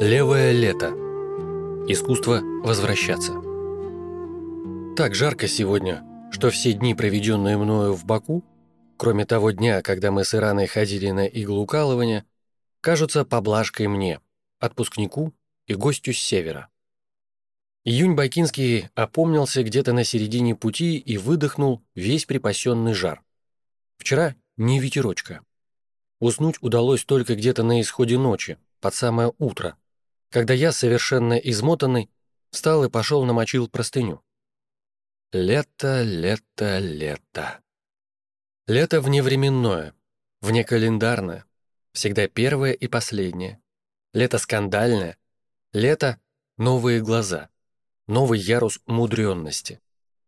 Левое лето. Искусство возвращаться. Так жарко сегодня, что все дни, проведенные мною в Баку, кроме того дня, когда мы с Ираной ходили на иглоукалывание, кажутся поблажкой мне, отпускнику и гостю с севера. Июнь Бакинский опомнился где-то на середине пути и выдохнул весь припасенный жар. Вчера не ветерочка. Уснуть удалось только где-то на исходе ночи, под самое утро, когда я, совершенно измотанный, встал и пошел намочил простыню. Лето, лето, лето. Лето вневременное, внекалендарное, всегда первое и последнее. Лето скандальное, лето — новые глаза, новый ярус мудренности,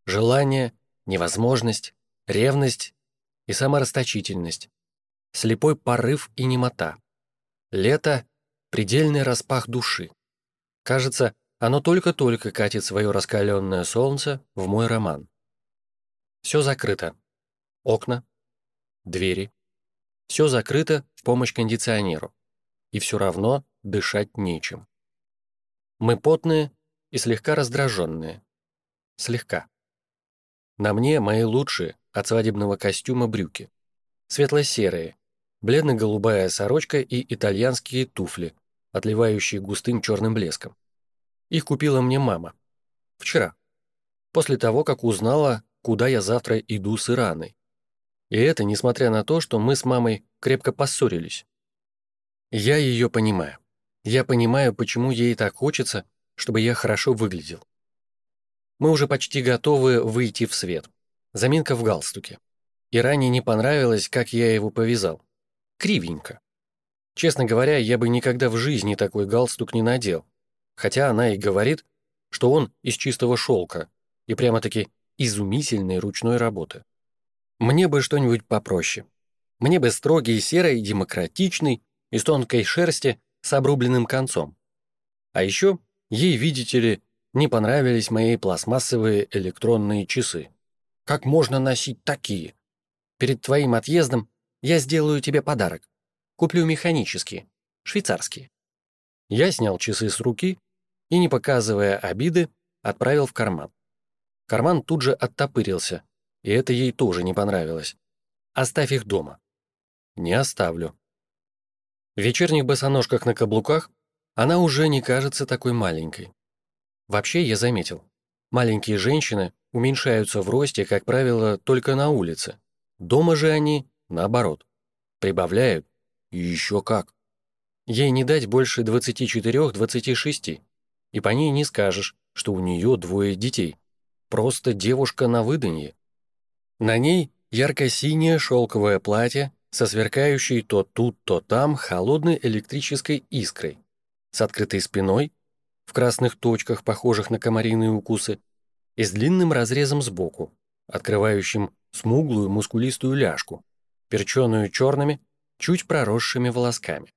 желание, невозможность, ревность и саморасточительность, слепой порыв и немота. Лето предельный распах души. Кажется, оно только-только катит свое раскаленное солнце в мой роман. Все закрыто. Окна, двери. Все закрыто в помощь кондиционеру. И все равно дышать нечем. Мы потные и слегка раздраженные. Слегка. На мне мои лучшие от свадебного костюма брюки. Светло-серые, бледно-голубая сорочка и итальянские туфли отливающие густым черным блеском. Их купила мне мама. Вчера. После того, как узнала, куда я завтра иду с Ираной. И это несмотря на то, что мы с мамой крепко поссорились. Я ее понимаю. Я понимаю, почему ей так хочется, чтобы я хорошо выглядел. Мы уже почти готовы выйти в свет. Заминка в галстуке. Иране не понравилось, как я его повязал. Кривенько. Честно говоря, я бы никогда в жизни такой галстук не надел. Хотя она и говорит, что он из чистого шелка и прямо-таки изумительной ручной работы. Мне бы что-нибудь попроще. Мне бы строгий, серый, демократичный, из тонкой шерсти с обрубленным концом. А еще ей, видите ли, не понравились мои пластмассовые электронные часы. Как можно носить такие? Перед твоим отъездом я сделаю тебе подарок. Куплю механические, швейцарские. Я снял часы с руки и, не показывая обиды, отправил в карман. Карман тут же оттопырился, и это ей тоже не понравилось. Оставь их дома. Не оставлю. В вечерних босоножках на каблуках она уже не кажется такой маленькой. Вообще, я заметил, маленькие женщины уменьшаются в росте, как правило, только на улице. Дома же они, наоборот, прибавляют еще как. Ей не дать больше 24-26, и по ней не скажешь, что у нее двое детей. Просто девушка на выданье. На ней ярко-синее шелковое платье со сверкающей то тут, то там холодной электрической искрой, с открытой спиной, в красных точках, похожих на комариные укусы, и с длинным разрезом сбоку, открывающим смуглую мускулистую ляжку, перченую черными чуть проросшими волосками.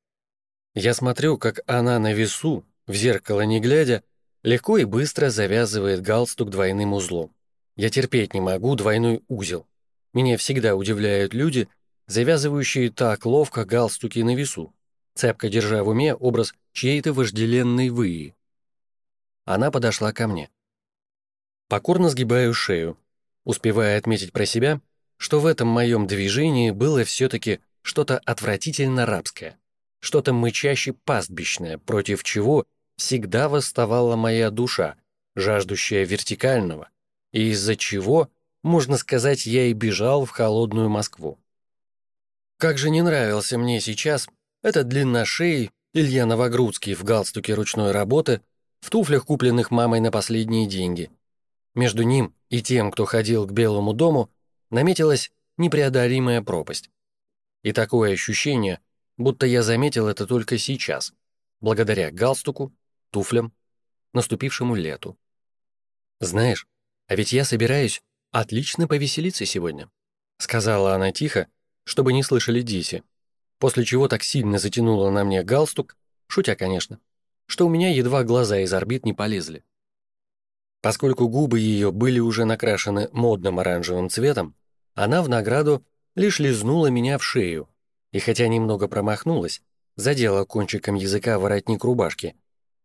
Я смотрю, как она на весу, в зеркало не глядя, легко и быстро завязывает галстук двойным узлом. Я терпеть не могу двойной узел. Меня всегда удивляют люди, завязывающие так ловко галстуки на весу, цепко держа в уме образ чьей-то вожделенной выи. Она подошла ко мне. Покорно сгибаю шею, успевая отметить про себя, что в этом моем движении было все-таки что-то отвратительно рабское, что-то мычаще пастбищное, против чего всегда восставала моя душа, жаждущая вертикального, и из-за чего, можно сказать, я и бежал в холодную Москву. Как же не нравился мне сейчас этот длинношей Илья Новогрудский в галстуке ручной работы, в туфлях, купленных мамой на последние деньги. Между ним и тем, кто ходил к Белому дому, наметилась непреодолимая пропасть. И такое ощущение, будто я заметил это только сейчас, благодаря галстуку, туфлям, наступившему лету. «Знаешь, а ведь я собираюсь отлично повеселиться сегодня», сказала она тихо, чтобы не слышали Диси, после чего так сильно затянула на мне галстук, шутя, конечно, что у меня едва глаза из орбит не полезли. Поскольку губы ее были уже накрашены модным оранжевым цветом, она в награду лишь лизнула меня в шею, и хотя немного промахнулась, задела кончиком языка воротник рубашки,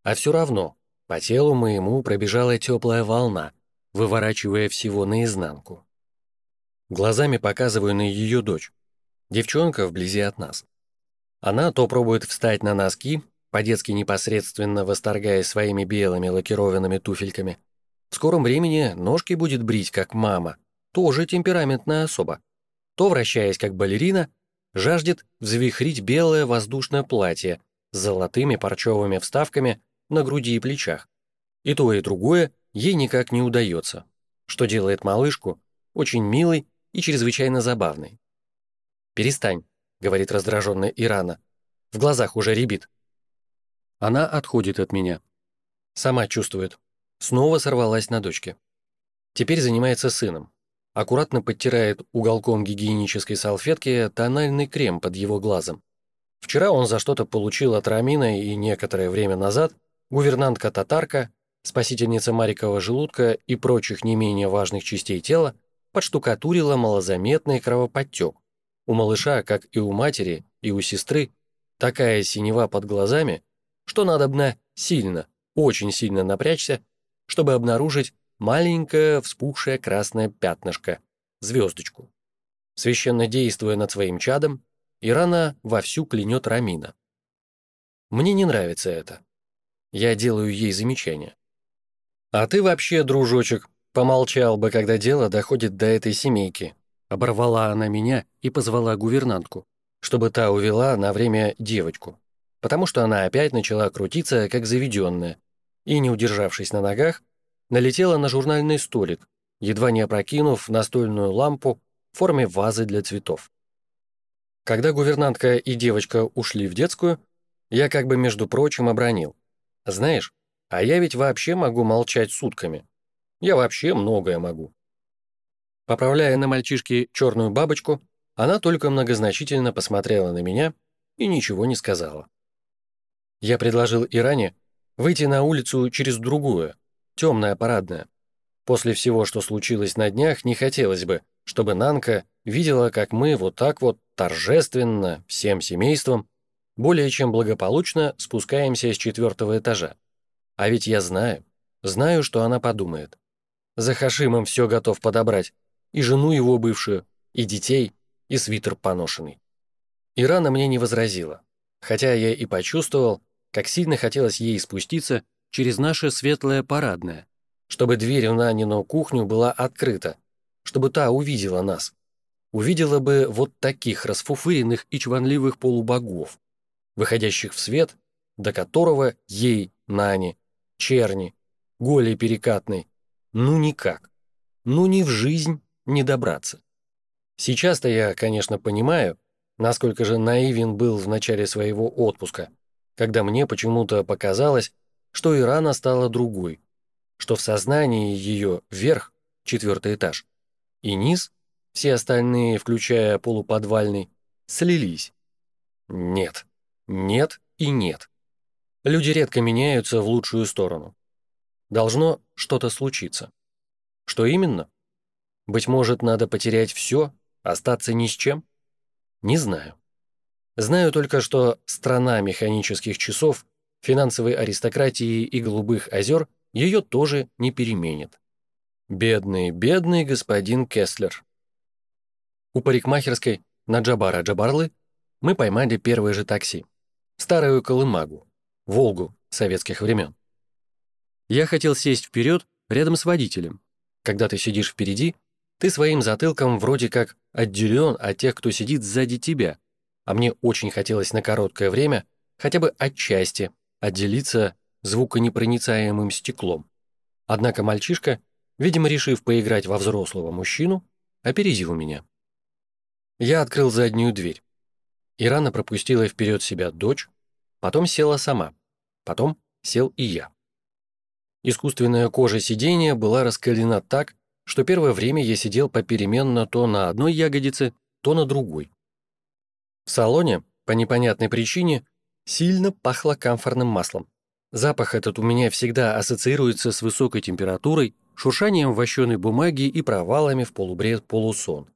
а все равно по телу моему пробежала теплая волна, выворачивая всего наизнанку. Глазами показываю на ее дочь. Девчонка вблизи от нас. Она то пробует встать на носки, по-детски непосредственно восторгаясь своими белыми лакированными туфельками. В скором времени ножки будет брить, как мама, тоже темпераментная особа. То, вращаясь как балерина, жаждет взвихрить белое воздушное платье с золотыми парчевыми вставками на груди и плечах. И то, и другое ей никак не удается, что делает малышку очень милой и чрезвычайно забавной. «Перестань», — говорит раздраженная Ирана. «В глазах уже ребит». Она отходит от меня. Сама чувствует. Снова сорвалась на дочке. Теперь занимается сыном. Аккуратно подтирает уголком гигиенической салфетки тональный крем под его глазом. Вчера он за что-то получил от Рамина и некоторое время назад гувернантка-татарка, спасительница Марикова желудка и прочих не менее важных частей тела подштукатурила малозаметный кровоподтек. У малыша, как и у матери, и у сестры, такая синева под глазами, что надобно сильно, очень сильно напрячься, чтобы обнаружить маленькое вспухшее красное пятнышко, звездочку. Священно действуя над своим чадом, Ирана вовсю клянет Рамина. Мне не нравится это. Я делаю ей замечание. А ты вообще, дружочек, помолчал бы, когда дело доходит до этой семейки. Оборвала она меня и позвала гувернантку, чтобы та увела на время девочку, потому что она опять начала крутиться, как заведенная, и, не удержавшись на ногах, налетела на журнальный столик, едва не опрокинув настольную лампу в форме вазы для цветов. Когда гувернантка и девочка ушли в детскую, я как бы, между прочим, обронил. Знаешь, а я ведь вообще могу молчать сутками. Я вообще многое могу. Поправляя на мальчишке черную бабочку, она только многозначительно посмотрела на меня и ничего не сказала. Я предложил Иране выйти на улицу через другую, темная парадная. После всего, что случилось на днях, не хотелось бы, чтобы Нанка видела, как мы вот так вот торжественно, всем семейством, более чем благополучно спускаемся с четвертого этажа. А ведь я знаю, знаю, что она подумает. За Хашимом все готов подобрать, и жену его бывшую, и детей, и свитер поношенный. Ирана мне не возразила, хотя я и почувствовал, как сильно хотелось ей спуститься через наше светлое парадное, чтобы дверь в Нанину кухню была открыта, чтобы та увидела нас. Увидела бы вот таких расфуфыренных и чванливых полубогов, выходящих в свет, до которого ей, Нане, черни, голей перекатной, ну никак, ну ни в жизнь не добраться. Сейчас-то я, конечно, понимаю, насколько же наивен был в начале своего отпуска, когда мне почему-то показалось, что Ирана стала другой, что в сознании ее верх, четвертый этаж, и низ, все остальные, включая полуподвальный, слились. Нет, нет и нет. Люди редко меняются в лучшую сторону. Должно что-то случиться. Что именно? Быть может, надо потерять все, остаться ни с чем? Не знаю. Знаю только, что страна механических часов финансовой аристократии и голубых озер ее тоже не переменит. Бедный, бедный господин Кесслер. У парикмахерской на Джабара Джабарлы мы поймали первое же такси. Старую колымагу, Волгу советских времен. Я хотел сесть вперед рядом с водителем. Когда ты сидишь впереди, ты своим затылком вроде как отделен от тех, кто сидит сзади тебя, а мне очень хотелось на короткое время хотя бы отчасти отделиться звуконепроницаемым стеклом. Однако мальчишка, видимо, решив поиграть во взрослого мужчину, опередил меня. Я открыл заднюю дверь. Ирана пропустила вперед себя дочь, потом села сама, потом сел и я. Искусственная кожа сиденья была раскалена так, что первое время я сидел попеременно то на одной ягодице, то на другой. В салоне, по непонятной причине, Сильно пахло камфорным маслом. Запах этот у меня всегда ассоциируется с высокой температурой, шуршанием вощеной бумаги и провалами в полубред-полусон,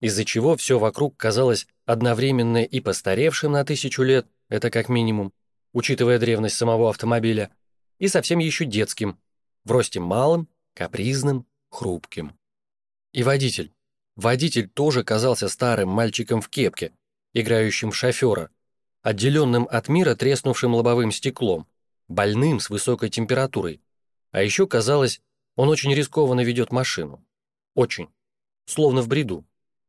из-за чего все вокруг казалось одновременно и постаревшим на тысячу лет, это как минимум, учитывая древность самого автомобиля, и совсем еще детским, в росте малым, капризным, хрупким. И водитель. Водитель тоже казался старым мальчиком в кепке, играющим в шофера, отделенным от мира треснувшим лобовым стеклом, больным с высокой температурой. А еще казалось, он очень рискованно ведет машину. Очень. Словно в бреду.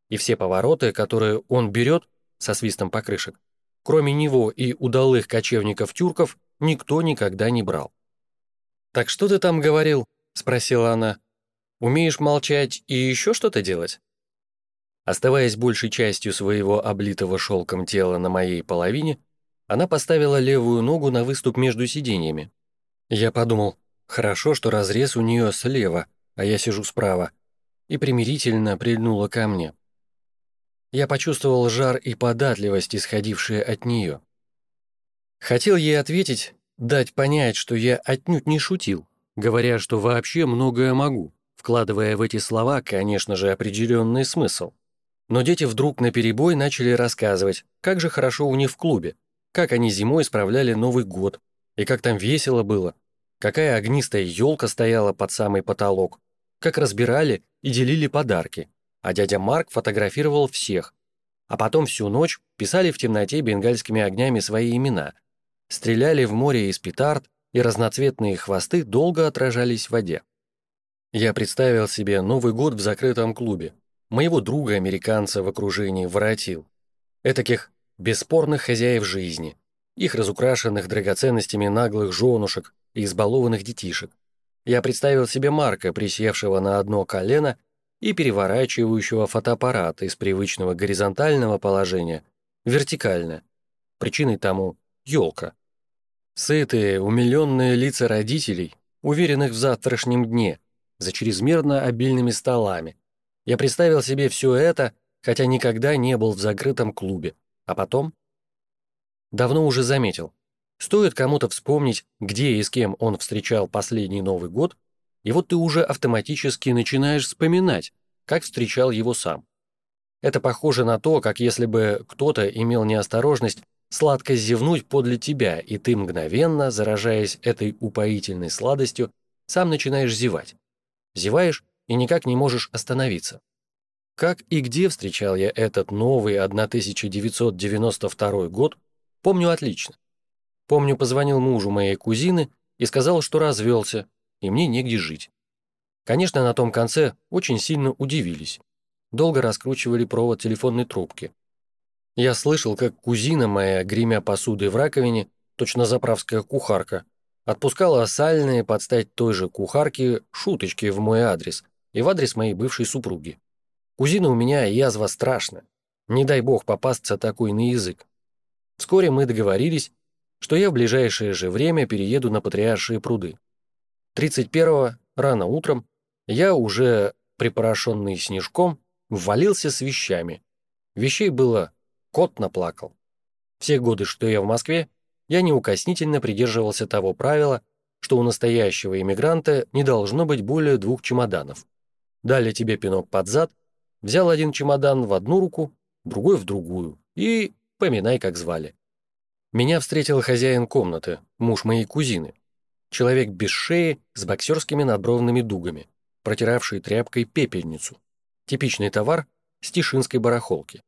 И все повороты, которые он берет со свистом покрышек, кроме него и удалых кочевников-тюрков, никто никогда не брал. «Так что ты там говорил?» — спросила она. «Умеешь молчать и еще что-то делать?» Оставаясь большей частью своего облитого шелком тела на моей половине, она поставила левую ногу на выступ между сиденьями. Я подумал, хорошо, что разрез у нее слева, а я сижу справа, и примирительно прильнула ко мне. Я почувствовал жар и податливость, исходившие от нее. Хотел ей ответить, дать понять, что я отнюдь не шутил, говоря, что вообще многое могу, вкладывая в эти слова, конечно же, определенный смысл. Но дети вдруг наперебой начали рассказывать, как же хорошо у них в клубе, как они зимой справляли Новый год, и как там весело было, какая огнистая елка стояла под самый потолок, как разбирали и делили подарки, а дядя Марк фотографировал всех, а потом всю ночь писали в темноте бенгальскими огнями свои имена, стреляли в море из петард, и разноцветные хвосты долго отражались в воде. Я представил себе Новый год в закрытом клубе, моего друга-американца в окружении воротил. Этаких бесспорных хозяев жизни, их разукрашенных драгоценностями наглых женушек и избалованных детишек. Я представил себе Марка, присевшего на одно колено и переворачивающего фотоаппарат из привычного горизонтального положения вертикально. Причиной тому — елка. Сытые, умиленные лица родителей, уверенных в завтрашнем дне, за чрезмерно обильными столами, я представил себе все это, хотя никогда не был в закрытом клубе. А потом? Давно уже заметил. Стоит кому-то вспомнить, где и с кем он встречал последний Новый год, и вот ты уже автоматически начинаешь вспоминать, как встречал его сам. Это похоже на то, как если бы кто-то имел неосторожность сладко зевнуть подле тебя, и ты мгновенно, заражаясь этой упоительной сладостью, сам начинаешь зевать. Зеваешь и никак не можешь остановиться. Как и где встречал я этот новый 1992 год, помню отлично. Помню, позвонил мужу моей кузины и сказал, что развелся, и мне негде жить. Конечно, на том конце очень сильно удивились. Долго раскручивали провод телефонной трубки. Я слышал, как кузина моя, гремя посудой в раковине, точно заправская кухарка, отпускала сальные подстать той же кухарке шуточки в мой адрес, и в адрес моей бывшей супруги. Кузина у меня язва страшная. Не дай бог попасться такой на язык. Вскоре мы договорились, что я в ближайшее же время перееду на Патриаршие пруды. 31-го, рано утром, я, уже припорошенный снежком, ввалился с вещами. Вещей было кот наплакал. Все годы, что я в Москве, я неукоснительно придерживался того правила, что у настоящего иммигранта не должно быть более двух чемоданов дали тебе пинок под зад, взял один чемодан в одну руку, другой в другую, и поминай, как звали. Меня встретил хозяин комнаты, муж моей кузины. Человек без шеи, с боксерскими надбровными дугами, протиравший тряпкой пепельницу. Типичный товар с тишинской барахолки.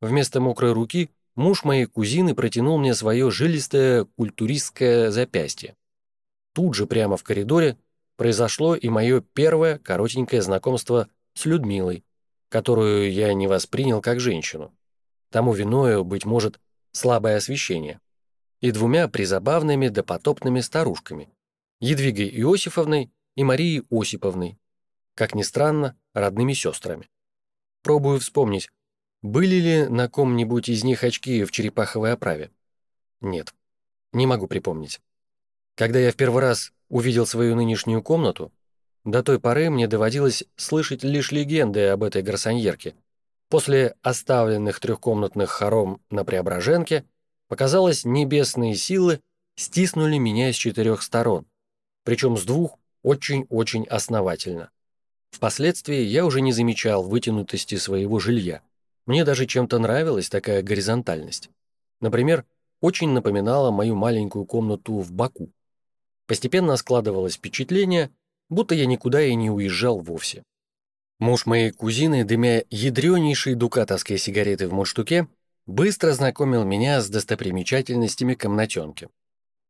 Вместо мокрой руки муж моей кузины протянул мне свое жилистое культуристское запястье. Тут же прямо в коридоре произошло и мое первое коротенькое знакомство с Людмилой, которую я не воспринял как женщину. Тому виною, быть может, слабое освещение. И двумя призабавными допотопными старушками, Едвигой Иосифовной и Марией Осиповной, как ни странно, родными сестрами. Пробую вспомнить, были ли на ком-нибудь из них очки в черепаховой оправе? Нет, не могу припомнить. Когда я в первый раз увидел свою нынешнюю комнату, до той поры мне доводилось слышать лишь легенды об этой гарсоньерке. После оставленных трехкомнатных хором на Преображенке показалось, небесные силы стиснули меня с четырех сторон, причем с двух очень-очень основательно. Впоследствии я уже не замечал вытянутости своего жилья. Мне даже чем-то нравилась такая горизонтальность. Например, очень напоминала мою маленькую комнату в Баку. Постепенно складывалось впечатление, будто я никуда и не уезжал вовсе. Муж моей кузины, дымя ядренейшей дукатовской сигареты в мундштуке, быстро знакомил меня с достопримечательностями комнатенки.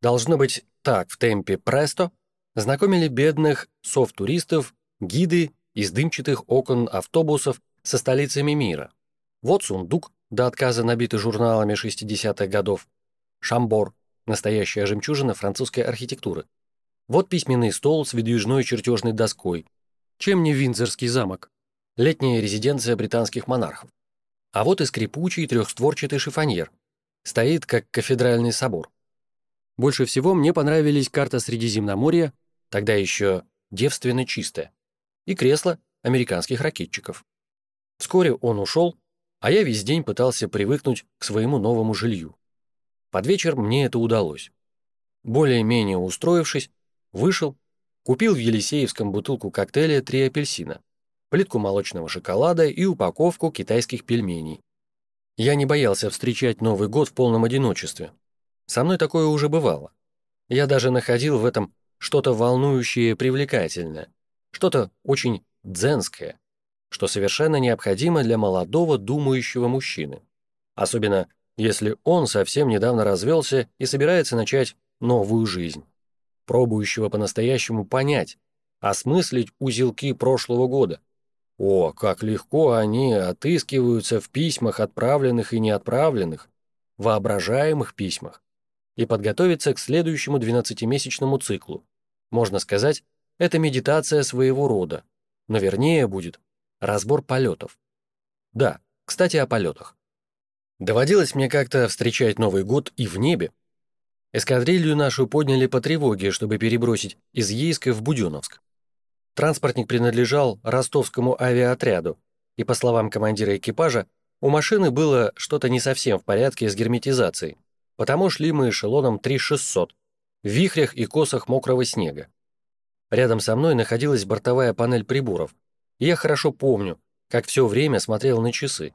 Должно быть, так в темпе престо знакомили бедных софт-туристов гиды из дымчатых окон автобусов со столицами мира. Вот сундук, до отказа набитый журналами 60-х годов. Шамбор, настоящая жемчужина французской архитектуры. Вот письменный стол с выдвижной чертежной доской. Чем не Виндзорский замок? Летняя резиденция британских монархов. А вот и скрипучий трехстворчатый шифоньер. Стоит, как кафедральный собор. Больше всего мне понравились карта Средиземноморья, тогда еще девственно чистая, и кресло американских ракетчиков. Вскоре он ушел, а я весь день пытался привыкнуть к своему новому жилью. Под вечер мне это удалось. Более-менее устроившись, вышел, купил в Елисеевском бутылку коктейля «Три апельсина», плитку молочного шоколада и упаковку китайских пельменей. Я не боялся встречать Новый год в полном одиночестве. Со мной такое уже бывало. Я даже находил в этом что-то волнующее и привлекательное, что-то очень дзенское, что совершенно необходимо для молодого думающего мужчины. Особенно, если он совсем недавно развелся и собирается начать новую жизнь. Пробующего по-настоящему понять, осмыслить узелки прошлого года. О, как легко они отыскиваются в письмах, отправленных и неотправленных, воображаемых письмах, и подготовиться к следующему 12-месячному циклу. Можно сказать, это медитация своего рода, но вернее будет разбор полетов. Да, кстати, о полетах. Доводилось мне как-то встречать Новый год и в небе. Эскадрилью нашу подняли по тревоге, чтобы перебросить из Ейска в Буденновск. Транспортник принадлежал ростовскому авиаотряду, и, по словам командира экипажа, у машины было что-то не совсем в порядке с герметизацией, потому шли мы эшелоном 3600, в вихрях и косах мокрого снега. Рядом со мной находилась бортовая панель приборов, и я хорошо помню, как все время смотрел на часы,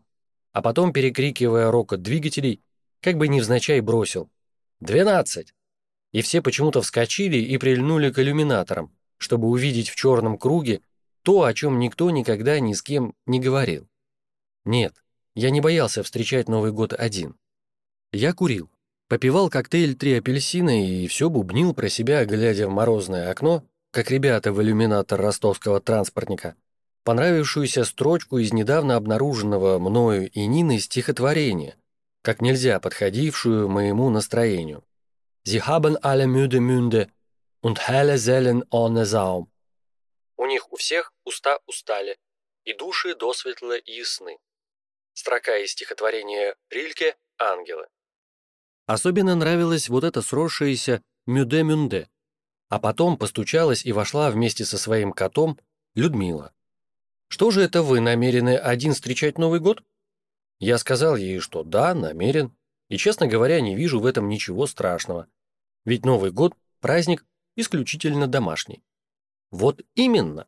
а потом, перекрикивая рокот двигателей, как бы невзначай бросил «Двенадцать!» И все почему-то вскочили и прильнули к иллюминаторам, чтобы увидеть в черном круге то, о чем никто никогда ни с кем не говорил. Нет, я не боялся встречать Новый год один. Я курил, попивал коктейль «Три апельсина» и все бубнил про себя, глядя в морозное окно, как ребята в иллюминатор ростовского транспортника, понравившуюся строчку из недавно обнаруженного мною и Ниной стихотворения, как нельзя подходившую моему настроению. «Sie haben alle müde Münde und helle Seelen ohne Zaum». У них у всех уста устали, и души досветло ясны. Строка из стихотворения Рильке «Ангелы». Особенно нравилась вот эта сросшаяся «Мюде-мюнде», а потом постучалась и вошла вместе со своим котом Людмила. «Что же это вы намерены один встречать Новый год?» Я сказал ей, что да, намерен, и, честно говоря, не вижу в этом ничего страшного. Ведь Новый год – праздник исключительно домашний. Вот именно.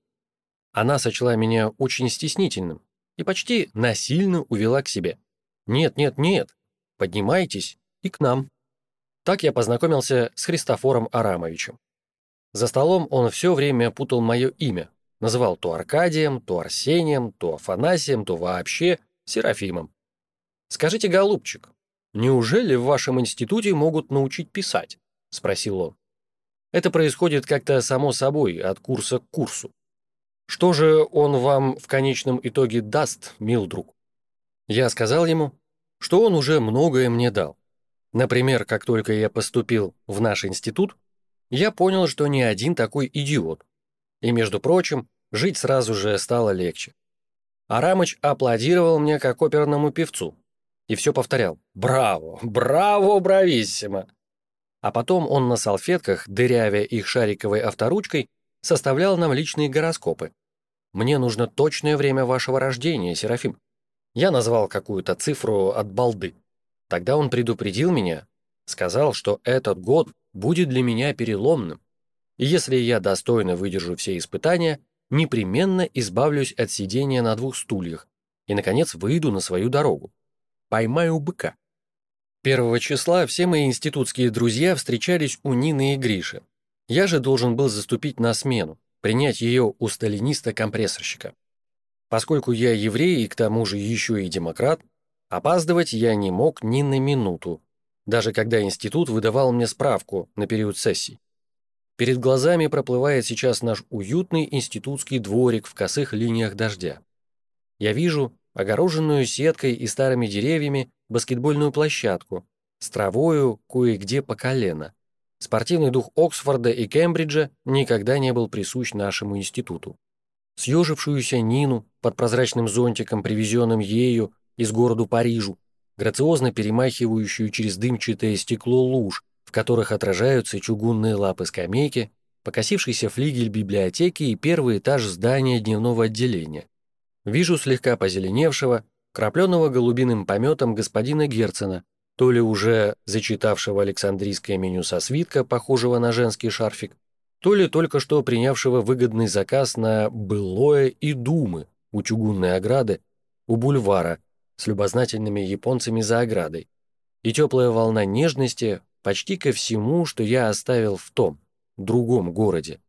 Она сочла меня очень стеснительным и почти насильно увела к себе. Нет, нет, нет, поднимайтесь и к нам. Так я познакомился с Христофором Арамовичем. За столом он все время путал мое имя, называл то Аркадием, то Арсением, то Афанасием, то вообще Серафимом. «Скажите, голубчик, неужели в вашем институте могут научить писать?» — спросил он. Это происходит как-то само собой, от курса к курсу. Что же он вам в конечном итоге даст, мил друг? Я сказал ему, что он уже многое мне дал. Например, как только я поступил в наш институт, я понял, что не один такой идиот. И, между прочим, жить сразу же стало легче. Арамыч аплодировал мне как оперному певцу и все повторял «Браво! Браво, брависсимо!» А потом он на салфетках, дырявя их шариковой авторучкой, составлял нам личные гороскопы. «Мне нужно точное время вашего рождения, Серафим». Я назвал какую-то цифру от балды. Тогда он предупредил меня, сказал, что этот год будет для меня переломным. Если я достойно выдержу все испытания, непременно избавлюсь от сидения на двух стульях и, наконец, выйду на свою дорогу. Поймаю быка. Первого числа все мои институтские друзья встречались у Нины и Гриши. Я же должен был заступить на смену, принять ее у сталиниста-компрессорщика. Поскольку я еврей и к тому же еще и демократ, опаздывать я не мог ни на минуту, даже когда институт выдавал мне справку на период сессий. Перед глазами проплывает сейчас наш уютный институтский дворик в косых линиях дождя. Я вижу огороженную сеткой и старыми деревьями баскетбольную площадку с травою кое-где по колено. Спортивный дух Оксфорда и Кембриджа никогда не был присущ нашему институту. Съежившуюся Нину под прозрачным зонтиком, привезенным ею из городу Парижу, грациозно перемахивающую через дымчатое стекло луж, в которых отражаются чугунные лапы скамейки, покосившийся флигель библиотеки и первый этаж здания дневного отделения. Вижу слегка позеленевшего, крапленного голубиным пометом господина Герцена, то ли уже зачитавшего Александрийское меню со свитка, похожего на женский шарфик, то ли только что принявшего выгодный заказ на «былое» и «думы» у чугунной ограды, у бульвара, с любознательными японцами за оградой, и теплая волна нежности почти ко всему, что я оставил в том, другом городе,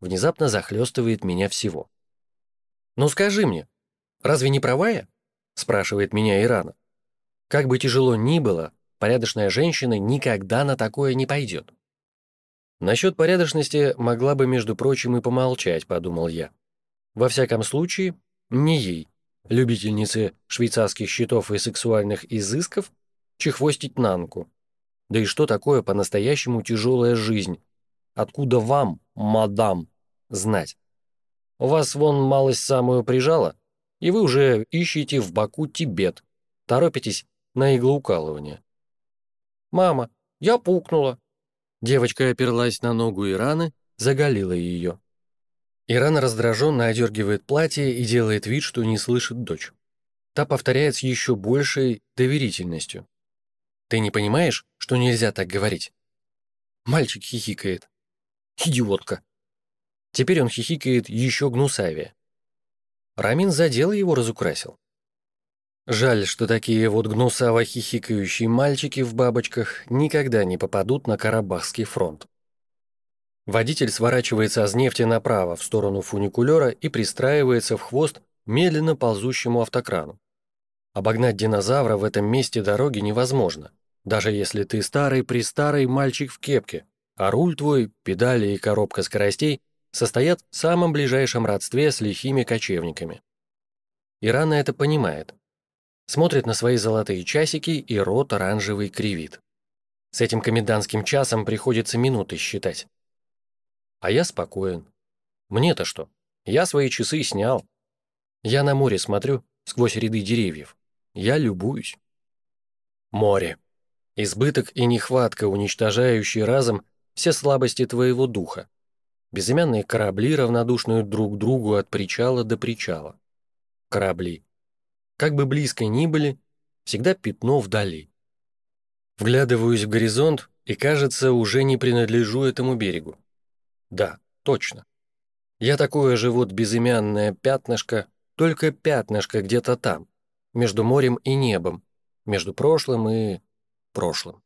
внезапно захлестывает меня всего. «Ну скажи мне, разве не права я?» спрашивает меня Ирана. Как бы тяжело ни было, порядочная женщина никогда на такое не пойдет. Насчет порядочности могла бы, между прочим, и помолчать, подумал я. Во всяком случае, не ей, любительнице швейцарских счетов и сексуальных изысков, чехвостить Нанку, да и что такое по-настоящему тяжелая жизнь? Откуда вам, мадам, знать? Вас вон малость самую прижала, и вы уже ищете в Баку Тибет, торопитесь на иглоукалывание. «Мама, я пукнула». Девочка оперлась на ногу Ираны, заголила ее. Ирана раздраженно одергивает платье и делает вид, что не слышит дочь. Та повторяет с еще большей доверительностью. Ты не понимаешь, что нельзя так говорить?» Мальчик хихикает. «Идиотка!» Теперь он хихикает еще гнусавее. Рамин задел его разукрасил. Жаль, что такие вот гнусаво хихикающие мальчики в бабочках никогда не попадут на Карабахский фронт. Водитель сворачивается с нефти направо в сторону фуникулера и пристраивается в хвост медленно ползущему автокрану. Обогнать динозавра в этом месте дороги невозможно, даже если ты старый-престарый мальчик в кепке, а руль твой, педали и коробка скоростей состоят в самом ближайшем родстве с лихими кочевниками. Ирана это понимает. Смотрит на свои золотые часики и рот оранжевый кривит. С этим комендантским часом приходится минуты считать. А я спокоен. Мне-то что? Я свои часы снял. Я на море смотрю, сквозь ряды деревьев. Я любуюсь. Море. Избыток и нехватка, уничтожающие разом все слабости твоего духа. Безымянные корабли равнодушнуют друг другу от причала до причала. Корабли. Как бы близко ни были, всегда пятно вдали. Вглядываюсь в горизонт и, кажется, уже не принадлежу этому берегу. Да, точно. Я такое же вот безымянное пятнышко, только пятнышко где-то там, между морем и небом, между прошлым и прошлым.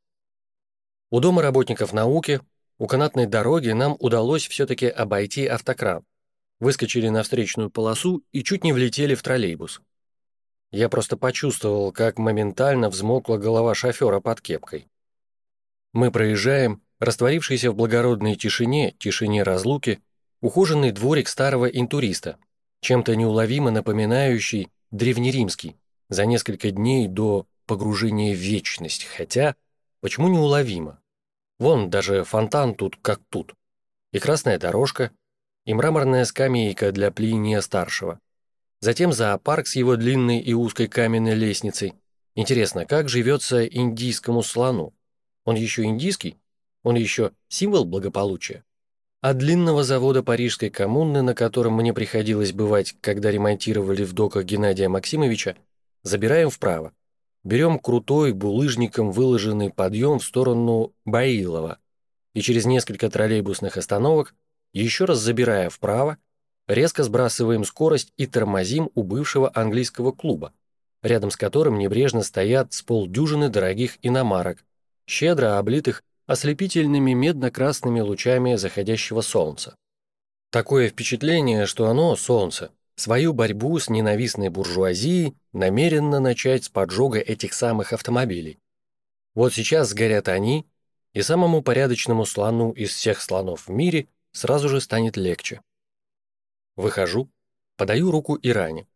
У Дома работников науки, у канатной дороги нам удалось все-таки обойти автокран. Выскочили на встречную полосу и чуть не влетели в троллейбус. Я просто почувствовал, как моментально взмокла голова шофера под кепкой. Мы проезжаем, растворившийся в благородной тишине, тишине разлуки, ухоженный дворик старого интуриста, чем-то неуловимо напоминающий древнеримский, за несколько дней до погружения в вечность, хотя почему неуловимо? Вон даже фонтан тут как тут. И красная дорожка, и мраморная скамейка для Плиния-старшего. Затем зоопарк с его длинной и узкой каменной лестницей. Интересно, как живется индийскому слону? Он еще индийский? Он еще символ благополучия? От длинного завода Парижской коммуны, на котором мне приходилось бывать, когда ремонтировали в доках Геннадия Максимовича, забираем вправо. Берем крутой, булыжником выложенный подъем в сторону Баилова. И через несколько троллейбусных остановок, еще раз забирая вправо, резко сбрасываем скорость и тормозим у бывшего английского клуба. рядом с которым небрежно стоят с полдюжины дорогих иномарок, щедро облитых ослепительными медно-красными лучами заходящего солнца. Такое впечатление, что оно, солнце, свою борьбу с ненавистной буржуазией намеренно начать с поджога этих самых автомобилей. Вот сейчас сгорят они, и самому порядочному слону из всех слонов в мире сразу же станет легче. Выхожу, подаю руку Иране.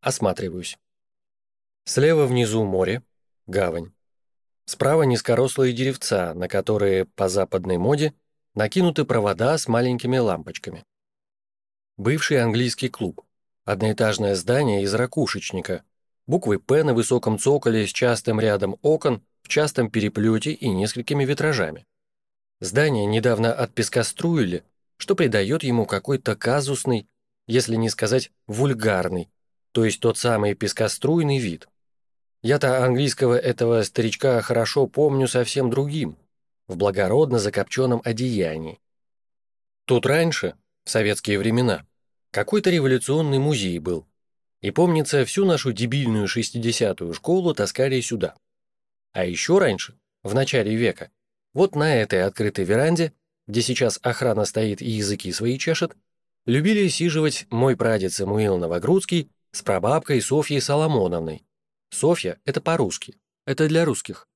Осматриваюсь. Слева внизу море, гавань. Справа низкорослые деревца, на которые, по западной моде, накинуты провода с маленькими лампочками. Бывший английский клуб. Одноэтажное здание из ракушечника. Буквы «П» на высоком цоколе с частым рядом окон, в частом переплете и несколькими витражами. Здание недавно отпескоструили, что придает ему какой-то казусный, если не сказать вульгарный, то есть тот самый пескоструйный вид. Я-то английского этого старичка хорошо помню совсем другим, в благородно закопченном одеянии. Тут раньше, в советские времена, какой-то революционный музей был. И помнится, всю нашу дебильную 60-ю школу таскали сюда. А еще раньше, в начале века, вот на этой открытой веранде, где сейчас охрана стоит и языки свои чешет, любили сиживать мой прадед Самуил Новогрудский с прабабкой Софьей Соломоновной, Софья — это по-русски, это для русских.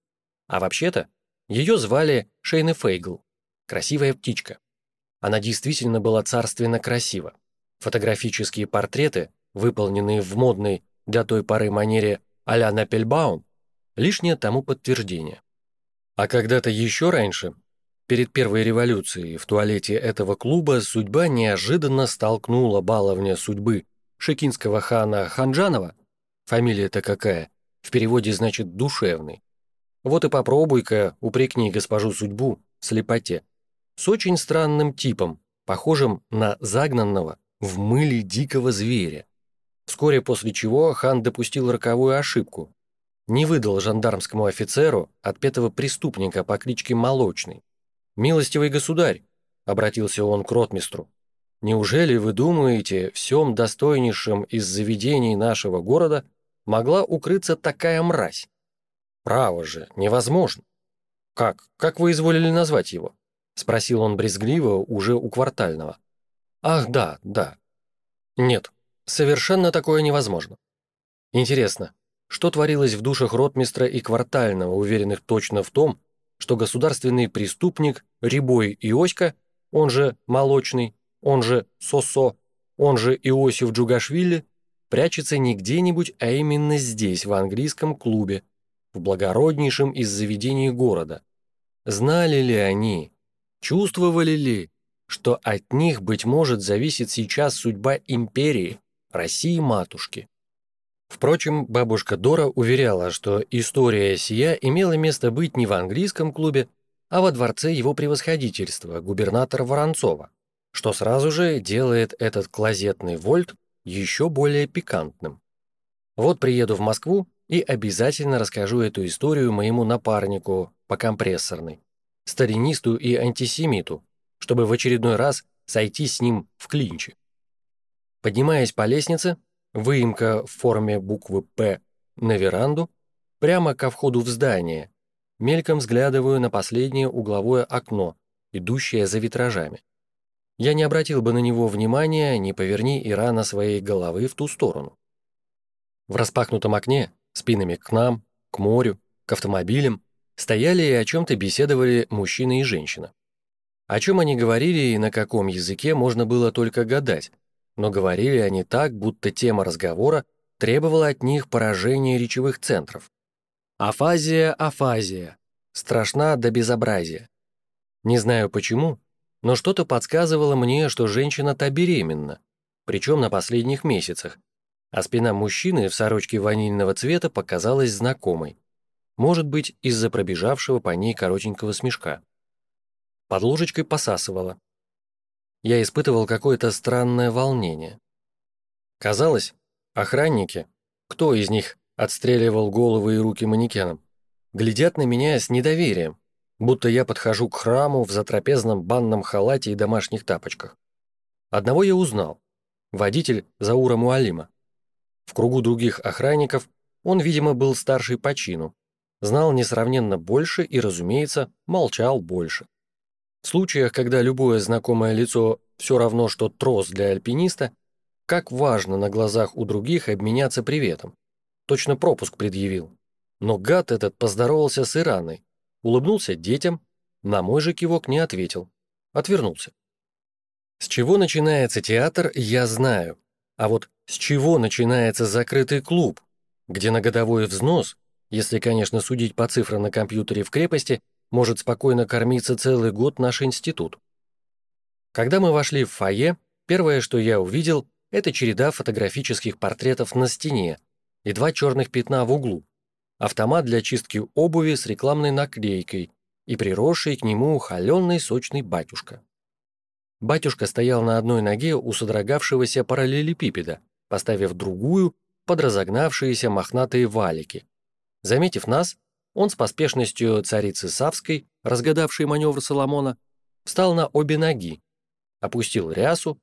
А вообще-то ее звали Шейна Фейгл, красивая птичка. Она действительно была царственно красива. Фотографические портреты, выполненные в модной для той поры манере а-ля Напельбаум, лишнее тому подтверждение. А когда-то еще раньше, перед первой революцией, в туалете этого клуба судьба неожиданно столкнула баловня судьбы шекинского хана Ханджанова Фамилия-то какая? В переводе значит «душевный». Вот и попробуй-ка упрекни госпожу судьбу слепоте. С очень странным типом, похожим на загнанного в мыле дикого зверя. Вскоре после чего хан допустил роковую ошибку. Не выдал жандармскому офицеру отпетого преступника по кличке Молочный. «Милостивый государь», — обратился он к ротмистру, «неужели вы думаете, всем достойнейшим из заведений нашего города могла укрыться такая мразь? Право же, невозможно. Как? Как вы изволили назвать его? Спросил он брезгливо уже у квартального. Ах, да, да. Нет, совершенно такое невозможно. Интересно, что творилось в душах ротмистра и квартального, уверенных точно в том, что государственный преступник Рябой Иоська, он же Молочный, он же Сосо, он же Иосиф Джугашвили, прячется не где-нибудь, а именно здесь, в английском клубе, в благороднейшем из заведений города. Знали ли они, чувствовали ли, что от них, быть может, зависит сейчас судьба империи, России-матушки? Впрочем, бабушка Дора уверяла, что история сия имела место быть не в английском клубе, а во дворце его превосходительства, губернатора Воронцова, что сразу же делает этот клозетный вольт еще более пикантным. Вот приеду в Москву и обязательно расскажу эту историю моему напарнику по компрессорной, старинисту и антисемиту, чтобы в очередной раз сойти с ним в клинче. Поднимаясь по лестнице, выемка в форме буквы «П» на веранду, прямо ко входу в здание, мельком взглядываю на последнее угловое окно, идущее за витражами. Я не обратил бы на него внимания, не поверни Ирана своей головы в ту сторону. В распахнутом окне, спинами к нам, к морю, к автомобилям, стояли и о чем-то беседовали мужчина и женщина. О чем они говорили и на каком языке можно было только гадать, но говорили они так, будто тема разговора требовала от них поражения речевых центров. Афазия, афазия. Страшна до безобразия. Не знаю почему, но что-то подсказывало мне, что женщина-то беременна, причем на последних месяцах, а спина мужчины в сорочке ванильного цвета показалась знакомой. Может быть, из-за пробежавшего по ней коротенького смешка. Под ложечкой посасывала. Я испытывал какое-то странное волнение. Казалось, охранники, кто из них отстреливал головы и руки манекенам, глядят на меня с недоверием, будто я подхожу к храму в затрапезном банном халате и домашних тапочках. Одного я узнал. Водитель Заура Муалима. В кругу других охранников Он, видимо, был старший по чину, знал несравненно больше и, разумеется, молчал больше. В случаях, когда любое знакомое лицо все равно, что трос для альпиниста, как важно на глазах у других обменяться приветом. Точно пропуск предъявил. Но гад этот поздоровался с Ираной, улыбнулся детям, на мой же кивок не ответил. Отвернулся. С чего начинается театр, я знаю. А вот с чего начинается закрытый клуб, где на годовой взнос, если, конечно, судить по цифрам на компьютере в крепости, может спокойно кормиться целый год наш институт. Когда мы вошли в фойе, первое, что я увидел, это череда фотографических портретов на стене и два черных пятна в углу, автомат для чистки обуви с рекламной наклейкой и приросший к нему холеный сочный батюшка. Батюшка стоял на одной ноге у содрогавшегося параллелепипеда, поставив другую под разогнавшиеся мохнатые валики. Заметив нас, он с поспешностью царицы Савской, разгадавшей маневр Соломона, встал на обе ноги, опустил рясу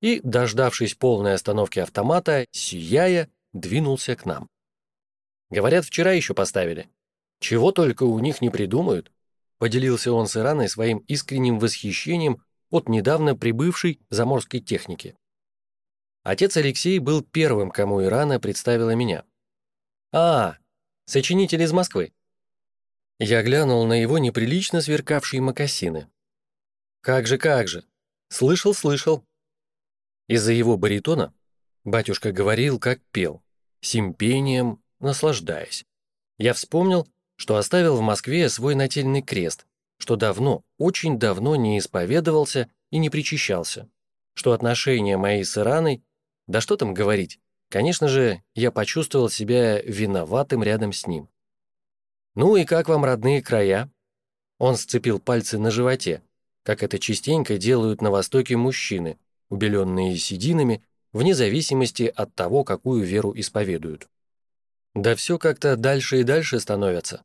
и, дождавшись полной остановки автомата, сияя, двинулся к нам. Говорят, вчера еще поставили. Чего только у них не придумают. Поделился он с Ираной своим искренним восхищением от недавно прибывшей заморской техники. Отец Алексей был первым, кому Ирана представила меня. «А, сочинитель из Москвы». Я глянул на его неприлично сверкавшие мокасины. «Как же, как же! Слышал, слышал!» Из-за его баритона батюшка говорил, как пел, симпением наслаждаясь. Я вспомнил, что оставил в Москве свой нательный крест, что давно, очень давно не исповедовался и не причащался, что отношения мои с Ираной, да что там говорить, конечно же, я почувствовал себя виноватым рядом с ним. «Ну и как вам родные края?» Он сцепил пальцы на животе, как это частенько делают на Востоке мужчины, убеленные сединами, вне зависимости от того, какую веру исповедуют. Да все как-то дальше и дальше становится.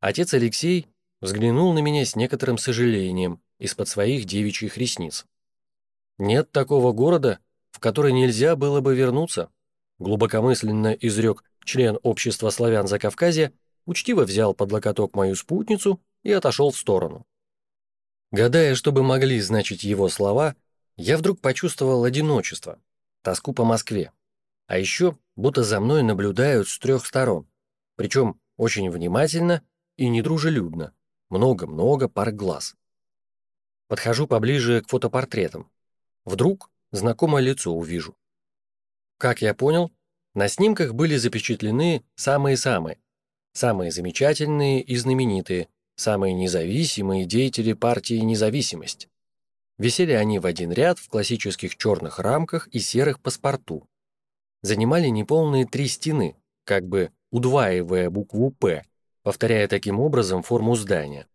Отец Алексей взглянул на меня с некоторым сожалением из-под своих девичьих ресниц. «Нет такого города, в который нельзя было бы вернуться», глубокомысленно изрек член общества славян Закавказья, учтиво взял под локоток мою спутницу и отошел в сторону. Гадая, чтобы могли значить его слова, я вдруг почувствовал одиночество, тоску по Москве. А еще будто за мной наблюдают с трех сторон, причем очень внимательно и недружелюбно, много-много пар глаз. Подхожу поближе к фотопортретам. Вдруг знакомое лицо увижу. Как я понял, на снимках были запечатлены самые-самые, самые замечательные и знаменитые, самые независимые деятели партии «Независимость». Висели они в один ряд в классических черных рамках и серых паспорту занимали неполные три стены, как бы удваивая букву «П», повторяя таким образом форму здания.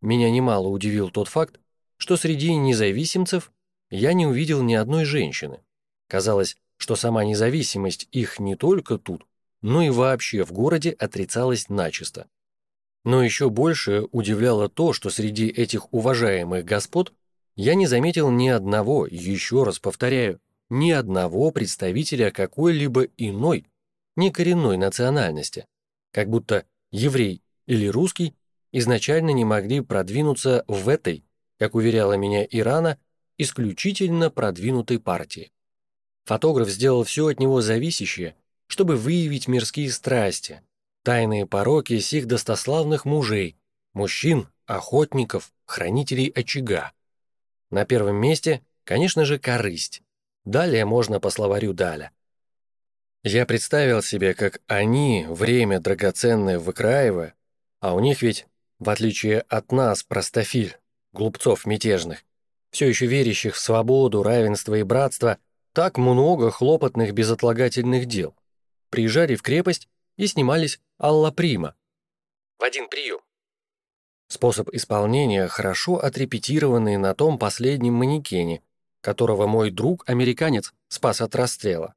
Меня немало удивил тот факт, что среди независимцев я не увидел ни одной женщины. Казалось, что сама независимость их не только тут, но и вообще в городе отрицалась начисто. Но еще больше удивляло то, что среди этих уважаемых господ я не заметил ни одного, еще раз повторяю, ни одного представителя какой-либо иной, некоренной национальности, как будто еврей или русский изначально не могли продвинуться в этой, как уверяла меня Ирана, исключительно продвинутой партии. Фотограф сделал все от него зависящее, чтобы выявить мирские страсти, тайные пороки сих достославных мужей, мужчин, охотников, хранителей очага. На первом месте, конечно же, корысть, Далее можно по словарю Даля. Я представил себе, как они время драгоценное выкраивая, а у них ведь, в отличие от нас, простофиль, глупцов мятежных, все еще верящих в свободу, равенство и братство, так много хлопотных безотлагательных дел. Приезжали в крепость и снимались Алла Прима. В один прием. Способ исполнения хорошо отрепетированный на том последнем манекене, которого мой друг-американец спас от расстрела.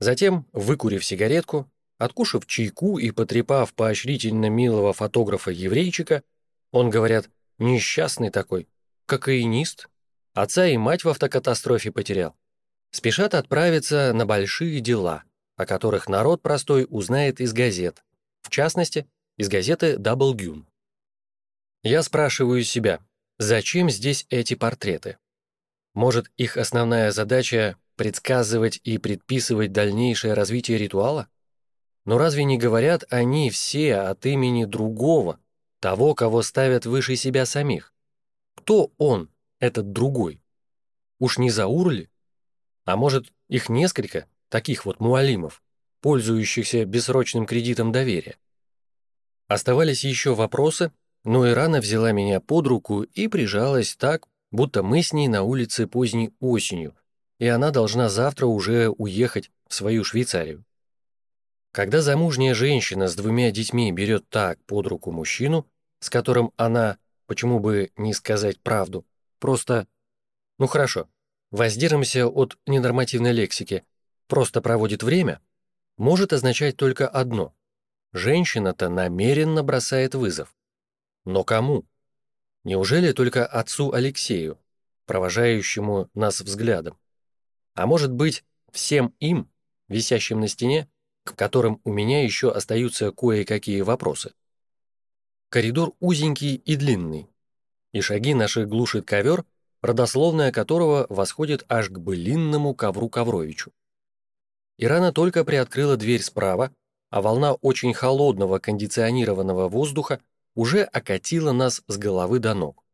Затем, выкурив сигаретку, откушав чайку и потрепав поощрительно милого фотографа-еврейчика, он, говорят, несчастный такой, кокаинист, отца и мать в автокатастрофе потерял. Спешат отправиться на большие дела, о которых народ простой узнает из газет, в частности, из газеты «Дабл Гюн». Я спрашиваю себя, зачем здесь эти портреты? Может, их основная задача — предсказывать и предписывать дальнейшее развитие ритуала? Но разве не говорят они все от имени другого, того, кого ставят выше себя самих? Кто он, этот другой? Уж не Заур ли? А может, их несколько, таких вот муалимов, пользующихся бессрочным кредитом доверия? Оставались еще вопросы, но Ирана взяла меня под руку и прижалась так, будто мы с ней на улице поздней осенью, и она должна завтра уже уехать в свою Швейцарию. Когда замужняя женщина с двумя детьми берет так под руку мужчину, с которым она, почему бы не сказать правду, просто, ну хорошо, воздержимся от ненормативной лексики, просто проводит время, может означать только одно. Женщина-то намеренно бросает вызов. Но кому? Неужели только отцу Алексею, провожающему нас взглядом? А может быть, всем им, висящим на стене, к которым у меня еще остаются кое-какие вопросы. Коридор узенький и длинный, и шаги наши глушит ковер, родословная которого восходит аж к былинному ковру Ковровичу. Ирана только приоткрыла дверь справа, а волна очень холодного кондиционированного воздуха уже окатила нас с головы до ног.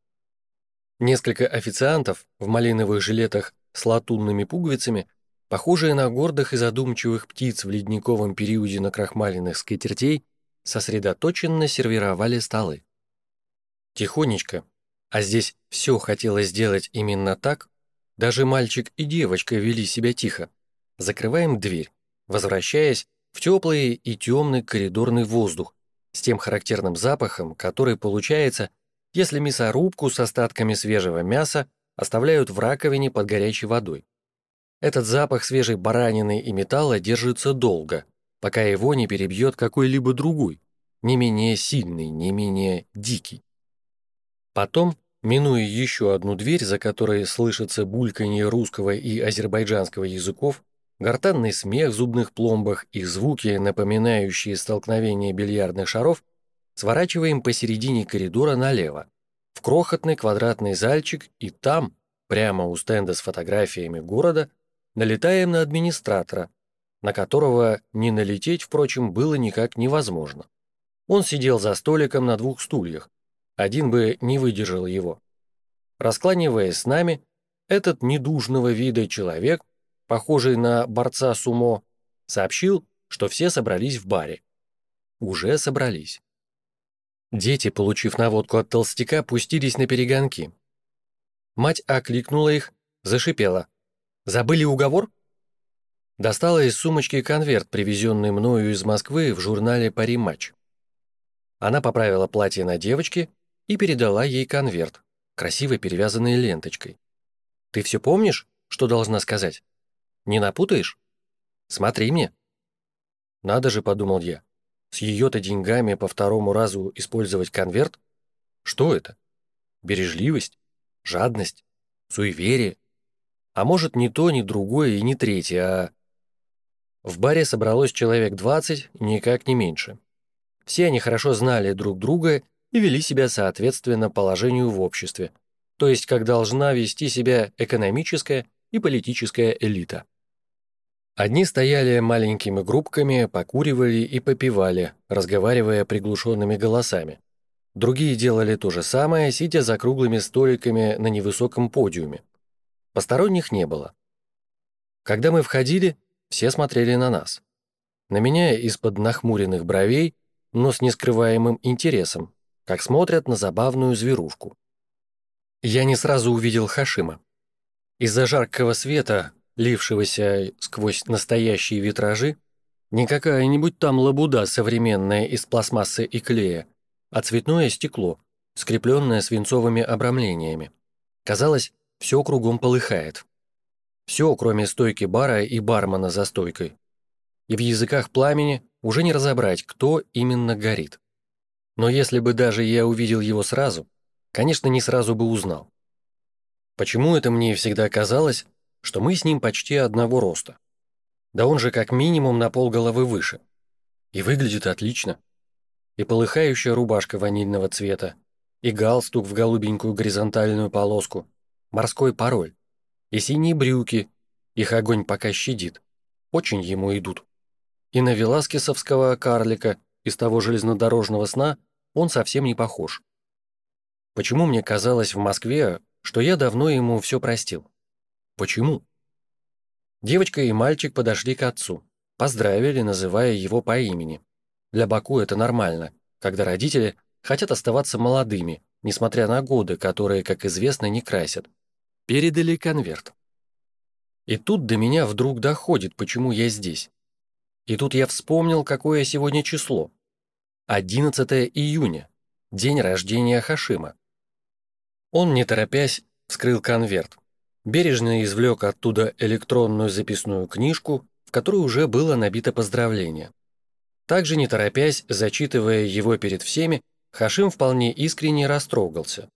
Несколько официантов в малиновых жилетах с латунными пуговицами Похожие на гордых и задумчивых птиц в ледниковом периоде на крахмаленных скатертей, сосредоточенно сервировали столы. Тихонечко, а здесь все хотелось сделать именно так, даже мальчик и девочка вели себя тихо. Закрываем дверь, возвращаясь в теплый и темный коридорный воздух с тем характерным запахом, который получается, если мясорубку с остатками свежего мяса оставляют в раковине под горячей водой. Этот запах свежей баранины и металла держится долго, пока его не перебьет какой-либо другой, не менее сильный, не менее дикий. Потом, минуя еще одну дверь, за которой слышится бульканье русского и азербайджанского языков, гортанный смех в зубных пломбах и звуки, напоминающие столкновение бильярдных шаров, сворачиваем посередине коридора налево, в крохотный квадратный зальчик, и там, прямо у стенда с фотографиями города, налетаем на администратора, на которого не налететь, впрочем, было никак невозможно. Он сидел за столиком на двух стульях, один бы не выдержал его. Раскланиваясь с нами, этот недужного вида человек, похожий на борца сумо, сообщил, что все собрались в баре. Уже собрались. Дети, получив наводку от толстяка, пустились на перегонки. Мать окликнула их, зашипела. Забыли уговор?» Достала из сумочки конверт, привезенный мною из Москвы в журнале «Пари Матч». Она поправила платье на девочке и передала ей конверт, красиво перевязанный ленточкой. «Ты все помнишь, что должна сказать? Не напутаешь? Смотри мне». «Надо же», — подумал я, — «с ее-то деньгами по второму разу использовать конверт? Что это? Бережливость? Жадность? Суеверие? А может, ни то, ни другое и ни третье, а... В баре собралось человек 20, никак не меньше. Все они хорошо знали друг друга и вели себя соответственно положению в обществе, то есть как должна вести себя экономическая и политическая элита. Одни стояли маленькими группками, покуривали и попивали, разговаривая приглушенными голосами. Другие делали то же самое, сидя за круглыми столиками на невысоком подиуме. Посторонних не было. Когда мы входили, все смотрели на нас. На меня из-под нахмуренных бровей, но с нескрываемым интересом, как смотрят на забавную зверушку. Я не сразу увидел Хашима. Из-за жаркого света, лившегося сквозь настоящие витражи, не какая-нибудь там лабуда современная из пластмассы и клея, а цветное стекло, скрепленное свинцовыми обрамлениями. Казалось, все кругом полыхает. Все, кроме стойки бара и бармена за стойкой. И в языках пламени уже не разобрать, кто именно горит. Но если бы даже я увидел его сразу, конечно, не сразу бы узнал. Почему это мне всегда казалось, что мы с ним почти одного роста? Да он же как минимум на полголовы выше. И выглядит отлично. И полыхающая рубашка ванильного цвета, и галстук в голубенькую горизонтальную полоску, морской пароль, и синие брюки, их огонь пока щадит, очень ему идут. И на веласкесовского карлика из того железнодорожного сна он совсем не похож. Почему мне казалось в Москве, что я давно ему все простил? Почему? Девочка и мальчик подошли к отцу, поздравили, называя его по имени. Для Баку это нормально, когда родители хотят оставаться молодыми, несмотря на годы, которые, как известно, не красят. Передали конверт. И тут до меня вдруг доходит, почему я здесь. И тут я вспомнил, какое сегодня число. 11 июня, день рождения Хашима. Он, не торопясь, вскрыл конверт. Бережно извлек оттуда электронную записную книжку, в которой уже было набито поздравление. Также, не торопясь, зачитывая его перед всеми, Хашим вполне искренне растрогался.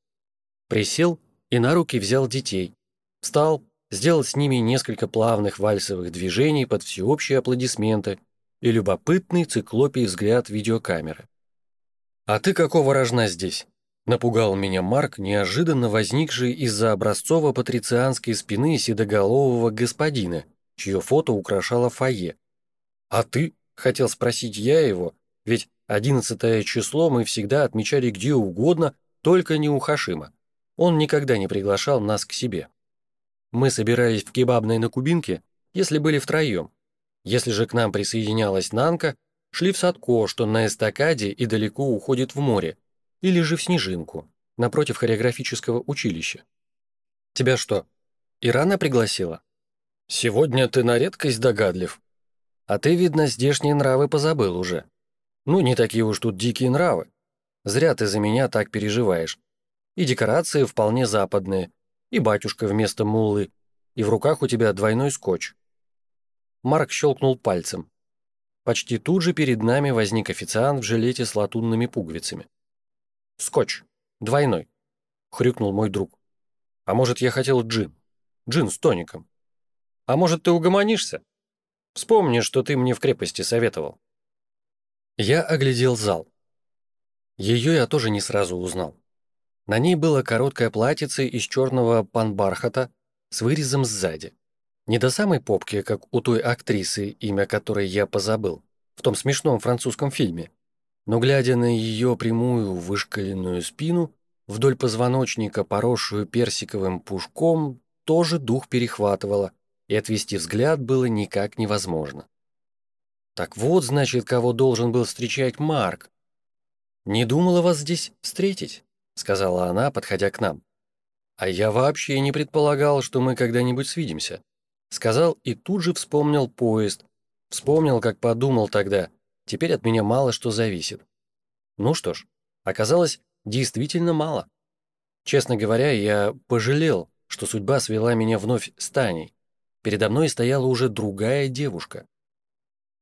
Присел и на руки взял детей. Встал, сделал с ними несколько плавных вальсовых движений под всеобщие аплодисменты и любопытный циклопий взгляд видеокамеры. «А ты какого рожна здесь?» Напугал меня Марк, неожиданно возникший из-за образцово-патрицианской спины седоголового господина, чье фото украшало фойе. «А ты?» — хотел спросить я его, ведь одиннадцатое число мы всегда отмечали где угодно, только не у Хашима. Он никогда не приглашал нас к себе. Мы собирались в кебабной на Кубинке, если были втроем. Если же к нам присоединялась Нанка, шли в Садко, что на эстакаде и далеко уходит в море, или же в Снежинку, напротив хореографического училища. Тебя что, Ирана пригласила? Сегодня ты на редкость догадлив. А ты, видно, здешние нравы позабыл уже. Ну, не такие уж тут дикие нравы. Зря ты за меня так переживаешь. И декорации вполне западные, и батюшка вместо муллы, и в руках у тебя двойной скотч. Марк щелкнул пальцем. Почти тут же перед нами возник официант в жилете с латунными пуговицами. «Скотч. Двойной», — хрюкнул мой друг. «А может, я хотел джин? Джин с тоником. А может, ты угомонишься? Вспомни, что ты мне в крепости советовал». Я оглядел зал. Ее я тоже не сразу узнал. На ней было короткое платьице из черного панбархата с вырезом сзади. Не до самой попки, как у той актрисы, имя которой я позабыл, в том смешном французском фильме, но глядя на ее прямую вышкаленную спину, вдоль позвоночника, поросшую персиковым пушком, тоже дух перехватывало, и отвести взгляд было никак невозможно. Так вот, значит, кого должен был встречать Марк. «Не думала вас здесь встретить», — сказала она, подходя к нам. «А я вообще не предполагал, что мы когда-нибудь свидимся», — сказал и тут же вспомнил поезд. Вспомнил, как подумал тогда — Теперь от меня мало что зависит. Ну что ж, оказалось, действительно мало. Честно говоря, я пожалел, что судьба свела меня вновь с Таней. Передо мной стояла уже другая девушка.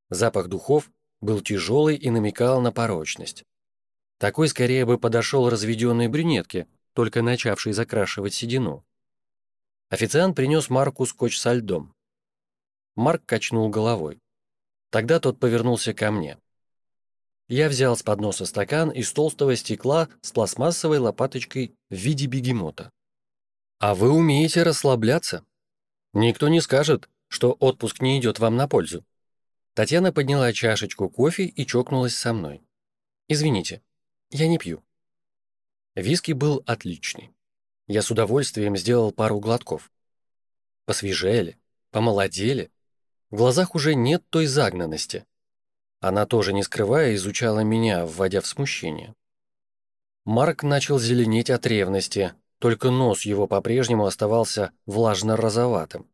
Запах духов был тяжелый и намекал на порочность. Такой скорее бы подошел разведенной брюнетке, только начавшей закрашивать седину. Официант принес Марку скотч со льдом. Марк качнул головой. Тогда тот повернулся ко мне. Я взял с подноса стакан из толстого стекла с пластмассовой лопаточкой в виде бегемота. «А вы умеете расслабляться. Никто не скажет, что отпуск не идет вам на пользу». Татьяна подняла чашечку кофе и чокнулась со мной. «Извините, я не пью». Виски был отличный. Я с удовольствием сделал пару глотков. Посвежели, помолодели, в глазах уже нет той загнанности. Она тоже, не скрывая, изучала меня, вводя в смущение. Марк начал зеленеть от ревности, только нос его по-прежнему оставался влажно-розоватым.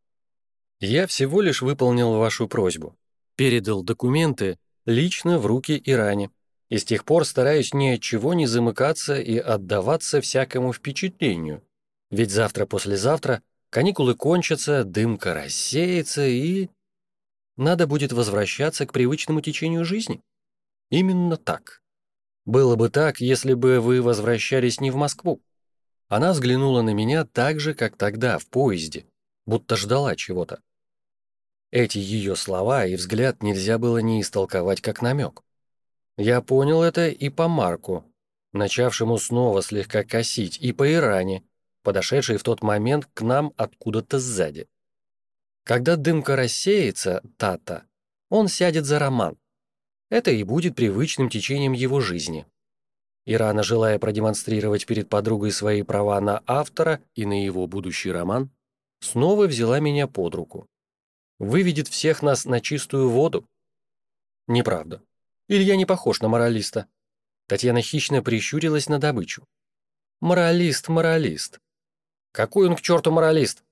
«Я всего лишь выполнил вашу просьбу. Передал документы лично в руки Иране. И с тех пор стараюсь ни от чего не замыкаться и отдаваться всякому впечатлению. Ведь завтра-послезавтра каникулы кончатся, дымка рассеется и... Надо будет возвращаться к привычному течению жизни. Именно так. Было бы так, если бы вы возвращались не в Москву. Она взглянула на меня так же, как тогда, в поезде, будто ждала чего-то. Эти ее слова и взгляд нельзя было не истолковать как намек. Я понял это и по Марку, начавшему снова слегка косить, и по Иране, подошедшей в тот момент к нам откуда-то сзади. Когда дымка рассеется, Тата, он сядет за роман. Это и будет привычным течением его жизни. Ирана, желая продемонстрировать перед подругой свои права на автора и на его будущий роман, снова взяла меня под руку. Выведет всех нас на чистую воду? Неправда. Илья не похож на моралиста. Татьяна хищно прищурилась на добычу. Моралист, моралист. Какой он к черту моралист?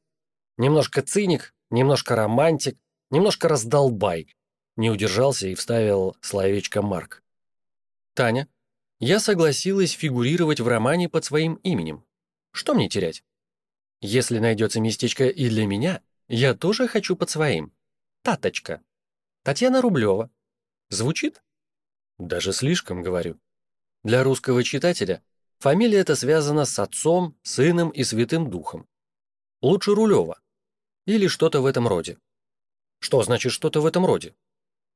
Немножко циник, немножко романтик, немножко раздолбай. Не удержался и вставил словечко Марк. Таня, я согласилась фигурировать в романе под своим именем. Что мне терять? Если найдется местечко и для меня, я тоже хочу под своим. Таточка. Татьяна Рублева. Звучит? Даже слишком, говорю. Для русского читателя фамилия эта связана с отцом, сыном и святым духом. Лучше Рулева. Или что-то в этом роде. Что значит что-то в этом роде?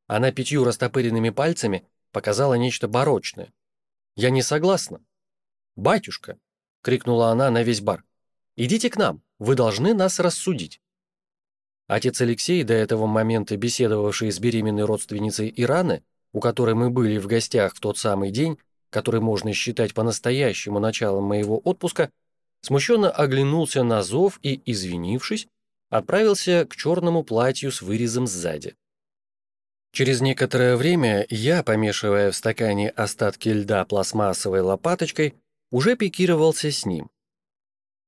Она пятью растопыренными пальцами показала нечто барочное. Я не согласна. «Батюшка!» — крикнула она на весь бар. «Идите к нам, вы должны нас рассудить». Отец Алексей, до этого момента беседовавший с беременной родственницей Ираны, у которой мы были в гостях в тот самый день, который можно считать по-настоящему началом моего отпуска, смущенно оглянулся на зов и, извинившись, отправился к черному платью с вырезом сзади. Через некоторое время я, помешивая в стакане остатки льда пластмассовой лопаточкой, уже пикировался с ним.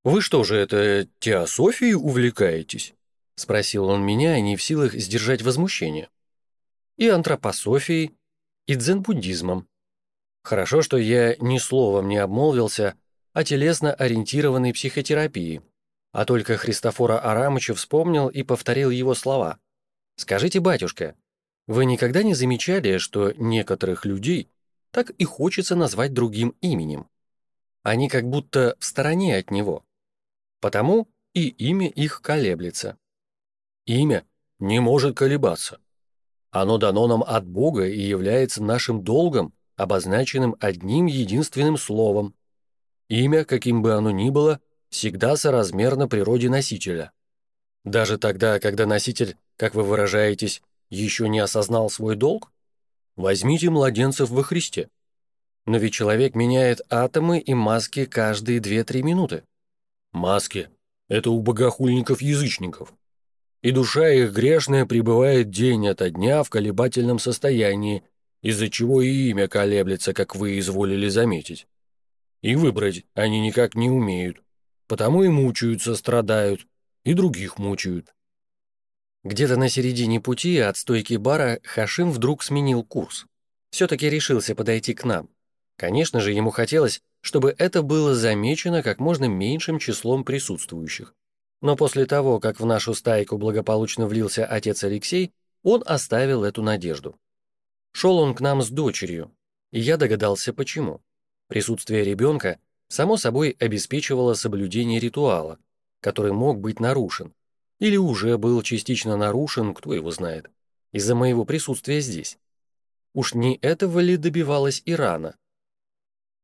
«Вы что же это, теософией увлекаетесь?» — спросил он меня, не в силах сдержать возмущение. «И антропософией, и дзен-буддизмом. Хорошо, что я ни словом не обмолвился о телесно-ориентированной психотерапии, а только Христофора Арамыча вспомнил и повторил его слова. «Скажите, батюшка, вы никогда не замечали, что некоторых людей так и хочется назвать другим именем? Они как будто в стороне от него. Потому и имя их колеблется. Имя не может колебаться. Оно дано нам от Бога и является нашим долгом, обозначенным одним единственным словом. Имя, каким бы оно ни было, всегда соразмерно природе носителя. Даже тогда, когда носитель, как вы выражаетесь, еще не осознал свой долг? Возьмите младенцев во Христе. Но ведь человек меняет атомы и маски каждые 2-3 минуты. Маски — это у богохульников-язычников. И душа их грешная пребывает день ото дня в колебательном состоянии, из-за чего и имя колеблется, как вы изволили заметить. И выбрать они никак не умеют, потому и мучаются, страдают, и других мучают. Где-то на середине пути от стойки бара Хашим вдруг сменил курс. Все-таки решился подойти к нам. Конечно же, ему хотелось, чтобы это было замечено как можно меньшим числом присутствующих. Но после того, как в нашу стайку благополучно влился отец Алексей, он оставил эту надежду. Шел он к нам с дочерью, и я догадался почему. Присутствие ребенка, само собой, обеспечивало соблюдение ритуала, который мог быть нарушен, или уже был частично нарушен, кто его знает, из-за моего присутствия здесь. Уж не этого ли добивалась Ирана?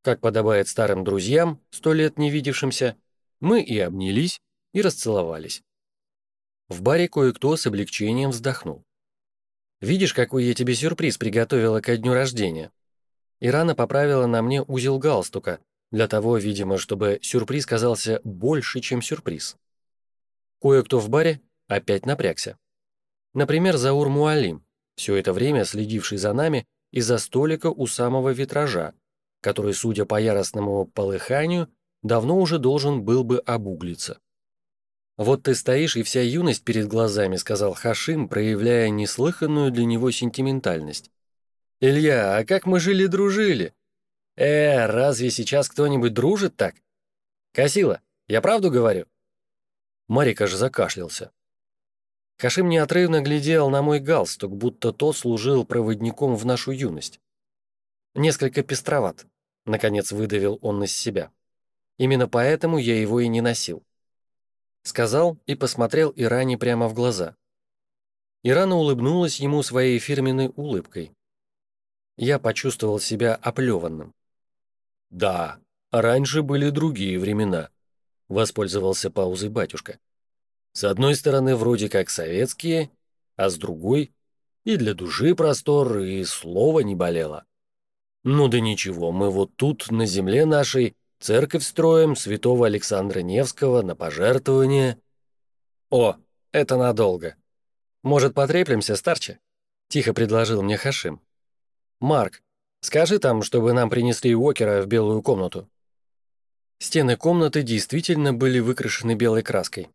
Как подобает старым друзьям, сто лет не видевшимся, мы и обнялись, и расцеловались. В баре кое-кто с облегчением вздохнул. «Видишь, какой я тебе сюрприз приготовила ко дню рождения?» Ирана поправила на мне узел галстука, для того, видимо, чтобы сюрприз казался больше, чем сюрприз. Кое-кто в баре опять напрягся. Например, Заур Муалим, все это время следивший за нами из-за столика у самого витража, который, судя по яростному полыханию, давно уже должен был бы обуглиться. «Вот ты стоишь, и вся юность перед глазами», — сказал Хашим, проявляя неслыханную для него сентиментальность. «Илья, а как мы жили-дружили?» «Э, разве сейчас кто-нибудь дружит так?» «Косила, я правду говорю?» Марик аж закашлялся. Хашим неотрывно глядел на мой галстук, будто тот служил проводником в нашу юность. Несколько пестроват, наконец выдавил он из себя. Именно поэтому я его и не носил. Сказал и посмотрел Иране прямо в глаза. Ирана улыбнулась ему своей фирменной улыбкой. Я почувствовал себя оплеванным. «Да, раньше были другие времена», — воспользовался паузой батюшка. «С одной стороны, вроде как советские, а с другой — и для души простор, и слова не болело. Ну да ничего, мы вот тут, на земле нашей, церковь строим святого Александра Невского на пожертвование. О, это надолго. Может, потреплемся, старче? Тихо предложил мне Хашим. Марк, скажи там, чтобы нам принесли Уокера в белую комнату. Стены комнаты действительно были выкрашены белой краской.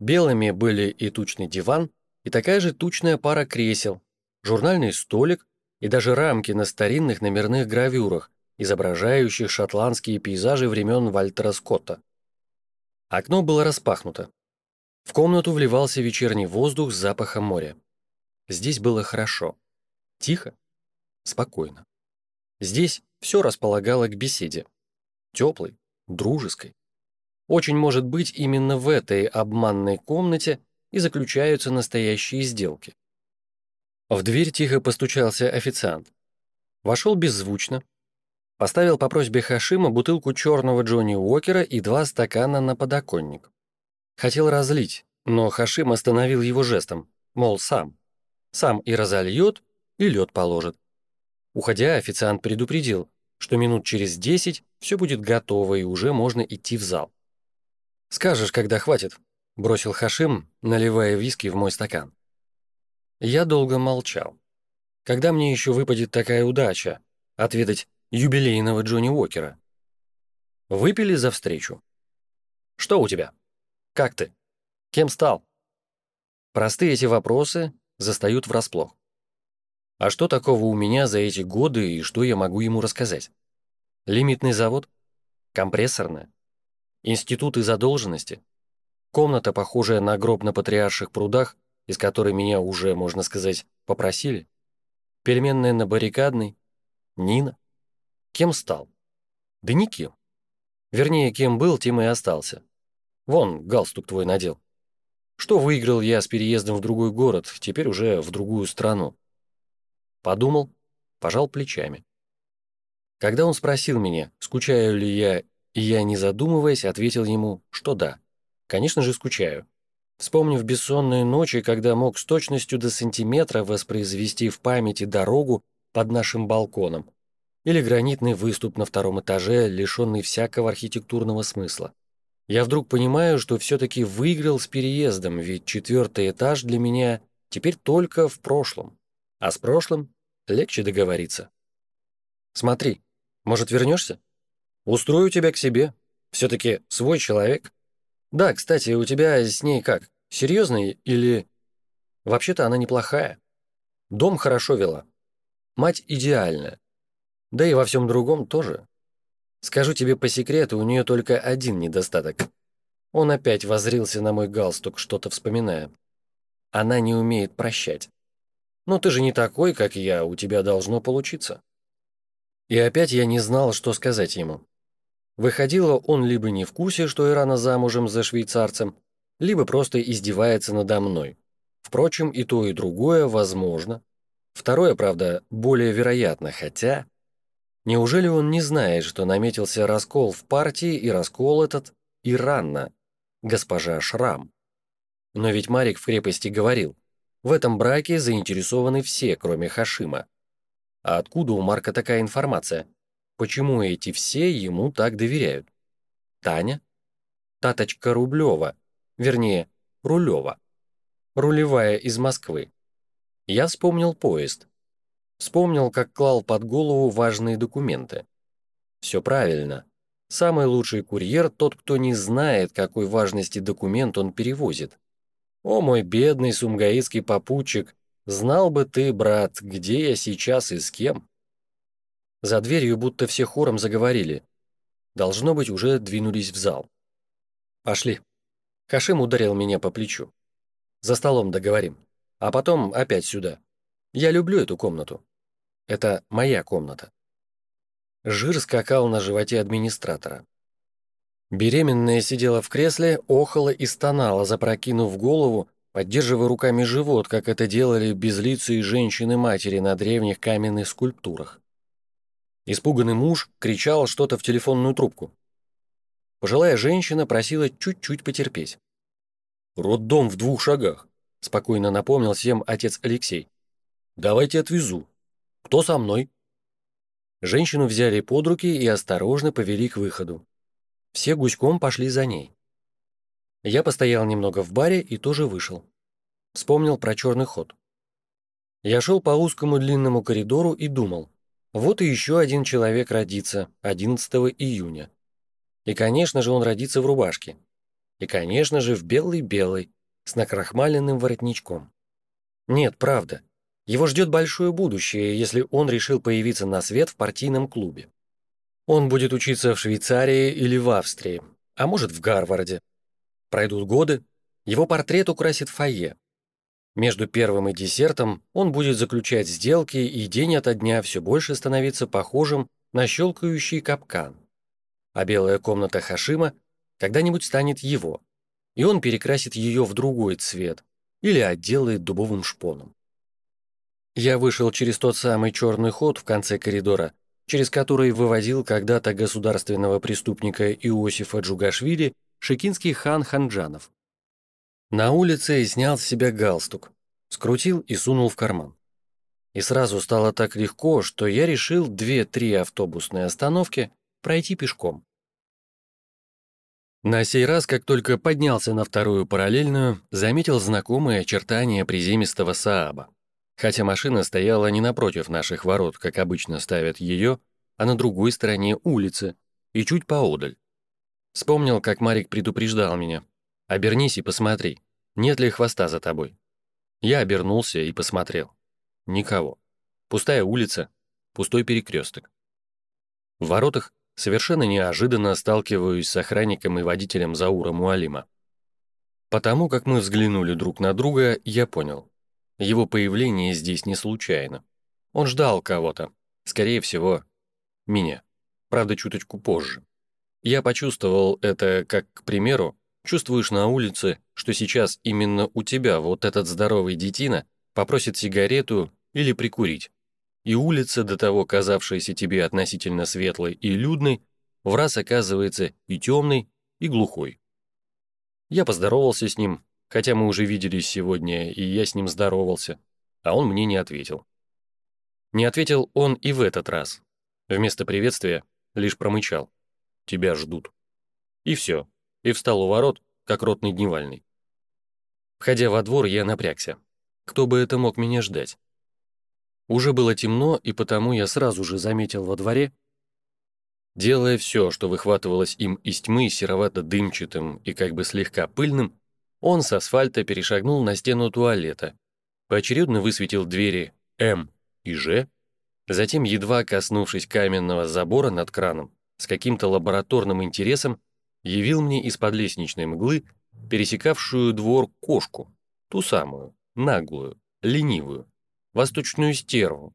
Белыми были и тучный диван, и такая же тучная пара кресел, журнальный столик и даже рамки на старинных номерных гравюрах, изображающих шотландские пейзажи времен Вальтера Скотта. Окно было распахнуто. В комнату вливался вечерний воздух с запахом моря. Здесь было хорошо. Тихо, спокойно. Здесь все располагало к беседе. Теплой, дружеской. Очень может быть, именно в этой обманной комнате и заключаются настоящие сделки. В дверь тихо постучался официант. Вошел беззвучно. Поставил по просьбе Хашима бутылку черного Джонни Уокера и два стакана на подоконник. Хотел разлить, но Хашим остановил его жестом, мол, сам. Сам и разольет, и лед положит. Уходя, официант предупредил, что минут через десять все будет готово и уже можно идти в зал. «Скажешь, когда хватит», — бросил Хашим, наливая виски в мой стакан. Я долго молчал. Когда мне еще выпадет такая удача — отведать юбилейного Джонни Уокера? Выпили за встречу. «Что у тебя? Как ты? Кем стал?» Простые эти вопросы застают врасплох. А что такого у меня за эти годы и что я могу ему рассказать? Лимитный завод? Компрессорная? Институты задолженности? Комната, похожая на гроб на патриарших прудах, из которой меня уже, можно сказать, попросили? Пельменная на баррикадной? Нина? Кем стал? Да никем. Вернее, кем был, тем и остался. Вон, галстук твой надел. Что выиграл я с переездом в другой город, теперь уже в другую страну? Подумал, пожал плечами. Когда он спросил меня, скучаю ли я, и я, не задумываясь, ответил ему, что да. Конечно же, скучаю. Вспомнив бессонные ночи, когда мог с точностью до сантиметра воспроизвести в памяти дорогу под нашим балконом или гранитный выступ на втором этаже, лишенный всякого архитектурного смысла. Я вдруг понимаю, что все-таки выиграл с переездом, ведь четвертый этаж для меня теперь только в прошлом, а с прошлым легче договориться. Смотри, может, вернешься? Устрою тебя к себе. Все-таки свой человек. Да, кстати, у тебя с ней как? Серьезно или... Вообще-то она неплохая. Дом хорошо вела. Мать идеальная. Да и во всем другом тоже. Скажу тебе по секрету, у нее только один недостаток. Он опять возрился на мой галстук, что-то вспоминая. Она не умеет прощать. Но ты же не такой, как я, у тебя должно получиться. И опять я не знал, что сказать ему. Выходило, он либо не в курсе, что Ирана замужем за швейцарцем, либо просто издевается надо мной. Впрочем, и то, и другое возможно. Второе, правда, более вероятно, хотя... Неужели он не знает, что наметился раскол в партии, и раскол этот Иранна, госпожа Шрам? Но ведь Марик в крепости говорил, в этом браке заинтересованы все, кроме Хашима. А откуда у Марка такая информация? Почему эти все ему так доверяют? Таня? Таточка Рублева, вернее, Рулева. Рулевая из Москвы. Я вспомнил поезд. Вспомнил, как клал под голову важные документы. Все правильно. Самый лучший курьер – тот, кто не знает, какой важности документ он перевозит. О, мой бедный сумгаитский попутчик, знал бы ты, брат, где я сейчас и с кем. За дверью будто все хором заговорили. Должно быть, уже двинулись в зал. Пошли. Хашим ударил меня по плечу. За столом договорим. А потом опять сюда. Я люблю эту комнату. Это моя комната. Жир скакал на животе администратора. Беременная сидела в кресле, охала и стонала, запрокинув голову, поддерживая руками живот, как это делали безлицые женщины-матери на древних каменных скульптурах. Испуганный муж кричал что-то в телефонную трубку. Пожилая женщина просила чуть-чуть потерпеть. «Роддом в двух шагах», — спокойно напомнил всем отец Алексей. «Давайте отвезу. Кто со мной?» Женщину взяли под руки и осторожно повели к выходу. Все гуськом пошли за ней. Я постоял немного в баре и тоже вышел. Вспомнил про черный ход. Я шел по узкому длинному коридору и думал, вот и еще один человек родится 11 июня. И, конечно же, он родится в рубашке. И, конечно же, в белый-белый, с накрахмаленным воротничком. Нет, правда. Его ждет большое будущее, если он решил появиться на свет в партийном клубе. Он будет учиться в Швейцарии или в Австрии, а может в Гарварде. Пройдут годы, его портрет украсит фойе. Между первым и десертом он будет заключать сделки и день ото дня все больше становиться похожим на щелкающий капкан а белая комната Хашима когда-нибудь станет его, и он перекрасит ее в другой цвет или отделает дубовым шпоном. Я вышел через тот самый черный ход в конце коридора, через который вывозил когда-то государственного преступника Иосифа Джугашвили шекинский хан Ханджанов. На улице снял с себя галстук, скрутил и сунул в карман. И сразу стало так легко, что я решил две-три автобусные остановки пройти пешком. На сей раз, как только поднялся на вторую параллельную, заметил знакомые очертания приземистого Сааба. Хотя машина стояла не напротив наших ворот, как обычно ставят ее, а на другой стороне улицы и чуть поодаль. Вспомнил, как Марик предупреждал меня. «Обернись и посмотри, нет ли хвоста за тобой». Я обернулся и посмотрел. Никого. Пустая улица, пустой перекресток. В воротах совершенно неожиданно сталкиваюсь с охранником и водителем Заура Муалима. Потому как мы взглянули друг на друга, я понял. Его появление здесь не случайно. Он ждал кого-то. Скорее всего, меня. Правда, чуточку позже. Я почувствовал это, как, к примеру, чувствуешь на улице, что сейчас именно у тебя вот этот здоровый детина попросит сигарету или прикурить и улица, до того казавшаяся тебе относительно светлой и людной, в раз оказывается и темной, и глухой. Я поздоровался с ним, хотя мы уже виделись сегодня, и я с ним здоровался, а он мне не ответил. Не ответил он и в этот раз. Вместо приветствия лишь промычал. «Тебя ждут». И все, и встал у ворот, как ротный дневальный. Входя во двор, я напрягся. Кто бы это мог меня ждать? Уже было темно, и потому я сразу же заметил во дворе, делая все, что выхватывалось им из тьмы серовато-дымчатым и как бы слегка пыльным, он с асфальта перешагнул на стену туалета, поочередно высветил двери М и Ж, затем, едва коснувшись каменного забора над краном, с каким-то лабораторным интересом, явил мне из-под лестничной мглы пересекавшую двор кошку, ту самую, наглую, ленивую, восточную стерву.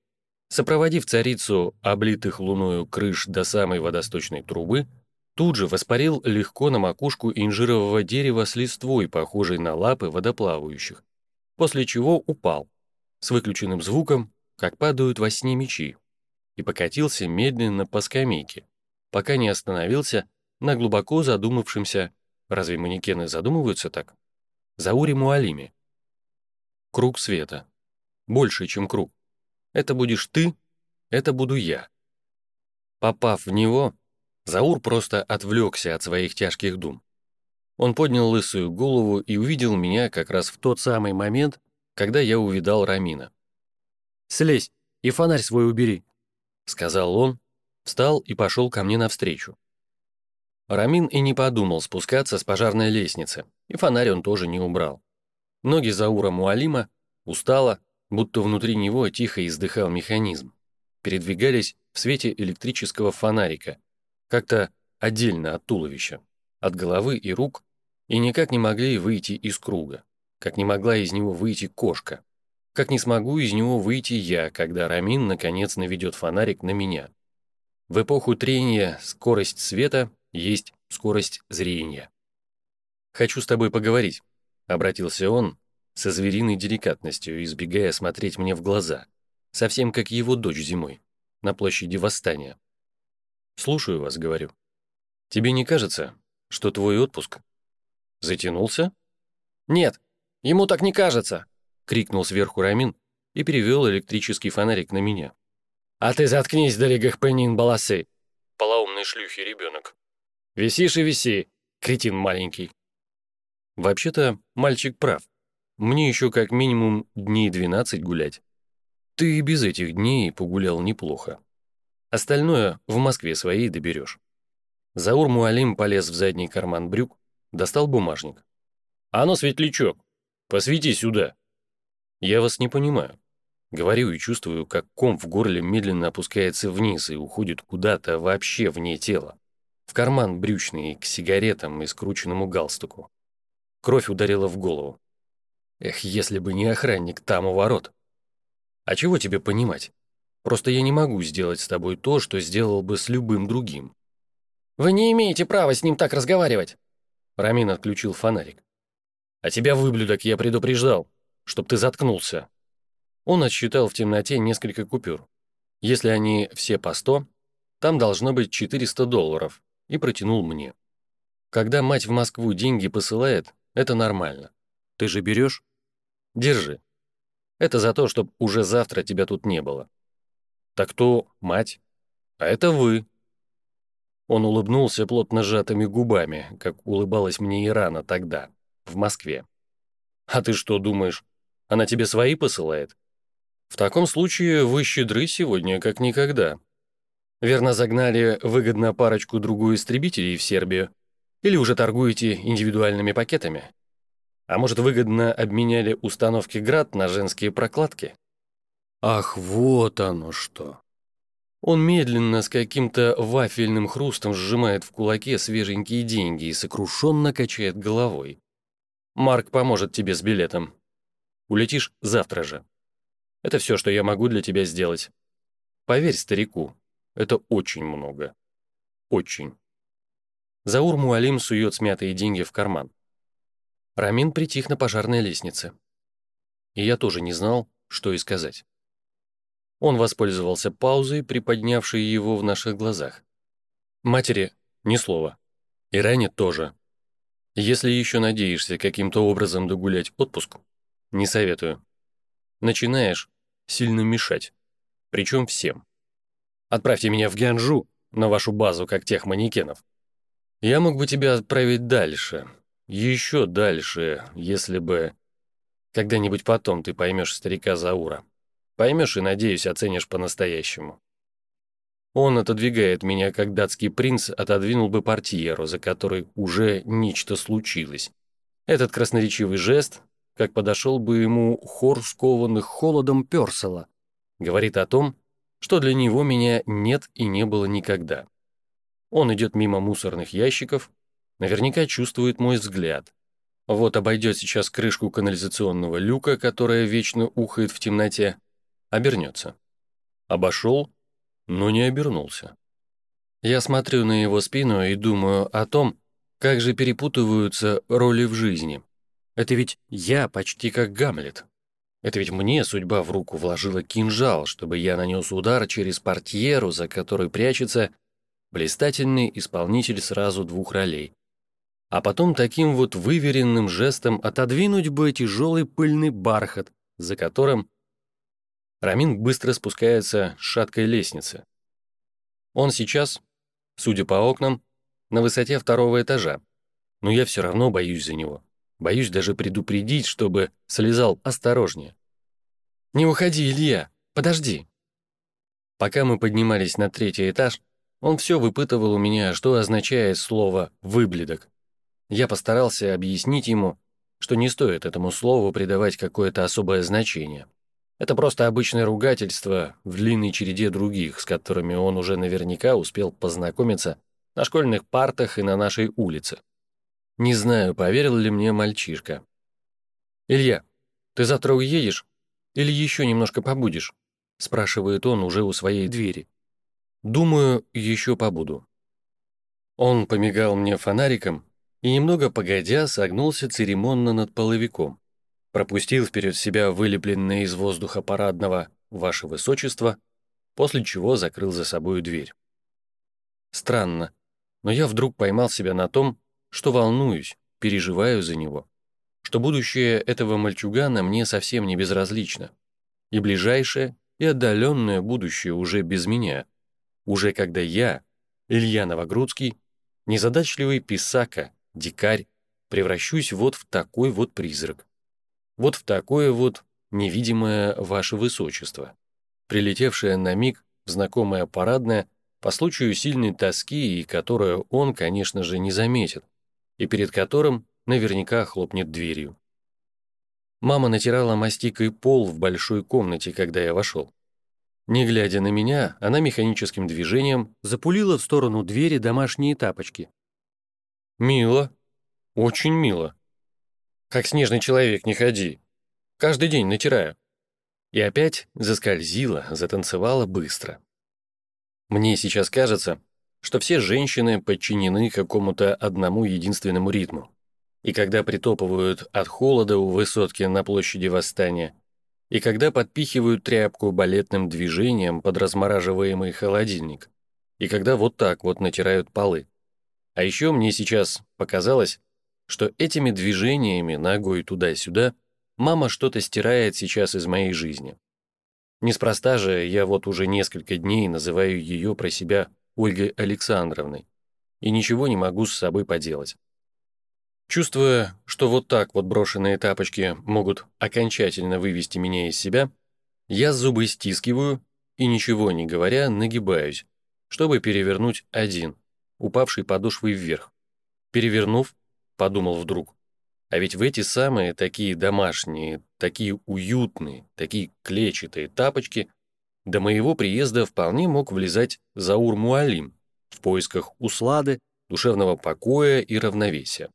Сопроводив царицу, облитых луною крыш до самой водосточной трубы, тут же воспарил легко на макушку инжирового дерева с листвой, похожей на лапы водоплавающих, после чего упал, с выключенным звуком, как падают во сне мечи, и покатился медленно по скамейке, пока не остановился на глубоко задумавшемся, разве манекены задумываются так, Зауре Муалиме. Круг света больше, чем круг. Это будешь ты, это буду я. Попав в него, Заур просто отвлекся от своих тяжких дум. Он поднял лысую голову и увидел меня как раз в тот самый момент, когда я увидал Рамина. «Слезь и фонарь свой убери», — сказал он, встал и пошел ко мне навстречу. Рамин и не подумал спускаться с пожарной лестницы, и фонарь он тоже не убрал. Ноги Заура Муалима устало, будто внутри него тихо издыхал механизм, передвигались в свете электрического фонарика, как-то отдельно от туловища, от головы и рук, и никак не могли выйти из круга, как не могла из него выйти кошка, как не смогу из него выйти я, когда Рамин наконец наведет фонарик на меня. В эпоху трения скорость света есть скорость зрения. «Хочу с тобой поговорить», — обратился он, со звериной деликатностью, избегая смотреть мне в глаза, совсем как его дочь зимой, на площади Восстания. «Слушаю вас», — говорю. «Тебе не кажется, что твой отпуск затянулся?» «Нет, ему так не кажется», — крикнул сверху Рамин и перевел электрический фонарик на меня. «А ты заткнись, дорогих пенин баласы!» Полоумной шлюхи ребенок. «Висишь и виси, кретин маленький!» Вообще-то, мальчик прав. Мне еще как минимум дней 12 гулять. Ты и без этих дней погулял неплохо. Остальное в Москве своей доберешь. Заур Муалим полез в задний карман брюк, достал бумажник. «А ну, светлячок, посвети сюда!» «Я вас не понимаю». Говорю и чувствую, как ком в горле медленно опускается вниз и уходит куда-то вообще вне тела. В карман брючный, к сигаретам и скрученному галстуку. Кровь ударила в голову. Эх, если бы не охранник там у ворот. А чего тебе понимать? Просто я не могу сделать с тобой то, что сделал бы с любым другим. Вы не имеете права с ним так разговаривать. Рамин отключил фонарик. А тебя, выблюдок, я предупреждал, чтоб ты заткнулся. Он отсчитал в темноте несколько купюр. Если они все по сто, там должно быть 400 долларов, и протянул мне. Когда мать в Москву деньги посылает, это нормально. Ты же берешь? Держи. Это за то, чтобы уже завтра тебя тут не было. Так кто мать? А это вы. Он улыбнулся плотно сжатыми губами, как улыбалась мне Ирана тогда, в Москве. А ты что думаешь, она тебе свои посылает? В таком случае вы щедры сегодня, как никогда. Верно загнали выгодно парочку-другую истребителей в Сербию, или уже торгуете индивидуальными пакетами? А может, выгодно обменяли установки «Град» на женские прокладки? Ах, вот оно что. Он медленно, с каким-то вафельным хрустом сжимает в кулаке свеженькие деньги и сокрушенно качает головой. «Марк поможет тебе с билетом. Улетишь завтра же. Это все, что я могу для тебя сделать. Поверь старику, это очень много. Очень». Заур Муалим сует смятые деньги в карман. Рамин притих на пожарной лестнице. И я тоже не знал, что и сказать. Он воспользовался паузой, приподнявшей его в наших глазах. Матери ни слова. И Ране тоже. Если еще надеешься каким-то образом догулять отпуск, не советую. Начинаешь сильно мешать. Причем всем. Отправьте меня в Гянжу, на вашу базу, как тех манекенов. Я мог бы тебя отправить дальше, еще дальше, если бы... Когда-нибудь потом ты поймешь старика Заура. Поймешь и, надеюсь, оценишь по-настоящему. Он отодвигает меня, как датский принц отодвинул бы портьеру, за которой уже нечто случилось. Этот красноречивый жест, как подошел бы ему хор скованных холодом Персела, говорит о том, что для него меня нет и не было никогда. Он идет мимо мусорных ящиков, наверняка чувствует мой взгляд. Вот обойдет сейчас крышку канализационного люка, которая вечно ухает в темноте, обернется. Обошел, но не обернулся. Я смотрю на его спину и думаю о том, как же перепутываются роли в жизни. Это ведь я почти как Гамлет. Это ведь мне судьба в руку вложила кинжал, чтобы я нанес удар через портьеру, за которой прячется блистательный исполнитель сразу двух ролей. А потом таким вот выверенным жестом отодвинуть бы тяжелый пыльный бархат, за которым Рамин быстро спускается с шаткой лестницы. Он сейчас, судя по окнам, на высоте второго этажа, но я все равно боюсь за него. Боюсь даже предупредить, чтобы слезал осторожнее. «Не уходи, Илья! Подожди!» Пока мы поднимались на третий этаж, он все выпытывал у меня, что означает слово «выбледок». Я постарался объяснить ему, что не стоит этому слову придавать какое-то особое значение. Это просто обычное ругательство в длинной череде других, с которыми он уже наверняка успел познакомиться на школьных партах и на нашей улице. Не знаю, поверил ли мне мальчишка. «Илья, ты завтра уедешь? Или еще немножко побудешь?» спрашивает он уже у своей двери. Думаю, еще побуду. Он помигал мне фонариком и немного погодя согнулся церемонно над половиком. Пропустил вперед себя вылепленное из воздуха парадного «Ваше Высочество», после чего закрыл за собою дверь. Странно, но я вдруг поймал себя на том, что волнуюсь, переживаю за него, что будущее этого мальчугана мне совсем не безразлично, и ближайшее, и отдаленное будущее уже без меня, уже когда я, Илья Новогрудский, незадачливый писака, дикарь, превращусь вот в такой вот призрак. Вот в такое вот невидимое ваше высочество, прилетевшее на миг в знакомое парадное по случаю сильной тоски и которую он, конечно же, не заметит, и перед которым наверняка хлопнет дверью. Мама натирала мастикой пол в большой комнате, когда я вошел. Не глядя на меня, она механическим движением запулила в сторону двери домашние тапочки. «Мило. Очень мило. Как снежный человек, не ходи. Каждый день натираю». И опять заскользила, затанцевала быстро. Мне сейчас кажется, что все женщины подчинены какому-то одному единственному ритму. И когда притопывают от холода у высотки на площади Восстания, и когда подпихивают тряпку балетным движением под размораживаемый холодильник, и когда вот так вот натирают полы. А еще мне сейчас показалось, что этими движениями, ногой туда-сюда, мама что-то стирает сейчас из моей жизни. Неспроста же я вот уже несколько дней называю ее про себя Ольгой Александровной и ничего не могу с собой поделать. Чувствуя, что вот так вот брошенные тапочки могут окончательно вывести меня из себя, я зубы стискиваю и, ничего не говоря, нагибаюсь, чтобы перевернуть один, упавший подошвой вверх. Перевернув, подумал вдруг, а ведь в эти самые такие домашние, такие уютные, такие клетчатые тапочки до моего приезда вполне мог влезать Заур Муалим в поисках услады, душевного покоя и равновесия.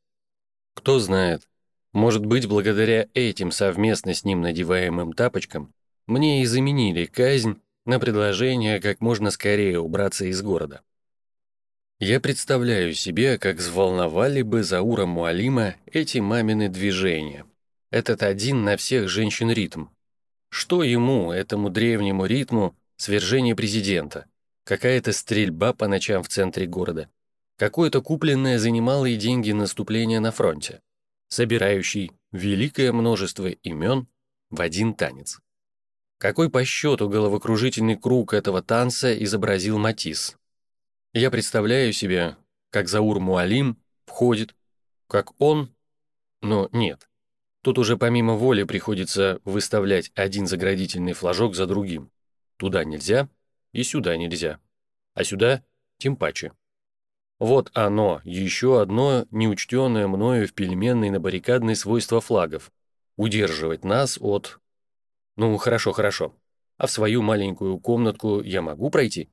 Кто знает, может быть, благодаря этим совместно с ним надеваемым тапочкам мне и заменили казнь на предложение как можно скорее убраться из города. Я представляю себе, как взволновали бы Заура Муалима эти мамины движения. Этот один на всех женщин ритм. Что ему, этому древнему ритму, свержение президента? Какая-то стрельба по ночам в центре города. Какое-то купленное за немалые деньги наступление на фронте, собирающий великое множество имен в один танец. Какой по счету головокружительный круг этого танца изобразил Матисс? Я представляю себе, как Заур Муалим входит, как он... Но нет. Тут уже помимо воли приходится выставлять один заградительный флажок за другим. Туда нельзя и сюда нельзя. А сюда тем паче. Вот оно, еще одно неучтенное мною в пельменной на баррикадной свойство флагов. Удерживать нас от... Ну, хорошо, хорошо. А в свою маленькую комнатку я могу пройти?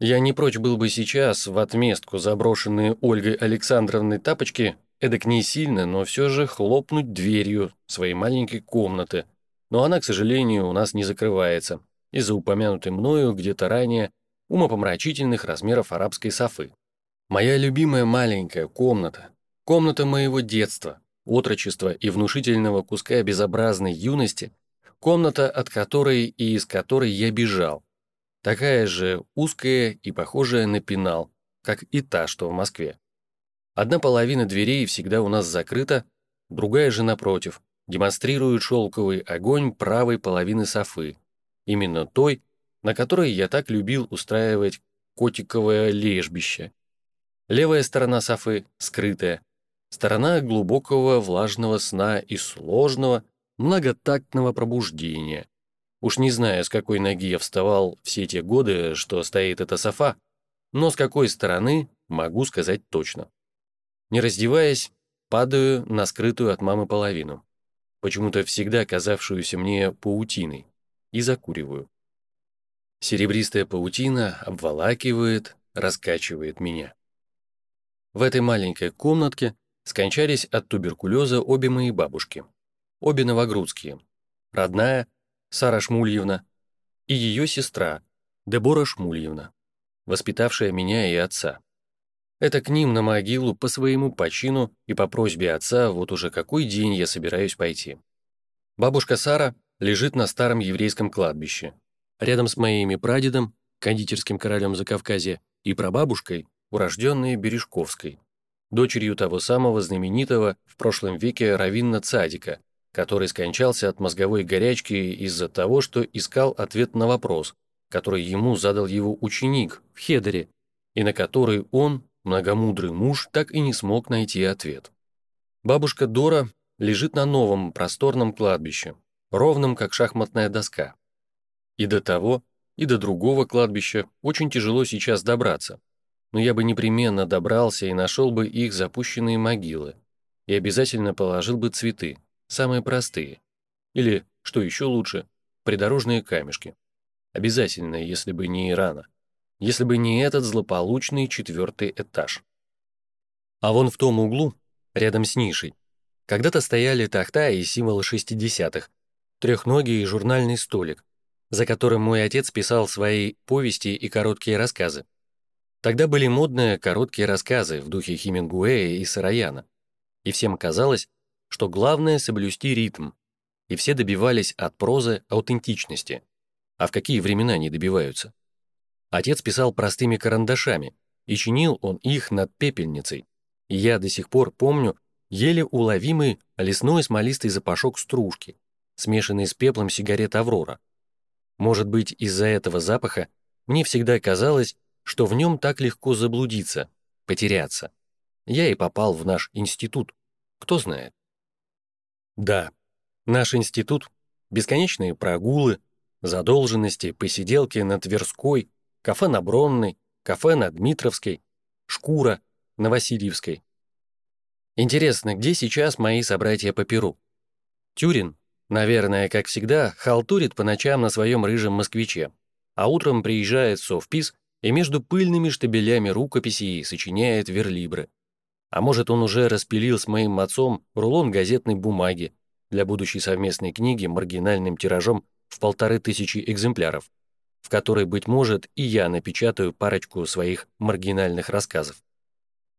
Я не прочь был бы сейчас, в отместку заброшенные Ольгой Александровной тапочки, эдак не сильно, но все же хлопнуть дверью своей маленькой комнаты. Но она, к сожалению, у нас не закрывается, из-за упомянутой мною где-то ранее умопомрачительных размеров арабской софы. Моя любимая маленькая комната, комната моего детства, отрочества и внушительного куска безобразной юности, комната, от которой и из которой я бежал, такая же узкая и похожая на пенал, как и та, что в Москве. Одна половина дверей всегда у нас закрыта, другая же напротив, демонстрирует шелковый огонь правой половины софы, именно той, на которой я так любил устраивать котиковое лежбище. Левая сторона софы скрытая, сторона глубокого влажного сна и сложного, многотактного пробуждения, Уж не знаю, с какой ноги я вставал все те годы, что стоит эта софа, но с какой стороны, могу сказать точно. Не раздеваясь, падаю на скрытую от мамы половину, почему-то всегда казавшуюся мне паутиной, и закуриваю. Серебристая паутина обволакивает, раскачивает меня. В этой маленькой комнатке скончались от туберкулеза обе мои бабушки, обе новогрудские, родная Сара Шмульевна, и ее сестра, Дебора Шмульевна, воспитавшая меня и отца. Это к ним на могилу по своему почину и по просьбе отца вот уже какой день я собираюсь пойти. Бабушка Сара лежит на старом еврейском кладбище. Рядом с моими прадедом, кондитерским королем Закавказья, и прабабушкой, урожденной Бережковской, дочерью того самого знаменитого в прошлом веке Равинна Цадика, который скончался от мозговой горячки из-за того, что искал ответ на вопрос, который ему задал его ученик в Хедере, и на который он, многомудрый муж, так и не смог найти ответ. Бабушка Дора лежит на новом просторном кладбище, ровном как шахматная доска. И до того, и до другого кладбища очень тяжело сейчас добраться, но я бы непременно добрался и нашел бы их запущенные могилы, и обязательно положил бы цветы, самые простые. Или, что еще лучше, придорожные камешки. Обязательно, если бы не Ирана. Если бы не этот злополучный четвертый этаж. А вон в том углу, рядом с нишей, когда-то стояли тахта и символы шестидесятых, трехногий и журнальный столик, за которым мой отец писал свои повести и короткие рассказы. Тогда были модные короткие рассказы в духе Хемингуэя и Сараяна. И всем казалось, что главное — соблюсти ритм, и все добивались от прозы аутентичности. А в какие времена они добиваются? Отец писал простыми карандашами, и чинил он их над пепельницей. И я до сих пор помню еле уловимый лесной смолистый запашок стружки, смешанный с пеплом сигарет «Аврора». Может быть, из-за этого запаха мне всегда казалось, что в нем так легко заблудиться, потеряться. Я и попал в наш институт, кто знает. Да, наш институт, бесконечные прогулы, задолженности, посиделки на Тверской, кафе на Бронной, кафе на Дмитровской, шкура на Васильевской. Интересно, где сейчас мои собратья по Перу? Тюрин, наверное, как всегда, халтурит по ночам на своем рыжем москвиче, а утром приезжает в Совпис и между пыльными штабелями рукописей сочиняет верлибры. А может, он уже распилил с моим отцом рулон газетной бумаги для будущей совместной книги маргинальным тиражом в полторы тысячи экземпляров, в которой, быть может, и я напечатаю парочку своих маргинальных рассказов.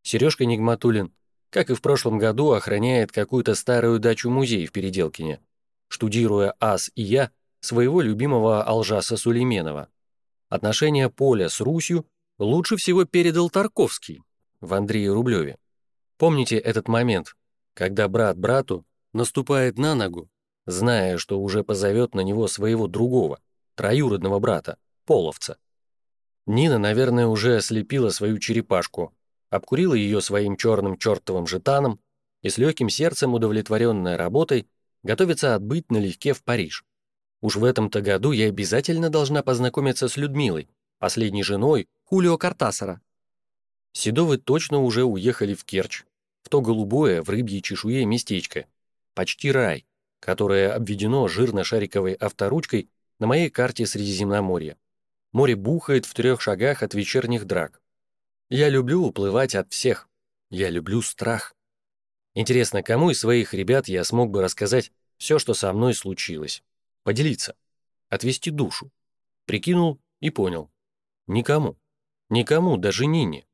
Сережка Нигматулин, как и в прошлом году, охраняет какую-то старую дачу-музей в Переделкине, штудируя ас и я своего любимого Алжаса Сулейменова. Отношения Поля с Русью лучше всего передал Тарковский в Андрее Рублеве. Помните этот момент, когда брат брату наступает на ногу, зная, что уже позовет на него своего другого, троюродного брата, половца. Нина, наверное, уже ослепила свою черепашку, обкурила ее своим черным чертовым жетаном и с легким сердцем, удовлетворенная работой, готовится отбыть налегке в Париж. Уж в этом-то году я обязательно должна познакомиться с Людмилой, последней женой Хулио Картасара, Седовы точно уже уехали в Керчь, в то голубое в рыбьей чешуе местечко, почти рай, которое обведено жирно-шариковой авторучкой на моей карте Средиземноморья. Море бухает в трех шагах от вечерних драк. Я люблю уплывать от всех. Я люблю страх. Интересно, кому из своих ребят я смог бы рассказать все, что со мной случилось? Поделиться. Отвести душу. Прикинул и понял. Никому. Никому, даже Нине.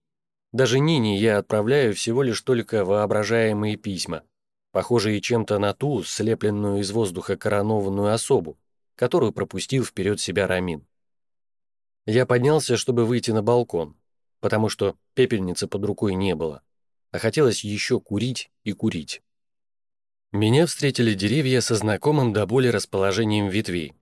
Даже Нине я отправляю всего лишь только воображаемые письма, похожие чем-то на ту, слепленную из воздуха коронованную особу, которую пропустил вперед себя Рамин. Я поднялся, чтобы выйти на балкон, потому что пепельницы под рукой не было, а хотелось еще курить и курить. Меня встретили деревья со знакомым до боли расположением ветвей.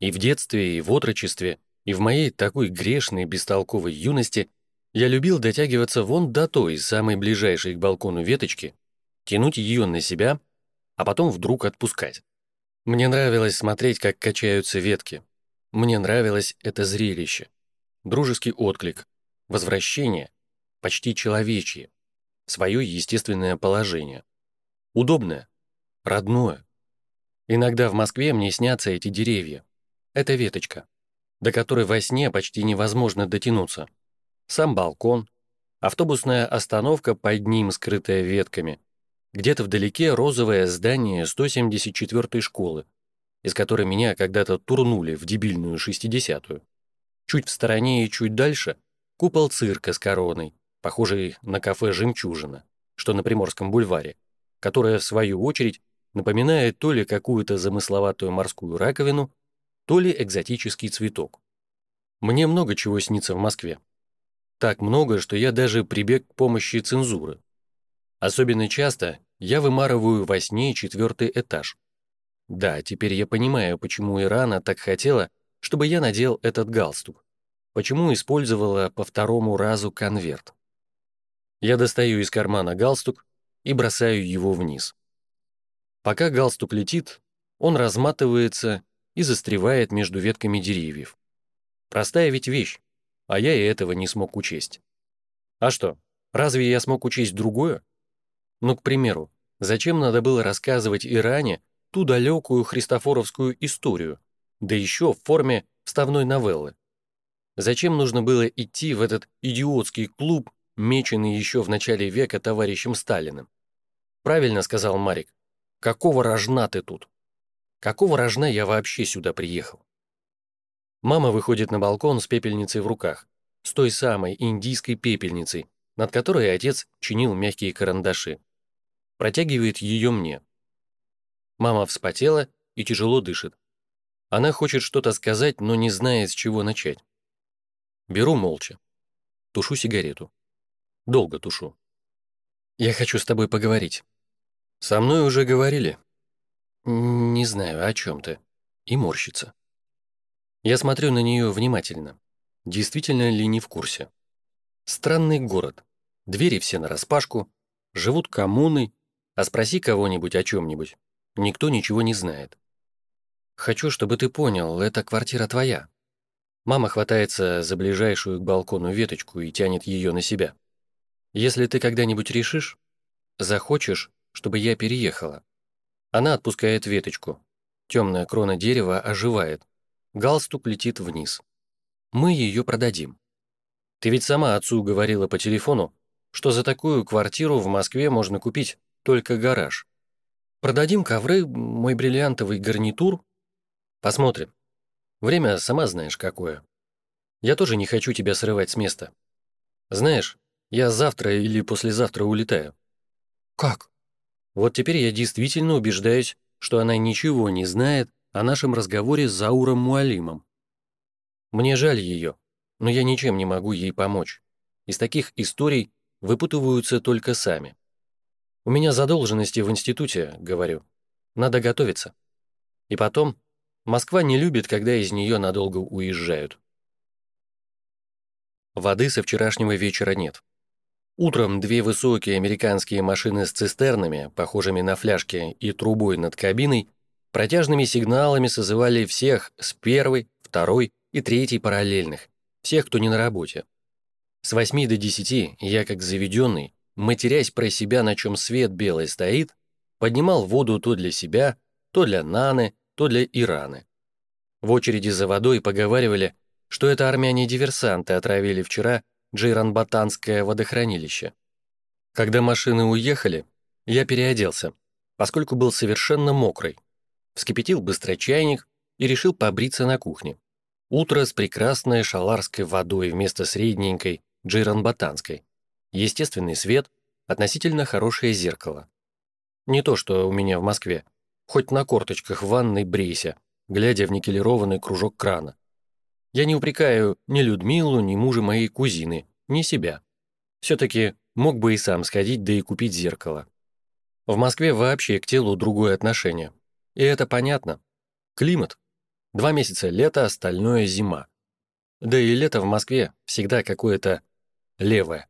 И в детстве, и в отрочестве, и в моей такой грешной, бестолковой юности я любил дотягиваться вон до той, самой ближайшей к балкону веточки, тянуть ее на себя, а потом вдруг отпускать. Мне нравилось смотреть, как качаются ветки. Мне нравилось это зрелище. Дружеский отклик, возвращение, почти человечье, свое естественное положение. Удобное, родное. Иногда в Москве мне снятся эти деревья. Это веточка, до которой во сне почти невозможно дотянуться сам балкон, автобусная остановка под ним, скрытая ветками, где-то вдалеке розовое здание 174-й школы, из которой меня когда-то турнули в дебильную 60-ю. Чуть в стороне и чуть дальше — купол цирка с короной, похожий на кафе «Жемчужина», что на Приморском бульваре, которое, в свою очередь, напоминает то ли какую-то замысловатую морскую раковину, то ли экзотический цветок. Мне много чего снится в Москве. Так много, что я даже прибег к помощи цензуры. Особенно часто я вымарываю во сне четвертый этаж. Да, теперь я понимаю, почему Ирана так хотела, чтобы я надел этот галстук. Почему использовала по второму разу конверт. Я достаю из кармана галстук и бросаю его вниз. Пока галстук летит, он разматывается и застревает между ветками деревьев. Простая ведь вещь, а я и этого не смог учесть. А что, разве я смог учесть другое? Ну, к примеру, зачем надо было рассказывать Иране ту далекую христофоровскую историю, да еще в форме вставной новеллы? Зачем нужно было идти в этот идиотский клуб, меченный еще в начале века товарищем Сталиным? Правильно сказал Марик. Какого рожна ты тут? Какого рожна я вообще сюда приехал? Мама выходит на балкон с пепельницей в руках, с той самой индийской пепельницей, над которой отец чинил мягкие карандаши. Протягивает ее мне. Мама вспотела и тяжело дышит. Она хочет что-то сказать, но не знает, с чего начать. Беру молча. Тушу сигарету. Долго тушу. «Я хочу с тобой поговорить». «Со мной уже говорили». «Не знаю, о чем ты». И морщится. Я смотрю на нее внимательно. Действительно ли не в курсе? Странный город. Двери все нараспашку. Живут коммуны. А спроси кого-нибудь о чем-нибудь. Никто ничего не знает. Хочу, чтобы ты понял, эта квартира твоя. Мама хватается за ближайшую к балкону веточку и тянет ее на себя. Если ты когда-нибудь решишь, захочешь, чтобы я переехала. Она отпускает веточку. Темная крона дерева оживает, Галстук летит вниз. Мы ее продадим. Ты ведь сама отцу говорила по телефону, что за такую квартиру в Москве можно купить только гараж. Продадим ковры, мой бриллиантовый гарнитур. Посмотрим. Время сама знаешь какое. Я тоже не хочу тебя срывать с места. Знаешь, я завтра или послезавтра улетаю. Как? Вот теперь я действительно убеждаюсь, что она ничего не знает о нашем разговоре с Зауром Муалимом. Мне жаль ее, но я ничем не могу ей помочь. Из таких историй выпутываются только сами. У меня задолженности в институте, говорю. Надо готовиться. И потом, Москва не любит, когда из нее надолго уезжают. Воды со вчерашнего вечера нет. Утром две высокие американские машины с цистернами, похожими на фляжки, и трубой над кабиной Протяжными сигналами созывали всех с первой, второй и третьей параллельных, всех, кто не на работе. С восьми до десяти я, как заведенный, матерясь про себя, на чем свет белый стоит, поднимал воду то для себя, то для Наны, то для Ираны. В очереди за водой поговаривали, что это армяне-диверсанты отравили вчера Джейранбатанское водохранилище. Когда машины уехали, я переоделся, поскольку был совершенно мокрый, вскипятил быстро чайник и решил побриться на кухне. Утро с прекрасной шаларской водой вместо средненькой джейранбатанской. Естественный свет, относительно хорошее зеркало. Не то, что у меня в Москве. Хоть на корточках в ванной брейся, глядя в никелированный кружок крана. Я не упрекаю ни Людмилу, ни мужа моей кузины, ни себя. Все-таки мог бы и сам сходить, да и купить зеркало. В Москве вообще к телу другое отношение. И это понятно. Климат. Два месяца лето, остальное зима. Да и лето в Москве всегда какое-то левое.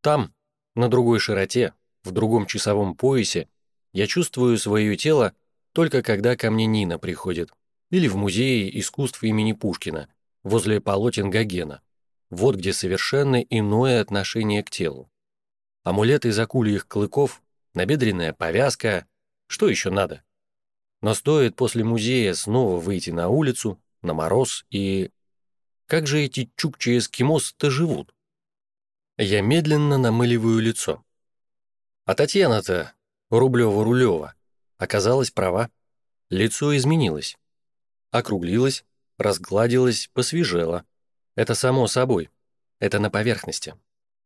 Там, на другой широте, в другом часовом поясе, я чувствую свое тело только когда ко мне Нина приходит. Или в музее искусств имени Пушкина, возле полотен Гогена. Вот где совершенно иное отношение к телу. Амулет из акульих клыков, набедренная повязка. Что еще надо? Но стоит после музея снова выйти на улицу, на мороз и... Как же эти чукчи-эскимосы-то живут? Я медленно намыливаю лицо. А Татьяна-то, Рублева-Рулева, оказалась права. Лицо изменилось. Округлилось, разгладилось, посвежело. Это само собой. Это на поверхности.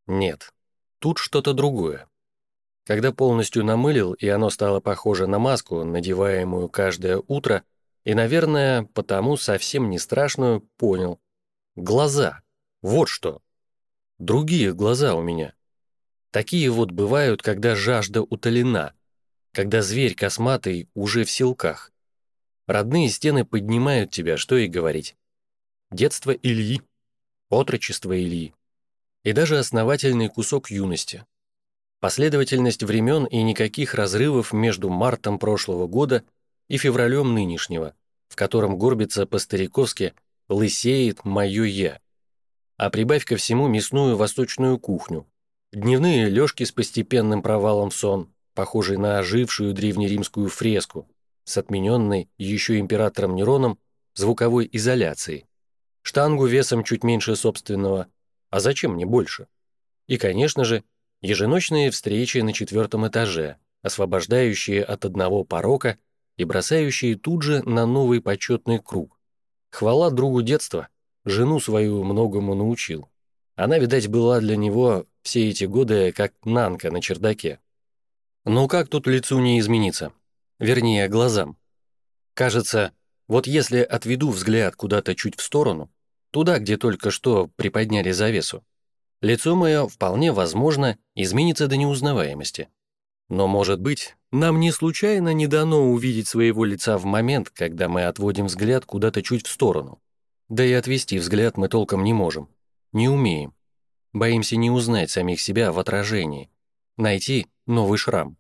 Нет, тут что-то другое. Когда полностью намылил, и оно стало похоже на маску, надеваемую каждое утро, и, наверное, потому совсем не страшную, понял. Глаза. Вот что. Другие глаза у меня. Такие вот бывают, когда жажда утолена, когда зверь косматый уже в силках. Родные стены поднимают тебя, что и говорить. Детство Ильи, отрочество Ильи и даже основательный кусок юности. Последовательность времен и никаких разрывов между мартом прошлого года и февралем нынешнего, в котором горбится по-стариковски «лысеет мое я». А прибавь ко всему мясную восточную кухню, дневные лёжки с постепенным провалом сон, похожий на ожившую древнеримскую фреску с отмененной еще императором Нероном звуковой изоляцией, штангу весом чуть меньше собственного, а зачем мне больше? И, конечно же, еженочные встречи на четвертом этаже, освобождающие от одного порока и бросающие тут же на новый почетный круг. Хвала другу детства, жену свою многому научил. Она, видать, была для него все эти годы как нанка на чердаке. Ну как тут лицу не измениться? Вернее, глазам. Кажется, вот если отведу взгляд куда-то чуть в сторону, туда, где только что приподняли завесу, лицо мое вполне возможно изменится до неузнаваемости. Но, может быть, нам не случайно не дано увидеть своего лица в момент, когда мы отводим взгляд куда-то чуть в сторону. Да и отвести взгляд мы толком не можем. Не умеем. Боимся не узнать самих себя в отражении. Найти новый шрам.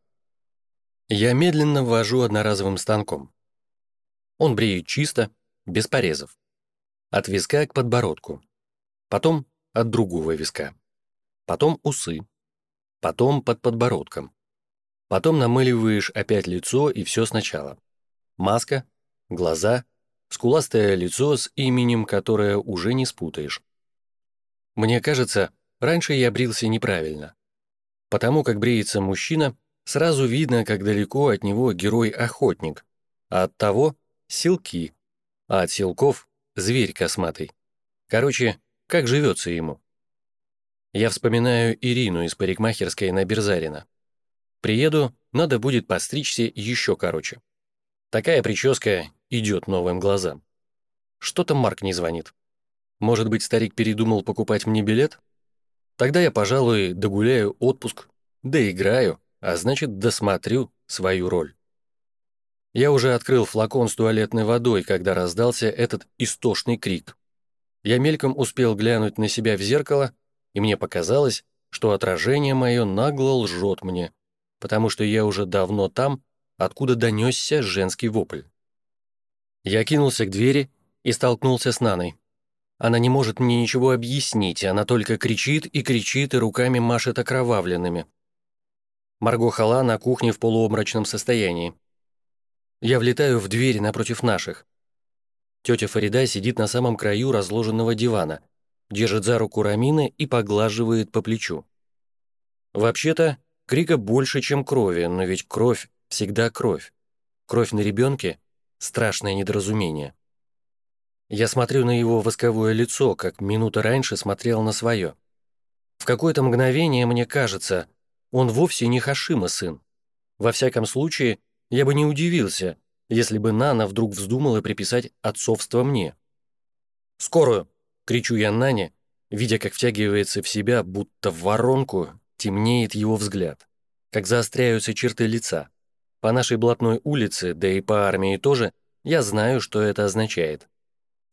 Я медленно ввожу одноразовым станком. Он бреет чисто, без порезов. От виска к подбородку. Потом от другого виска. Потом усы. Потом под подбородком. Потом намыливаешь опять лицо и все сначала. Маска, глаза, скуластое лицо с именем, которое уже не спутаешь. Мне кажется, раньше я брился неправильно. Потому как бреется мужчина, сразу видно, как далеко от него герой-охотник, а от того — силки, а от силков — зверь косматый. Короче, как живется ему. Я вспоминаю Ирину из парикмахерской на Берзарина. Приеду, надо будет постричься еще короче. Такая прическа идет новым глазам. Что-то Марк не звонит. Может быть, старик передумал покупать мне билет? Тогда я, пожалуй, догуляю отпуск, доиграю, а значит, досмотрю свою роль. Я уже открыл флакон с туалетной водой, когда раздался этот истошный крик. Я мельком успел глянуть на себя в зеркало, и мне показалось, что отражение мое нагло лжет мне, потому что я уже давно там, откуда донесся женский вопль. Я кинулся к двери и столкнулся с Наной. Она не может мне ничего объяснить, она только кричит и кричит и руками машет окровавленными. Марго Хала на кухне в полуобморочном состоянии. Я влетаю в дверь напротив наших. Тетя Фарида сидит на самом краю разложенного дивана, держит за руку Рамины и поглаживает по плечу. Вообще-то, Крика больше, чем крови, но ведь кровь всегда кровь. Кровь на ребенке — страшное недоразумение. Я смотрю на его восковое лицо, как минута раньше смотрел на свое. В какое-то мгновение мне кажется, он вовсе не Хашима сын. Во всяком случае, я бы не удивился, если бы Нана вдруг вздумала приписать отцовство мне. «Скорую!» — кричу я Нане, видя, как втягивается в себя, будто в воронку, темнеет его взгляд, как заостряются черты лица. По нашей блатной улице, да и по армии тоже, я знаю, что это означает.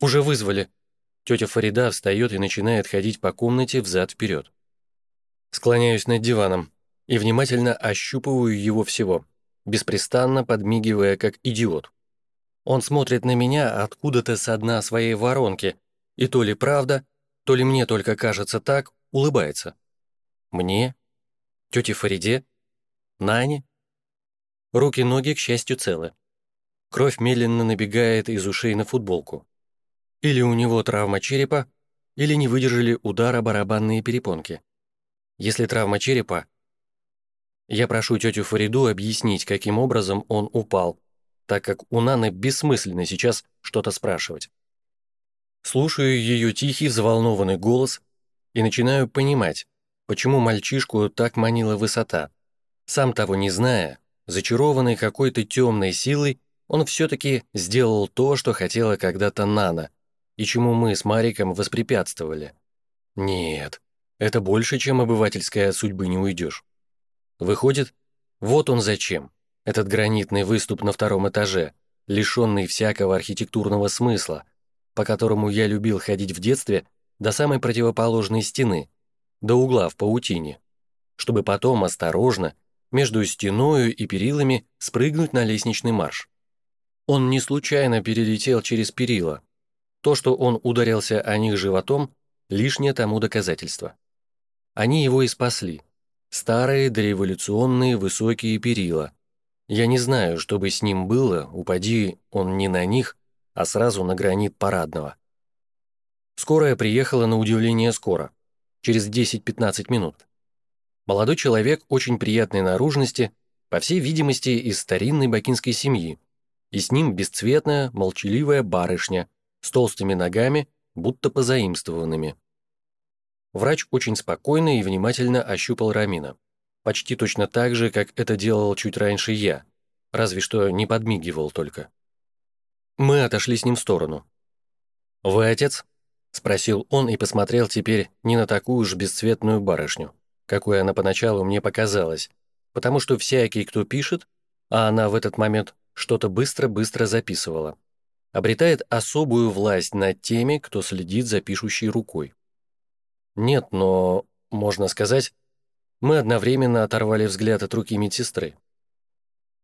«Уже вызвали». Тетя Фарида встает и начинает ходить по комнате взад-вперед. Склоняюсь над диваном и внимательно ощупываю его всего, беспрестанно подмигивая как идиот. Он смотрит на меня откуда-то с дна своей воронки, и то ли правда, то ли мне только кажется так, улыбается. Мне Тете Фариде? Нане? Руки-ноги, к счастью, целы. Кровь медленно набегает из ушей на футболку. Или у него травма черепа, или не выдержали удара барабанные перепонки. Если травма черепа, я прошу тетю Фариду объяснить, каким образом он упал, так как у Наны бессмысленно сейчас что-то спрашивать. Слушаю ее тихий, взволнованный голос и начинаю понимать, почему мальчишку так манила высота. Сам того не зная, зачарованный какой-то темной силой, он все-таки сделал то, что хотела когда-то Нана, и чему мы с Мариком воспрепятствовали. Нет, это больше, чем обывательская судьбы не уйдешь. Выходит, вот он зачем, этот гранитный выступ на втором этаже, лишенный всякого архитектурного смысла, по которому я любил ходить в детстве до самой противоположной стены, до угла в паутине, чтобы потом осторожно, между стеною и перилами, спрыгнуть на лестничный марш. Он не случайно перелетел через перила. То, что он ударился о них животом, лишнее тому доказательство. Они его и спасли. Старые дореволюционные высокие перила. Я не знаю, что бы с ним было, упади он не на них, а сразу на гранит парадного. Скорая приехала на удивление скоро, через 10-15 минут. Молодой человек очень приятной наружности, по всей видимости, из старинной бакинской семьи, и с ним бесцветная, молчаливая барышня с толстыми ногами, будто позаимствованными. Врач очень спокойно и внимательно ощупал Рамина. Почти точно так же, как это делал чуть раньше я, разве что не подмигивал только. Мы отошли с ним в сторону. «Вы отец?» — спросил он и посмотрел теперь не на такую уж бесцветную барышню, какой она поначалу мне показалась, потому что всякий, кто пишет, а она в этот момент что-то быстро-быстро записывала, обретает особую власть над теми, кто следит за пишущей рукой. Нет, но, можно сказать, мы одновременно оторвали взгляд от руки медсестры.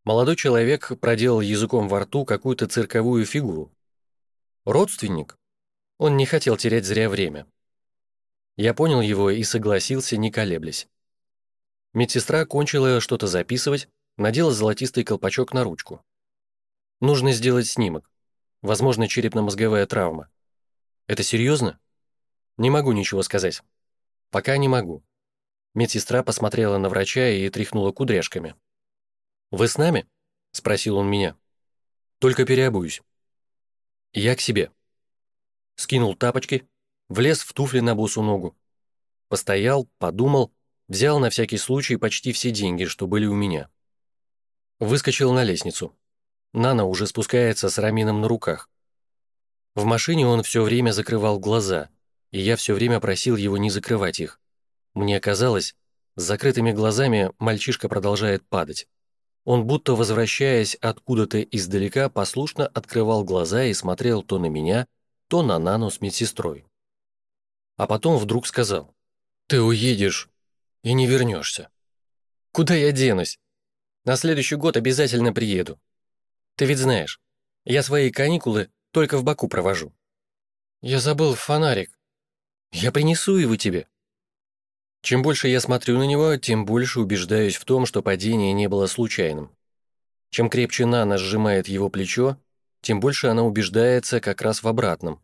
Молодой человек проделал языком во рту какую-то цирковую фигуру. Родственник? Он не хотел терять зря время. Я понял его и согласился, не колеблясь. Медсестра кончила что-то записывать, надела золотистый колпачок на ручку. Нужно сделать снимок. Возможно, черепно-мозговая травма. Это серьезно? Не могу ничего сказать. Пока не могу. Медсестра посмотрела на врача и тряхнула кудряшками. «Вы с нами?» — спросил он меня. «Только переобуюсь». Я к себе. Скинул тапочки, влез в туфли на босу ногу. Постоял, подумал, взял на всякий случай почти все деньги, что были у меня. Выскочил на лестницу. Нана уже спускается с Рамином на руках. В машине он все время закрывал глаза, и я все время просил его не закрывать их. Мне казалось, с закрытыми глазами мальчишка продолжает падать. Он, будто возвращаясь откуда-то издалека, послушно открывал глаза и смотрел то на меня, то на Нану с медсестрой. А потом вдруг сказал, «Ты уедешь и не вернешься». «Куда я денусь? На следующий год обязательно приеду. Ты ведь знаешь, я свои каникулы только в Баку провожу. Я забыл фонарик. Я принесу его тебе. Чем больше я смотрю на него, тем больше убеждаюсь в том, что падение не было случайным. Чем крепче Нана сжимает его плечо, тем больше она убеждается как раз в обратном.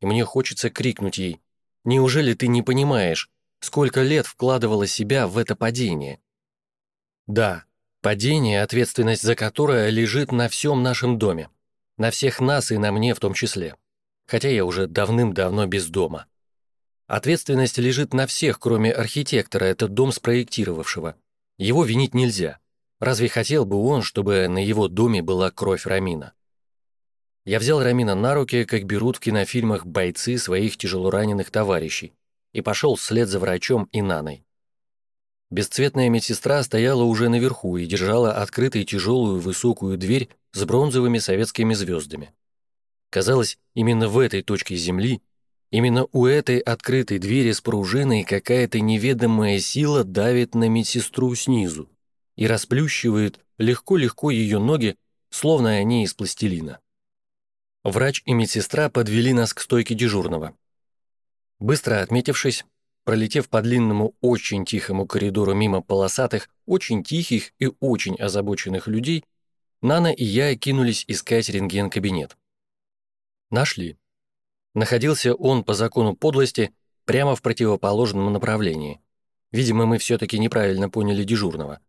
И мне хочется крикнуть ей, «Неужели ты не понимаешь, сколько лет вкладывала себя в это падение?» Да, Падение, ответственность за которое лежит на всем нашем доме. На всех нас и на мне в том числе. Хотя я уже давным-давно без дома. Ответственность лежит на всех, кроме архитектора, этот дом спроектировавшего. Его винить нельзя. Разве хотел бы он, чтобы на его доме была кровь Рамина? Я взял Рамина на руки, как берут в кинофильмах бойцы своих тяжелораненых товарищей, и пошел вслед за врачом и Наной. Бесцветная медсестра стояла уже наверху и держала открытой тяжелую высокую дверь с бронзовыми советскими звездами. Казалось, именно в этой точке земли, именно у этой открытой двери с пружиной какая-то неведомая сила давит на медсестру снизу и расплющивает легко-легко ее ноги, словно они из пластилина. Врач и медсестра подвели нас к стойке дежурного. Быстро отметившись, Пролетев по длинному, очень тихому коридору мимо полосатых, очень тихих и очень озабоченных людей, Нана и я кинулись искать рентген-кабинет. Нашли. Находился он по закону подлости прямо в противоположном направлении. Видимо, мы все-таки неправильно поняли дежурного.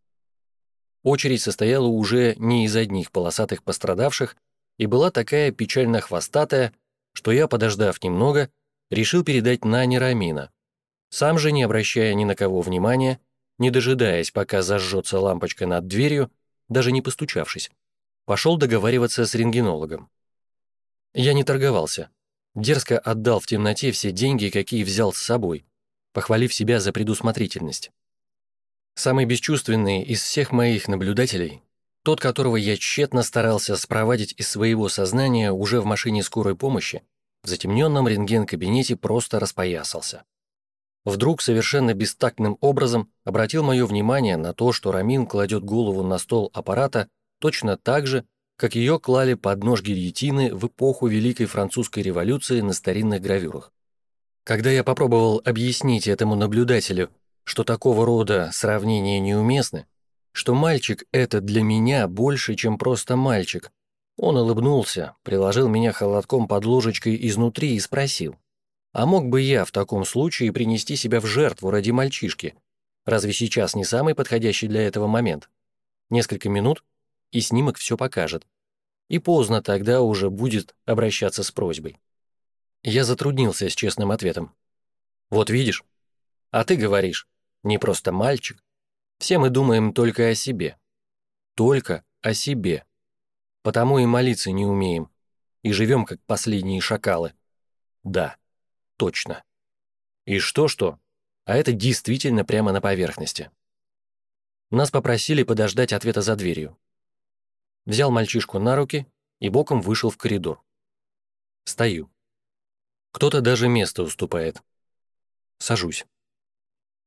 Очередь состояла уже не из одних полосатых пострадавших и была такая печально хвостатая, что я, подождав немного, решил передать Нане Рамина, Сам же, не обращая ни на кого внимания, не дожидаясь, пока зажжется лампочка над дверью, даже не постучавшись, пошел договариваться с рентгенологом. Я не торговался. Дерзко отдал в темноте все деньги, какие взял с собой, похвалив себя за предусмотрительность. Самый бесчувственный из всех моих наблюдателей, тот, которого я тщетно старался спровадить из своего сознания уже в машине скорой помощи, в затемненном рентген-кабинете просто распоясался. Вдруг совершенно бестактным образом обратил мое внимание на то, что Рамин кладет голову на стол аппарата точно так же, как ее клали под нож гильотины в эпоху Великой Французской революции на старинных гравюрах. Когда я попробовал объяснить этому наблюдателю, что такого рода сравнения неуместны, что мальчик — это для меня больше, чем просто мальчик, он улыбнулся, приложил меня холодком под ложечкой изнутри и спросил, а мог бы я в таком случае принести себя в жертву ради мальчишки? Разве сейчас не самый подходящий для этого момент? Несколько минут, и снимок все покажет. И поздно тогда уже будет обращаться с просьбой. Я затруднился с честным ответом. Вот видишь? А ты говоришь, не просто мальчик. Все мы думаем только о себе. Только о себе. Потому и молиться не умеем. И живем, как последние шакалы. Да, точно. И что-что, а это действительно прямо на поверхности. Нас попросили подождать ответа за дверью взял мальчишку на руки и боком вышел в коридор. Стою. Кто-то даже место уступает. Сажусь.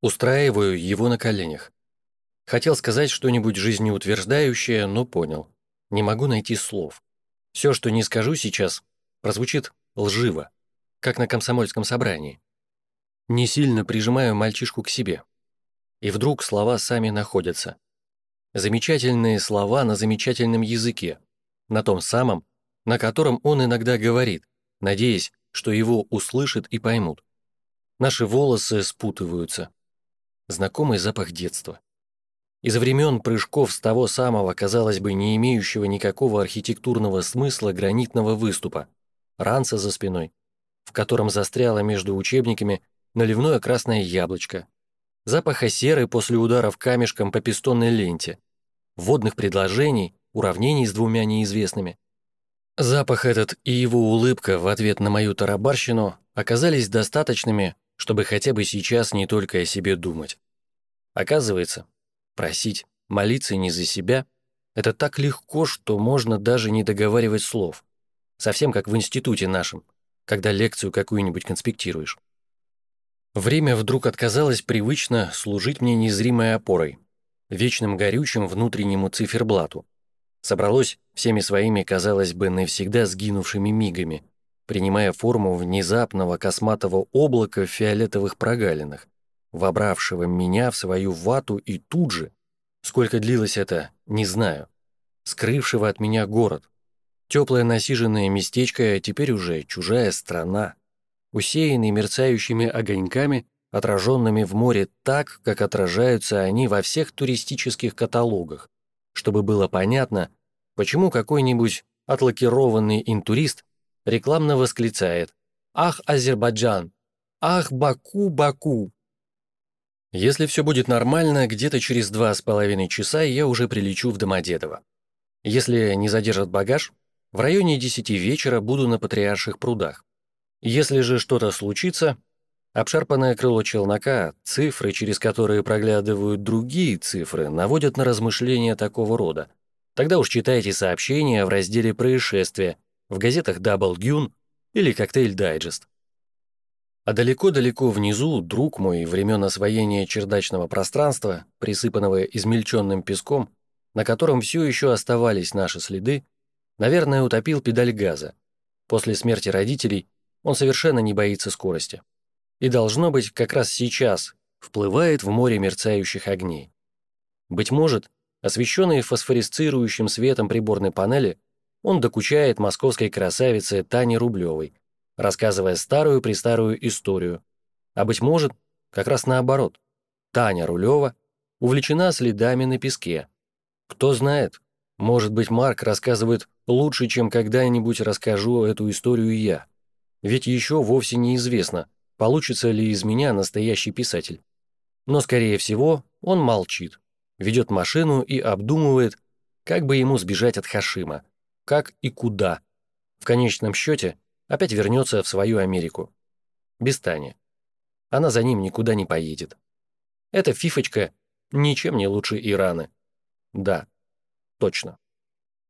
Устраиваю его на коленях. Хотел сказать что-нибудь жизнеутверждающее, но понял. Не могу найти слов. Все, что не скажу сейчас, прозвучит лживо, как на комсомольском собрании. Не сильно прижимаю мальчишку к себе. И вдруг слова сами находятся. Замечательные слова на замечательном языке, на том самом, на котором он иногда говорит, надеясь, что его услышат и поймут. Наши волосы спутываются. Знакомый запах детства. Из времен прыжков с того самого, казалось бы, не имеющего никакого архитектурного смысла гранитного выступа, ранца за спиной, в котором застряло между учебниками наливное красное яблочко, запаха серы после ударов камешком по пистонной ленте, водных предложений, уравнений с двумя неизвестными. Запах этот и его улыбка в ответ на мою тарабарщину оказались достаточными, чтобы хотя бы сейчас не только о себе думать. Оказывается, просить, молиться не за себя — это так легко, что можно даже не договаривать слов. Совсем как в институте нашем, когда лекцию какую-нибудь конспектируешь. Время вдруг отказалось привычно служить мне незримой опорой, вечным горючим внутреннему циферблату. Собралось всеми своими, казалось бы, навсегда сгинувшими мигами, принимая форму внезапного косматого облака в фиолетовых прогалинах, вобравшего меня в свою вату и тут же, сколько длилось это, не знаю, скрывшего от меня город. Теплое насиженное местечко, а теперь уже чужая страна усеянный мерцающими огоньками, отраженными в море так, как отражаются они во всех туристических каталогах, чтобы было понятно, почему какой-нибудь отлакированный интурист рекламно восклицает «Ах, Азербайджан! Ах, Баку, Баку!» Если все будет нормально, где-то через два с половиной часа я уже прилечу в Домодедово. Если не задержат багаж, в районе десяти вечера буду на Патриарших прудах. Если же что-то случится, обшарпанное крыло челнока, цифры, через которые проглядывают другие цифры, наводят на размышления такого рода. Тогда уж читайте сообщения в разделе «Происшествия» в газетах «Дабл Дюн» или «Коктейль Дайджест». А далеко-далеко внизу друг мой времен освоения чердачного пространства, присыпанного измельченным песком, на котором все еще оставались наши следы, наверное, утопил педаль газа. После смерти родителей он совершенно не боится скорости. И должно быть, как раз сейчас вплывает в море мерцающих огней. Быть может, освещенный фосфорисцирующим светом приборной панели, он докучает московской красавице Тане Рублевой, рассказывая старую-престарую историю. А быть может, как раз наоборот. Таня Рулева увлечена следами на песке. Кто знает, может быть, Марк рассказывает лучше, чем когда-нибудь расскажу эту историю я. Ведь еще вовсе неизвестно, получится ли из меня настоящий писатель. Но, скорее всего, он молчит, ведет машину и обдумывает, как бы ему сбежать от Хашима, как и куда. В конечном счете опять вернется в свою Америку. Без Тани. Она за ним никуда не поедет. Эта фифочка ничем не лучше Ираны. Да, точно.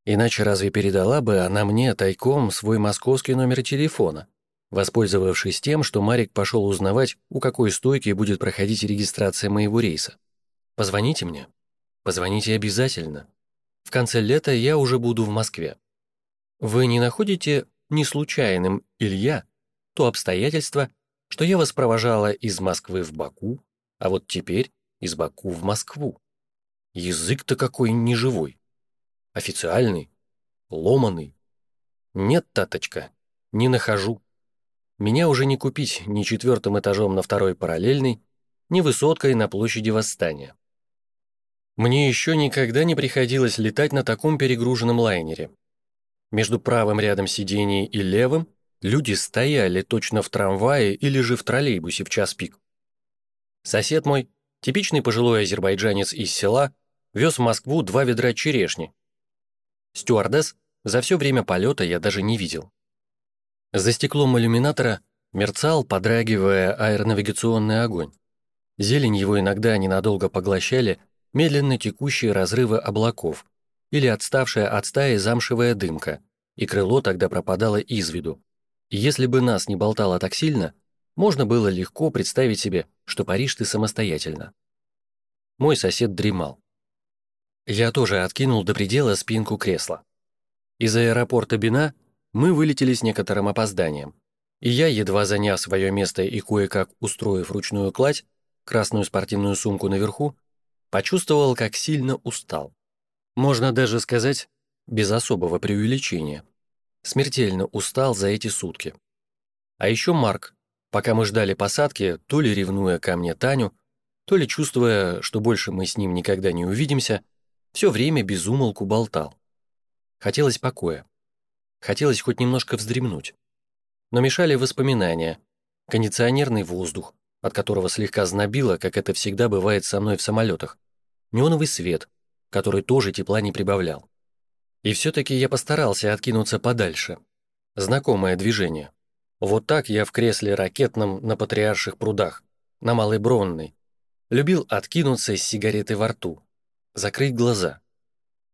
Иначе разве передала бы она мне тайком свой московский номер телефона, воспользовавшись тем, что Марик пошел узнавать, у какой стойки будет проходить регистрация моего рейса. Позвоните мне. Позвоните обязательно. В конце лета я уже буду в Москве. Вы не находите не случайным, Илья, то обстоятельство, что я вас провожала из Москвы в Баку, а вот теперь из Баку в Москву. Язык-то какой неживой. Официальный, ломаный. Нет, таточка, не нахожу. Меня уже не купить ни четвертым этажом на второй параллельной, ни высоткой на площади Восстания. Мне еще никогда не приходилось летать на таком перегруженном лайнере. Между правым рядом сидений и левым люди стояли точно в трамвае или же в троллейбусе в час пик. Сосед мой, типичный пожилой азербайджанец из села, вез в Москву два ведра черешни. Стюардесс за все время полета я даже не видел. За стеклом иллюминатора мерцал, подрагивая аэронавигационный огонь. Зелень его иногда ненадолго поглощали медленно текущие разрывы облаков или отставшая от стаи замшевая дымка, и крыло тогда пропадало из виду. Если бы нас не болтало так сильно, можно было легко представить себе, что Париж ты самостоятельно. Мой сосед дремал. Я тоже откинул до предела спинку кресла. Из аэропорта Бина мы вылетели с некоторым опозданием, и я, едва заняв свое место и кое-как устроив ручную кладь, красную спортивную сумку наверху, почувствовал, как сильно устал. Можно даже сказать, без особого преувеличения. Смертельно устал за эти сутки. А еще Марк, пока мы ждали посадки, то ли ревнуя ко мне Таню, то ли чувствуя, что больше мы с ним никогда не увидимся, все время безумолку болтал. Хотелось покоя. Хотелось хоть немножко вздремнуть. Но мешали воспоминания, кондиционерный воздух, от которого слегка знобило, как это всегда бывает со мной в самолетах, неоновый свет, который тоже тепла не прибавлял. И все-таки я постарался откинуться подальше. Знакомое движение. Вот так я в кресле ракетном на Патриарших прудах, на Малой Бронной. Любил откинуться с сигаретой во рту, закрыть глаза.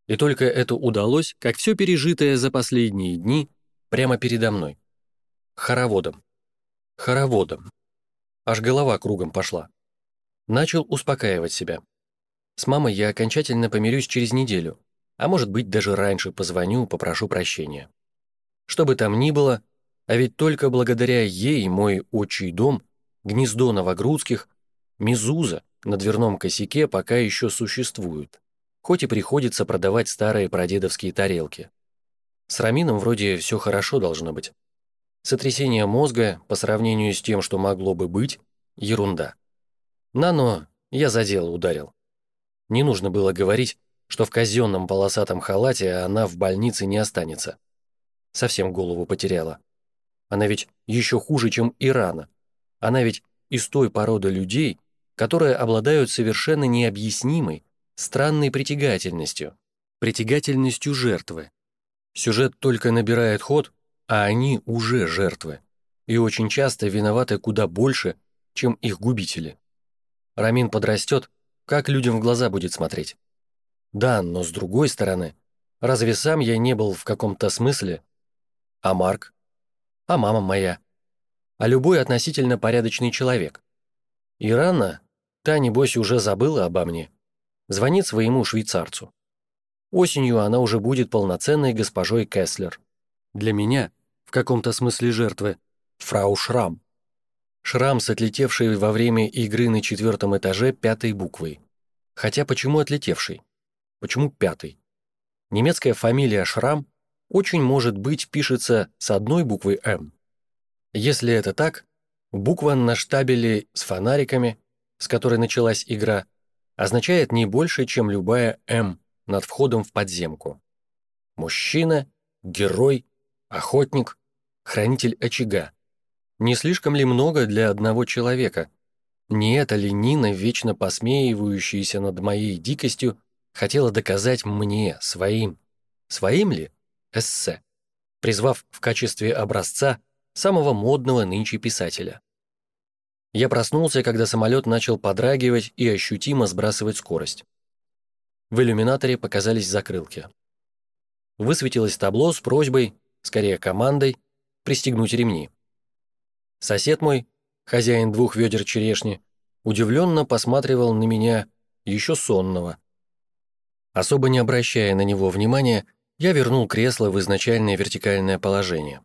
И только это удалось, как все пережитое за последние дни, прямо передо мной. Хороводом. Хороводом. Аж голова кругом пошла. Начал успокаивать себя. С мамой я окончательно помирюсь через неделю, а может быть даже раньше позвоню, попрошу прощения. Что бы там ни было, а ведь только благодаря ей мой отчий дом, гнездо новогрудских, мезуза на дверном косяке пока еще существует хоть и приходится продавать старые прадедовские тарелки. С Рамином вроде все хорошо должно быть. Сотрясение мозга по сравнению с тем, что могло бы быть, ерунда. Нано я за дело ударил. Не нужно было говорить, что в казенном полосатом халате она в больнице не останется. Совсем голову потеряла. Она ведь еще хуже, чем Ирана. Она ведь из той породы людей, которые обладают совершенно необъяснимой, странной притягательностью, притягательностью жертвы. Сюжет только набирает ход, а они уже жертвы, и очень часто виноваты куда больше, чем их губители. Рамин подрастет, как людям в глаза будет смотреть? Да, но с другой стороны, разве сам я не был в каком-то смысле? А Марк? А мама моя? А любой относительно порядочный человек? И рано, та, небось, уже забыла обо мне звонит своему швейцарцу. Осенью она уже будет полноценной госпожой Кеслер. Для меня, в каком-то смысле жертвы, фрау Шрам. Шрам с отлетевшей во время игры на четвертом этаже пятой буквой. Хотя почему отлетевший? Почему пятый? Немецкая фамилия Шрам очень может быть пишется с одной буквой «М». Если это так, буква на штабеле с фонариками, с которой началась игра, означает не больше, чем любая «М» над входом в подземку. Мужчина, герой, охотник, хранитель очага. Не слишком ли много для одного человека? Не это ли Нина, вечно посмеивающаяся над моей дикостью, хотела доказать мне, своим, своим ли, эссе, призвав в качестве образца самого модного нынче писателя? Я проснулся, когда самолет начал подрагивать и ощутимо сбрасывать скорость. В иллюминаторе показались закрылки. Высветилось табло с просьбой, скорее командой, пристегнуть ремни. Сосед мой, хозяин двух ведер черешни, удивленно посматривал на меня, еще сонного. Особо не обращая на него внимания, я вернул кресло в изначальное вертикальное положение.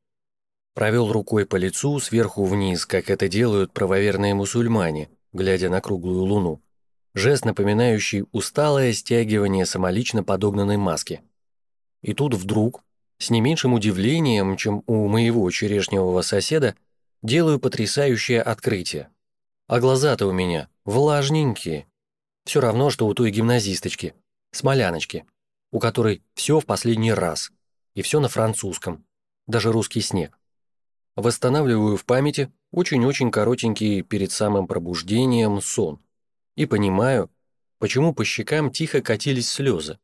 Провел рукой по лицу сверху вниз, как это делают правоверные мусульмане, глядя на круглую луну. Жест, напоминающий усталое стягивание самолично подогнанной маски. И тут вдруг, с не меньшим удивлением, чем у моего черешневого соседа, делаю потрясающее открытие. А глаза-то у меня влажненькие. Все равно, что у той гимназисточки, смоляночки, у которой все в последний раз, и все на французском, даже русский снег. Восстанавливаю в памяти очень-очень коротенький перед самым пробуждением сон и понимаю, почему по щекам тихо катились слезы.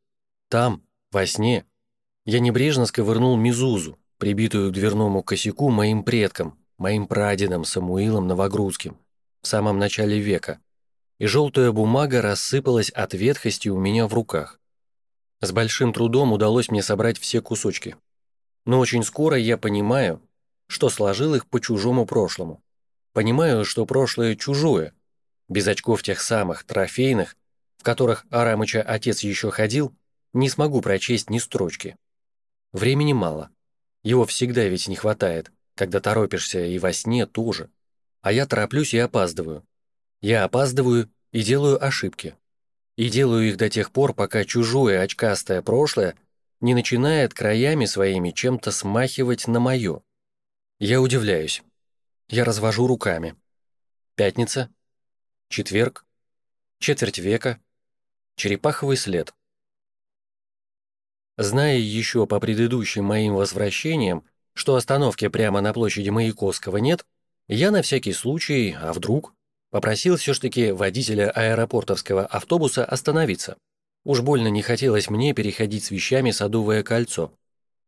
Там, во сне, я небрежно сковырнул мизузу, прибитую к дверному косяку моим предкам, моим прадедом Самуилом Новогрудским, в самом начале века, и желтая бумага рассыпалась от ветхости у меня в руках. С большим трудом удалось мне собрать все кусочки. Но очень скоро я понимаю, что сложил их по чужому прошлому. Понимаю, что прошлое чужое, без очков тех самых, трофейных, в которых Арамыча отец еще ходил, не смогу прочесть ни строчки. Времени мало. Его всегда ведь не хватает, когда торопишься и во сне тоже. А я тороплюсь и опаздываю. Я опаздываю и делаю ошибки. И делаю их до тех пор, пока чужое очкастое прошлое не начинает краями своими чем-то смахивать на мое. Я удивляюсь. Я развожу руками. Пятница. Четверг. Четверть века. Черепаховый след. Зная еще по предыдущим моим возвращениям, что остановки прямо на площади Маяковского нет, я на всякий случай, а вдруг, попросил все-таки водителя аэропортовского автобуса остановиться. Уж больно не хотелось мне переходить с вещами Садовое кольцо.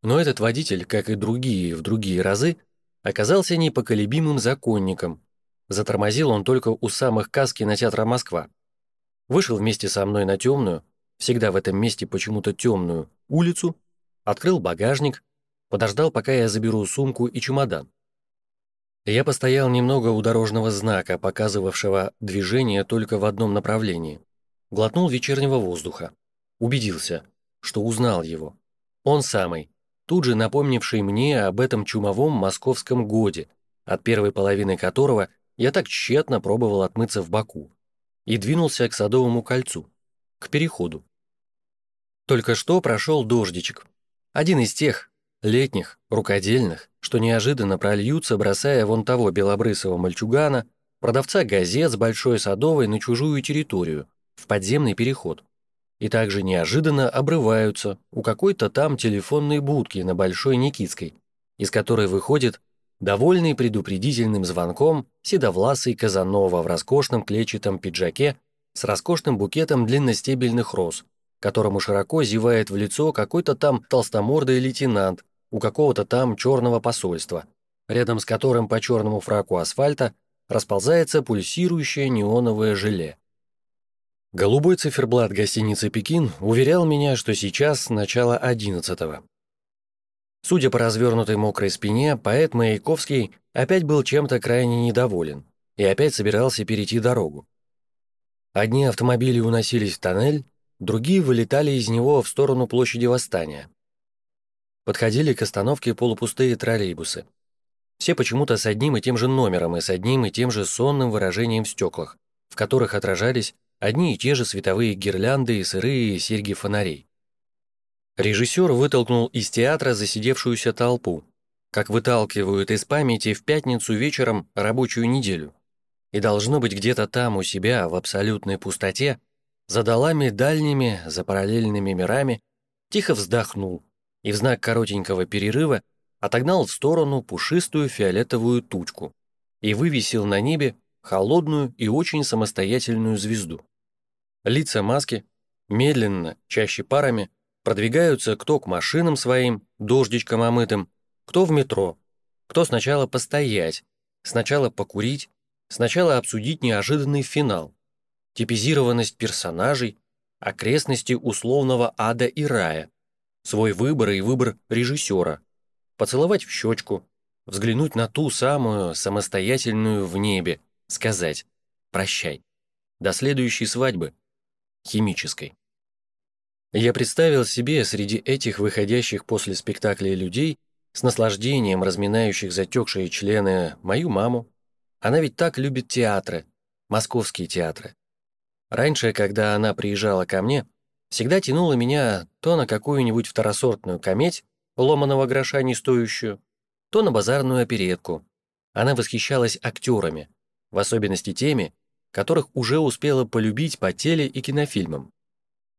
Но этот водитель, как и другие в другие разы, оказался непоколебимым законником. Затормозил он только у самых касс кинотеатра «Москва». Вышел вместе со мной на темную, всегда в этом месте почему-то темную, улицу, открыл багажник, подождал, пока я заберу сумку и чемодан. Я постоял немного у дорожного знака, показывавшего движение только в одном направлении. Глотнул вечернего воздуха. Убедился, что узнал его. Он самый, тут же напомнивший мне об этом чумовом московском годе, от первой половины которого я так тщетно пробовал отмыться в Баку, и двинулся к Садовому кольцу, к переходу. Только что прошел дождичек. Один из тех, летних, рукодельных, что неожиданно прольются, бросая вон того белобрысого мальчугана, продавца газет с Большой Садовой на чужую территорию, в подземный переход. И также неожиданно обрываются у какой-то там телефонной будки на Большой Никитской, из которой выходит довольный предупредительным звонком седовласый Казанова в роскошном клетчатом пиджаке с роскошным букетом длинностебельных роз, которому широко зевает в лицо какой-то там толстомордый лейтенант у какого-то там черного посольства, рядом с которым по черному фраку асфальта расползается пульсирующее неоновое желе. Голубой циферблат гостиницы «Пекин» уверял меня, что сейчас начало одиннадцатого. Судя по развернутой мокрой спине, поэт Маяковский опять был чем-то крайне недоволен и опять собирался перейти дорогу. Одни автомобили уносились в тоннель, другие вылетали из него в сторону площади Восстания. Подходили к остановке полупустые троллейбусы. Все почему-то с одним и тем же номером и с одним и тем же сонным выражением в стеклах, в которых отражались одни и те же световые гирлянды и сырые серьги фонарей. Режиссер вытолкнул из театра засидевшуюся толпу, как выталкивают из памяти в пятницу вечером рабочую неделю. И должно быть где-то там у себя, в абсолютной пустоте, за долами дальними, за параллельными мирами, тихо вздохнул и в знак коротенького перерыва отогнал в сторону пушистую фиолетовую тучку, и вывесил на небе холодную и очень самостоятельную звезду. Лица маски медленно, чаще парами, продвигаются кто к машинам своим, дождичком омытым, кто в метро, кто сначала постоять, сначала покурить, сначала обсудить неожиданный финал, типизированность персонажей, окрестности условного ада и рая, свой выбор и выбор режиссера, поцеловать в щечку, взглянуть на ту самую самостоятельную в небе, сказать «прощай». До следующей свадьбы, химической. Я представил себе среди этих выходящих после спектакля людей с наслаждением разминающих затекшие члены мою маму. Она ведь так любит театры, московские театры. Раньше, когда она приезжала ко мне, всегда тянула меня то на какую-нибудь второсортную кометь, ломаного гроша не стоящую, то на базарную оперетку. Она восхищалась актерами, в особенности теми, которых уже успела полюбить по теле- и кинофильмам.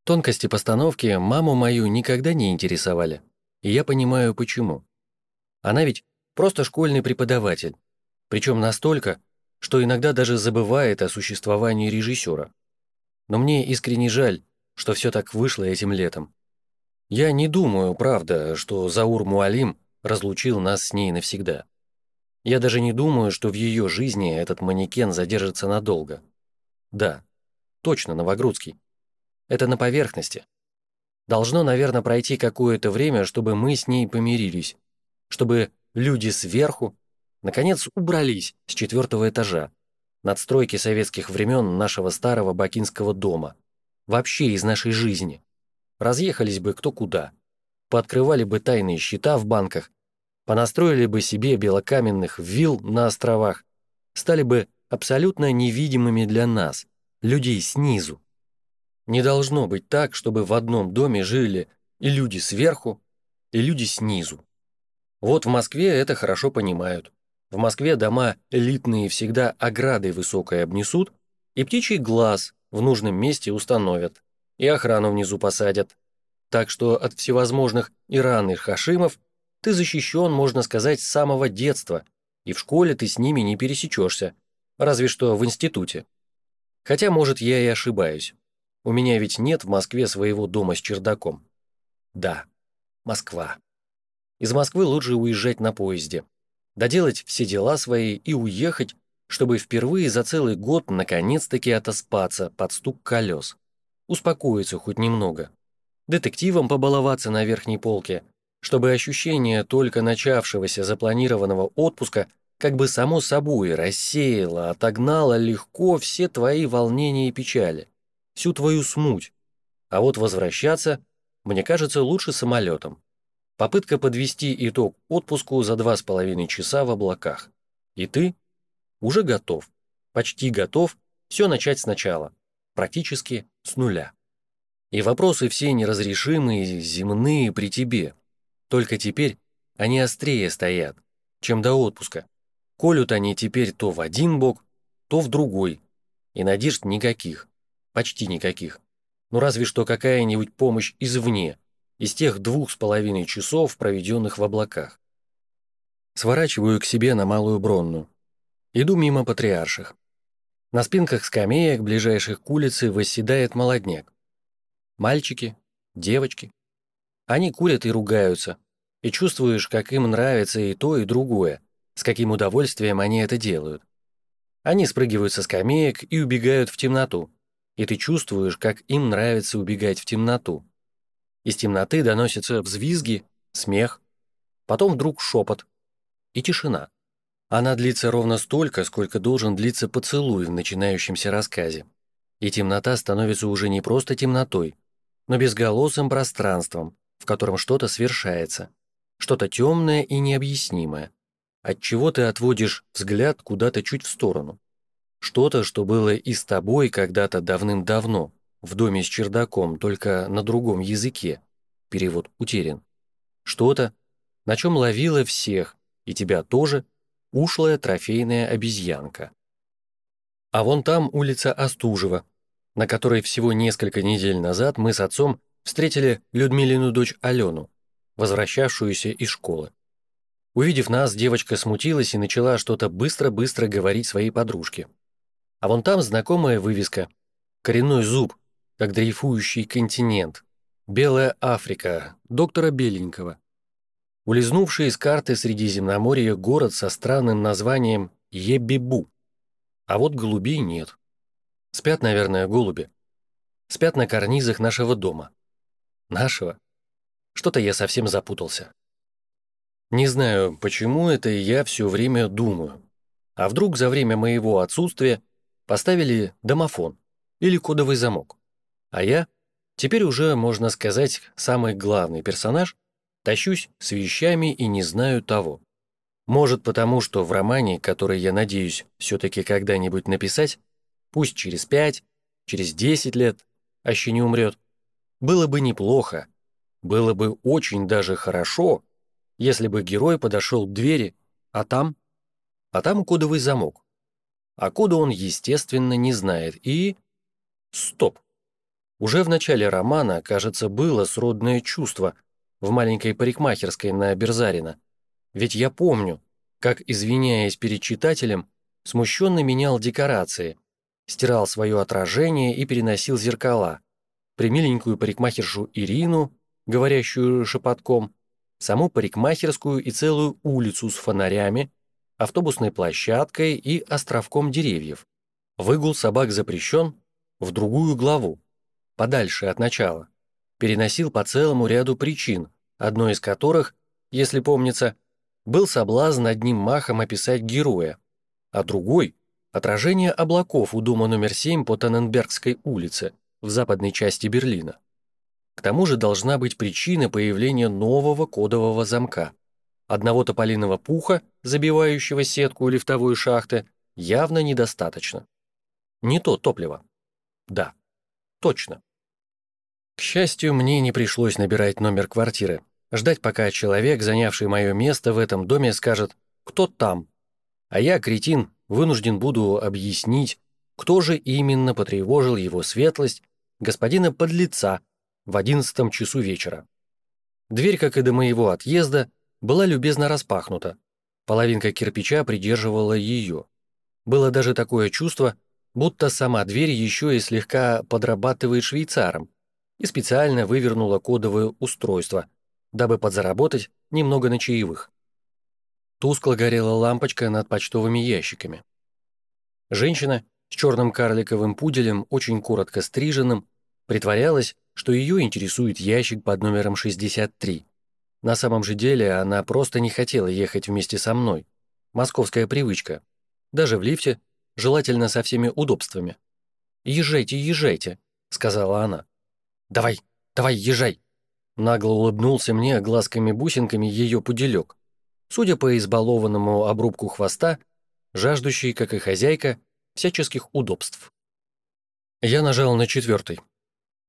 Тонкости постановки маму мою никогда не интересовали, и я понимаю, почему. Она ведь просто школьный преподаватель, причем настолько, что иногда даже забывает о существовании режиссера. Но мне искренне жаль, что все так вышло этим летом. Я не думаю, правда, что Заур Муалим разлучил нас с ней навсегда. Я даже не думаю, что в ее жизни этот манекен задержится надолго. Да, точно, Новогрудский. Это на поверхности. Должно, наверное, пройти какое-то время, чтобы мы с ней помирились, чтобы люди сверху, наконец, убрались с четвертого этажа, надстройки советских времен нашего старого бакинского дома, вообще из нашей жизни. Разъехались бы кто куда, пооткрывали бы тайные счета в банках, понастроили бы себе белокаменных вилл на островах, стали бы абсолютно невидимыми для нас, людей снизу. Не должно быть так, чтобы в одном доме жили и люди сверху, и люди снизу. Вот в Москве это хорошо понимают. В Москве дома элитные всегда оградой высокой обнесут, и птичий глаз в нужном месте установят, и охрану внизу посадят. Так что от всевозможных иранных хашимов ты защищен, можно сказать, с самого детства, и в школе ты с ними не пересечешься, разве что в институте. Хотя, может, я и ошибаюсь. У меня ведь нет в Москве своего дома с чердаком. Да, Москва. Из Москвы лучше уезжать на поезде доделать все дела свои и уехать, чтобы впервые за целый год наконец-таки отоспаться под стук колес. Успокоиться хоть немного. Детективом побаловаться на верхней полке, чтобы ощущение только начавшегося запланированного отпуска как бы само собой рассеяло, отогнало легко все твои волнения и печали, всю твою смуть. А вот возвращаться, мне кажется, лучше самолетом. Попытка подвести итог отпуску за два с половиной часа в облаках. И ты уже готов, почти готов все начать сначала, практически с нуля. И вопросы все неразрешимые, земные при тебе. Только теперь они острее стоят, чем до отпуска. Колют они теперь то в один бок, то в другой. И надежд никаких, почти никаких. Ну разве что какая-нибудь помощь извне – из тех двух с половиной часов, проведенных в облаках. Сворачиваю к себе на Малую Бронну. Иду мимо патриарших. На спинках скамеек, ближайших к улице, восседает молодняк. Мальчики, девочки. Они курят и ругаются, и чувствуешь, как им нравится и то, и другое, с каким удовольствием они это делают. Они спрыгивают со скамеек и убегают в темноту, и ты чувствуешь, как им нравится убегать в темноту. Из темноты доносятся взвизги, смех, потом вдруг шепот и тишина. Она длится ровно столько, сколько должен длиться поцелуй в начинающемся рассказе. И темнота становится уже не просто темнотой, но безголосым пространством, в котором что-то свершается, что-то темное и необъяснимое, от чего ты отводишь взгляд куда-то чуть в сторону. Что-то, что было и с тобой когда-то давным-давно, в доме с чердаком, только на другом языке. Перевод утерян. Что-то, на чем ловила всех, и тебя тоже, ушлая трофейная обезьянка. А вон там улица Остужева, на которой всего несколько недель назад мы с отцом встретили Людмилину дочь Алену, возвращавшуюся из школы. Увидев нас, девочка смутилась и начала что-то быстро-быстро говорить своей подружке. А вон там знакомая вывеска. Коренной зуб, как дрейфующий континент. Белая Африка, доктора Беленького. Улизнувший из карты Средиземноморья город со странным названием Ебибу. А вот голубей нет. Спят, наверное, голуби. Спят на карнизах нашего дома. Нашего? Что-то я совсем запутался. Не знаю, почему это я все время думаю. А вдруг за время моего отсутствия поставили домофон или кодовый замок? А я, теперь уже, можно сказать, самый главный персонаж, тащусь с вещами и не знаю того. Может потому, что в романе, который я надеюсь все-таки когда-нибудь написать, пусть через пять, через десять лет, а еще не умрет, было бы неплохо, было бы очень даже хорошо, если бы герой подошел к двери, а там? А там кодовый замок. А кода он, естественно, не знает. И... Стоп. Уже в начале романа, кажется, было сродное чувство в маленькой парикмахерской на Берзарина. Ведь я помню, как, извиняясь перед читателем, смущенно менял декорации, стирал свое отражение и переносил зеркала, примиленькую парикмахершу Ирину, говорящую шепотком, саму парикмахерскую и целую улицу с фонарями, автобусной площадкой и островком деревьев. Выгул собак запрещен в другую главу, подальше от начала. Переносил по целому ряду причин, одной из которых, если помнится, был соблазн одним махом описать героя, а другой — отражение облаков у дома номер 7 по Таненбергской улице в западной части Берлина. К тому же должна быть причина появления нового кодового замка. Одного тополиного пуха, забивающего сетку лифтовой шахты, явно недостаточно. Не то топливо. Да, точно. К счастью, мне не пришлось набирать номер квартиры, ждать, пока человек, занявший мое место в этом доме, скажет «Кто там?». А я, кретин, вынужден буду объяснить, кто же именно потревожил его светлость, господина подлеца, в одиннадцатом часу вечера. Дверь, как и до моего отъезда, была любезно распахнута. Половинка кирпича придерживала ее. Было даже такое чувство, будто сама дверь еще и слегка подрабатывает швейцаром и специально вывернула кодовое устройство, дабы подзаработать немного на чаевых. Тускло горела лампочка над почтовыми ящиками. Женщина с черным карликовым пуделем, очень коротко стриженным, притворялась, что ее интересует ящик под номером 63. На самом же деле она просто не хотела ехать вместе со мной. Московская привычка. Даже в лифте, желательно со всеми удобствами. «Езжайте, езжайте», — сказала она. «Давай, давай, езжай!» Нагло улыбнулся мне глазками-бусинками ее пуделек. Судя по избалованному обрубку хвоста, жаждущий, как и хозяйка, всяческих удобств. Я нажал на четвертый.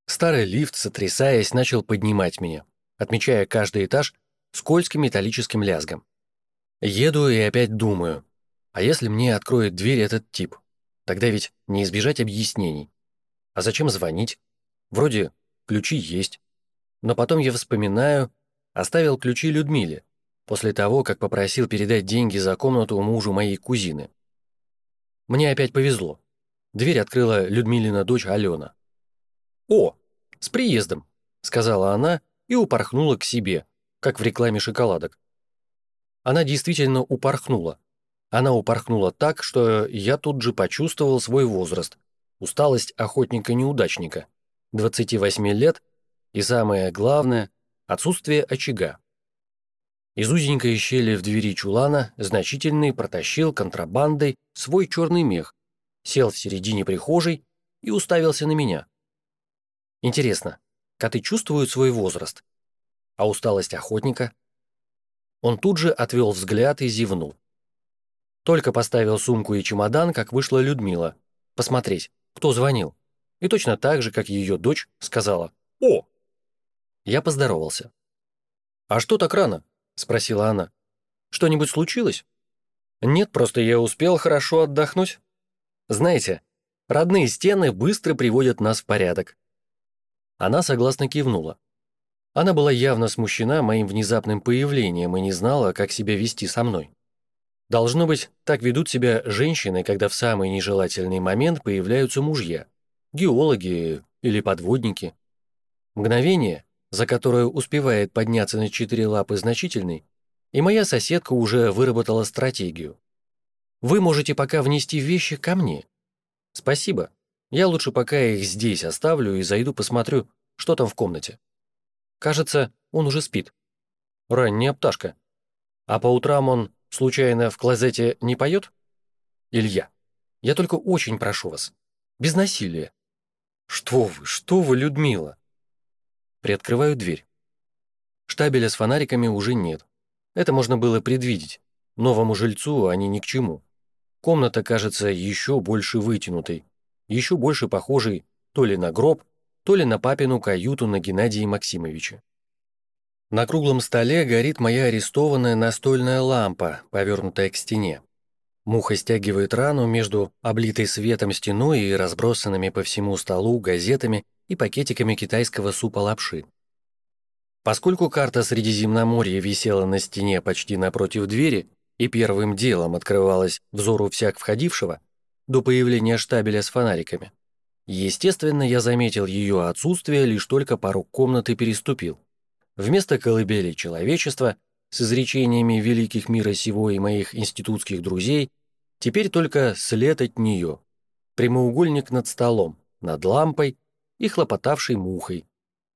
Старый лифт, сотрясаясь, начал поднимать меня, отмечая каждый этаж скользким металлическим лязгом. Еду и опять думаю, а если мне откроет дверь этот тип? Тогда ведь не избежать объяснений. А зачем звонить? Вроде ключи есть. Но потом я вспоминаю, оставил ключи Людмиле, после того, как попросил передать деньги за комнату мужу моей кузины. Мне опять повезло. Дверь открыла Людмилина дочь Алена. «О, с приездом», — сказала она и упорхнула к себе, как в рекламе шоколадок. Она действительно упорхнула. Она упорхнула так, что я тут же почувствовал свой возраст, усталость охотника-неудачника, 28 лет и, самое главное, отсутствие очага. Из узенькой щели в двери чулана значительный протащил контрабандой свой черный мех, сел в середине прихожей и уставился на меня. Интересно, коты чувствуют свой возраст? А усталость охотника? Он тут же отвел взгляд и зевнул. Только поставил сумку и чемодан, как вышла Людмила. Посмотреть, кто звонил. И точно так же, как ее дочь, сказала «О!». Я поздоровался. «А что так рано?» – спросила она. «Что-нибудь случилось?» «Нет, просто я успел хорошо отдохнуть. Знаете, родные стены быстро приводят нас в порядок. Она согласно кивнула. Она была явно смущена моим внезапным появлением и не знала, как себя вести со мной. Должно быть, так ведут себя женщины, когда в самый нежелательный момент появляются мужья, геологи или подводники. Мгновение, за которое успевает подняться на четыре лапы значительный, и моя соседка уже выработала стратегию. Вы можете пока внести вещи ко мне. Спасибо. Я лучше пока их здесь оставлю и зайду посмотрю, что там в комнате. Кажется, он уже спит. Ранняя пташка. А по утрам он, случайно, в клозете не поет? Илья, я только очень прошу вас. Без насилия. Что вы, что вы, Людмила? Приоткрываю дверь. Штабеля с фонариками уже нет. Это можно было предвидеть. Новому жильцу они ни к чему. Комната кажется еще больше вытянутой, еще больше похожей то ли на гроб, то ли на папину каюту на Геннадии Максимовиче. На круглом столе горит моя арестованная настольная лампа, повернутая к стене. Муха стягивает рану между облитой светом стеной и разбросанными по всему столу газетами и пакетиками китайского супа лапши. Поскольку карта Средиземноморья висела на стене почти напротив двери и первым делом открывалась взору всяк входившего, до появления штабеля с фонариками, естественно, я заметил ее отсутствие, лишь только пару комнаты переступил. Вместо колыбели человечества с изречениями великих мира сего и моих институтских друзей теперь только след от нее, прямоугольник над столом, над лампой и хлопотавшей мухой,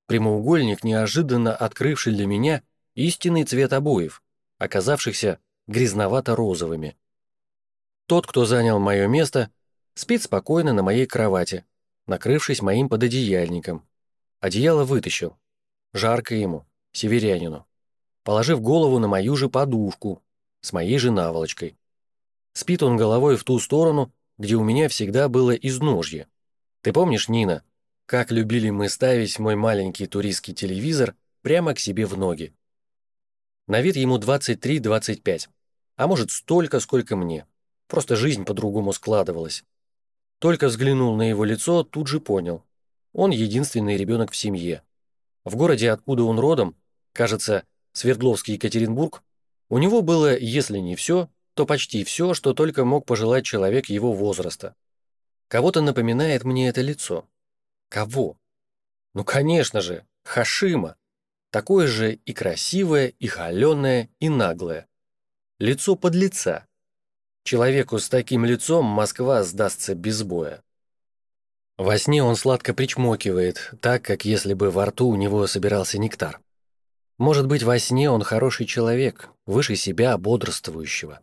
Прямоугольник, неожиданно открывший для меня истинный цвет обоев, оказавшихся грязновато-розовыми. Тот, кто занял мое место, спит спокойно на моей кровати, накрывшись моим пододеяльником. Одеяло вытащил. Жарко ему, северянину. Положив голову на мою же подушку, с моей же наволочкой. Спит он головой в ту сторону, где у меня всегда было изножье. Ты помнишь, Нина, как любили мы ставить мой маленький туристский телевизор прямо к себе в ноги. На вид ему 23-25, а может столько, сколько мне. Просто жизнь по-другому складывалась. Только взглянул на его лицо, тут же понял. Он единственный ребенок в семье. В городе, откуда он родом, кажется, Свердловский Екатеринбург, у него было, если не все, то почти все, что только мог пожелать человек его возраста. Кого-то напоминает мне это лицо. Кого? Ну, конечно же, Хашима. Такое же и красивое, и холеное, и наглое. Лицо под лица. Человеку с таким лицом Москва сдастся без боя. Во сне он сладко причмокивает, так, как если бы во рту у него собирался нектар. Может быть, во сне он хороший человек, выше себя бодрствующего.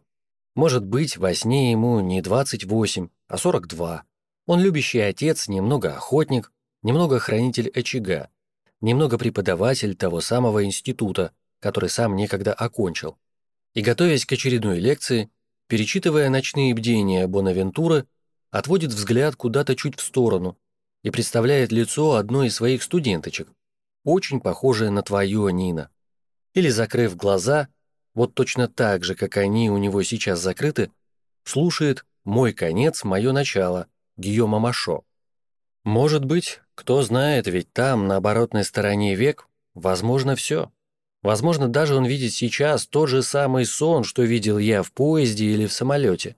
Может быть, во сне ему не 28, а 42. Он любящий отец, немного охотник, немного хранитель очага, немного преподаватель того самого института, который сам некогда окончил. И, готовясь к очередной лекции, перечитывая ночные бдения Бонавентуры, отводит взгляд куда-то чуть в сторону и представляет лицо одной из своих студенточек, очень похожее на твое, Нина. Или, закрыв глаза, вот точно так же, как они у него сейчас закрыты, слушает «Мой конец, мое начало» Гийома Машо. Может быть, кто знает, ведь там, на оборотной стороне век, возможно все. Возможно, даже он видит сейчас тот же самый сон, что видел я в поезде или в самолете.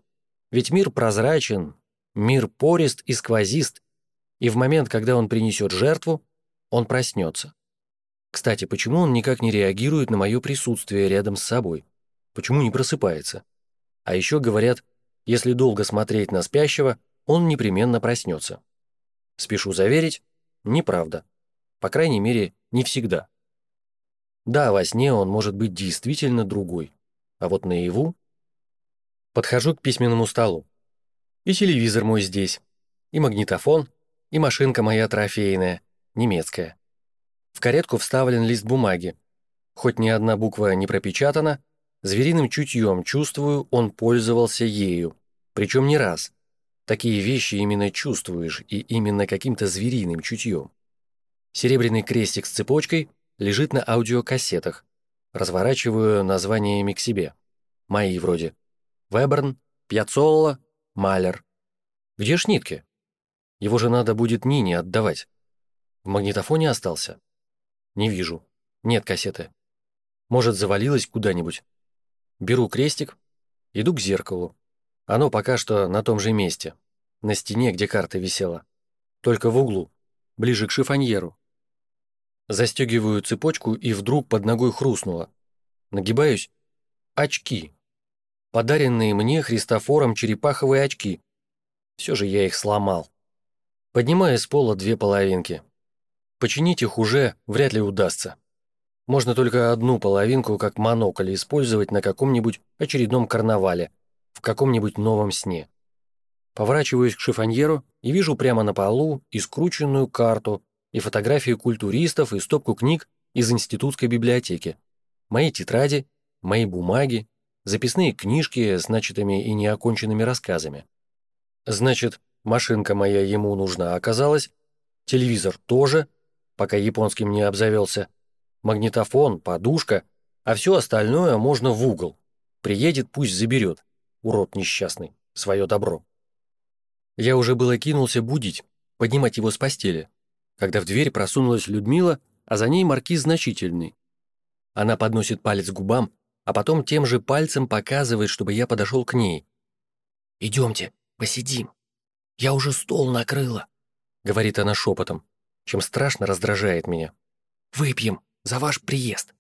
Ведь мир прозрачен, мир порист и сквозист, и в момент, когда он принесет жертву, он проснется. Кстати, почему он никак не реагирует на мое присутствие рядом с собой? Почему не просыпается? А еще говорят, если долго смотреть на спящего, он непременно проснется. Спешу заверить, неправда. По крайней мере, не всегда. Да, во сне он может быть действительно другой, а вот наяву... Подхожу к письменному столу. И телевизор мой здесь, и магнитофон, и машинка моя трофейная, немецкая. В каретку вставлен лист бумаги. Хоть ни одна буква не пропечатана, звериным чутьем чувствую, он пользовался ею. Причем не раз, Такие вещи именно чувствуешь и именно каким-то звериным чутьем. Серебряный крестик с цепочкой лежит на аудиокассетах. Разворачиваю названиями к себе. Мои вроде. Веберн, Пьяцолла, Малер. Где ж нитки? Его же надо будет Нине отдавать. В магнитофоне остался? Не вижу. Нет кассеты. Может, завалилась куда-нибудь. Беру крестик, иду к зеркалу. Оно пока что на том же месте, на стене, где карта висела. Только в углу, ближе к шифоньеру. Застегиваю цепочку, и вдруг под ногой хрустнуло. Нагибаюсь. Очки. Подаренные мне Христофором черепаховые очки. Все же я их сломал. Поднимаю с пола две половинки. Починить их уже вряд ли удастся. Можно только одну половинку как монокль использовать на каком-нибудь очередном карнавале, в каком-нибудь новом сне. Поворачиваюсь к шифоньеру и вижу прямо на полу и скрученную карту, и фотографии культуристов, и стопку книг из институтской библиотеки. Мои тетради, мои бумаги, записные книжки с начатыми и неоконченными рассказами. Значит, машинка моя ему нужна оказалась, телевизор тоже, пока японским не обзавелся, магнитофон, подушка, а все остальное можно в угол. Приедет, пусть заберет, урод несчастный, свое добро. Я уже было кинулся будить, поднимать его с постели, когда в дверь просунулась Людмила, а за ней маркиз значительный. Она подносит палец к губам, а потом тем же пальцем показывает, чтобы я подошел к ней. «Идемте, посидим. Я уже стол накрыла», — говорит она шепотом, чем страшно раздражает меня. «Выпьем за ваш приезд».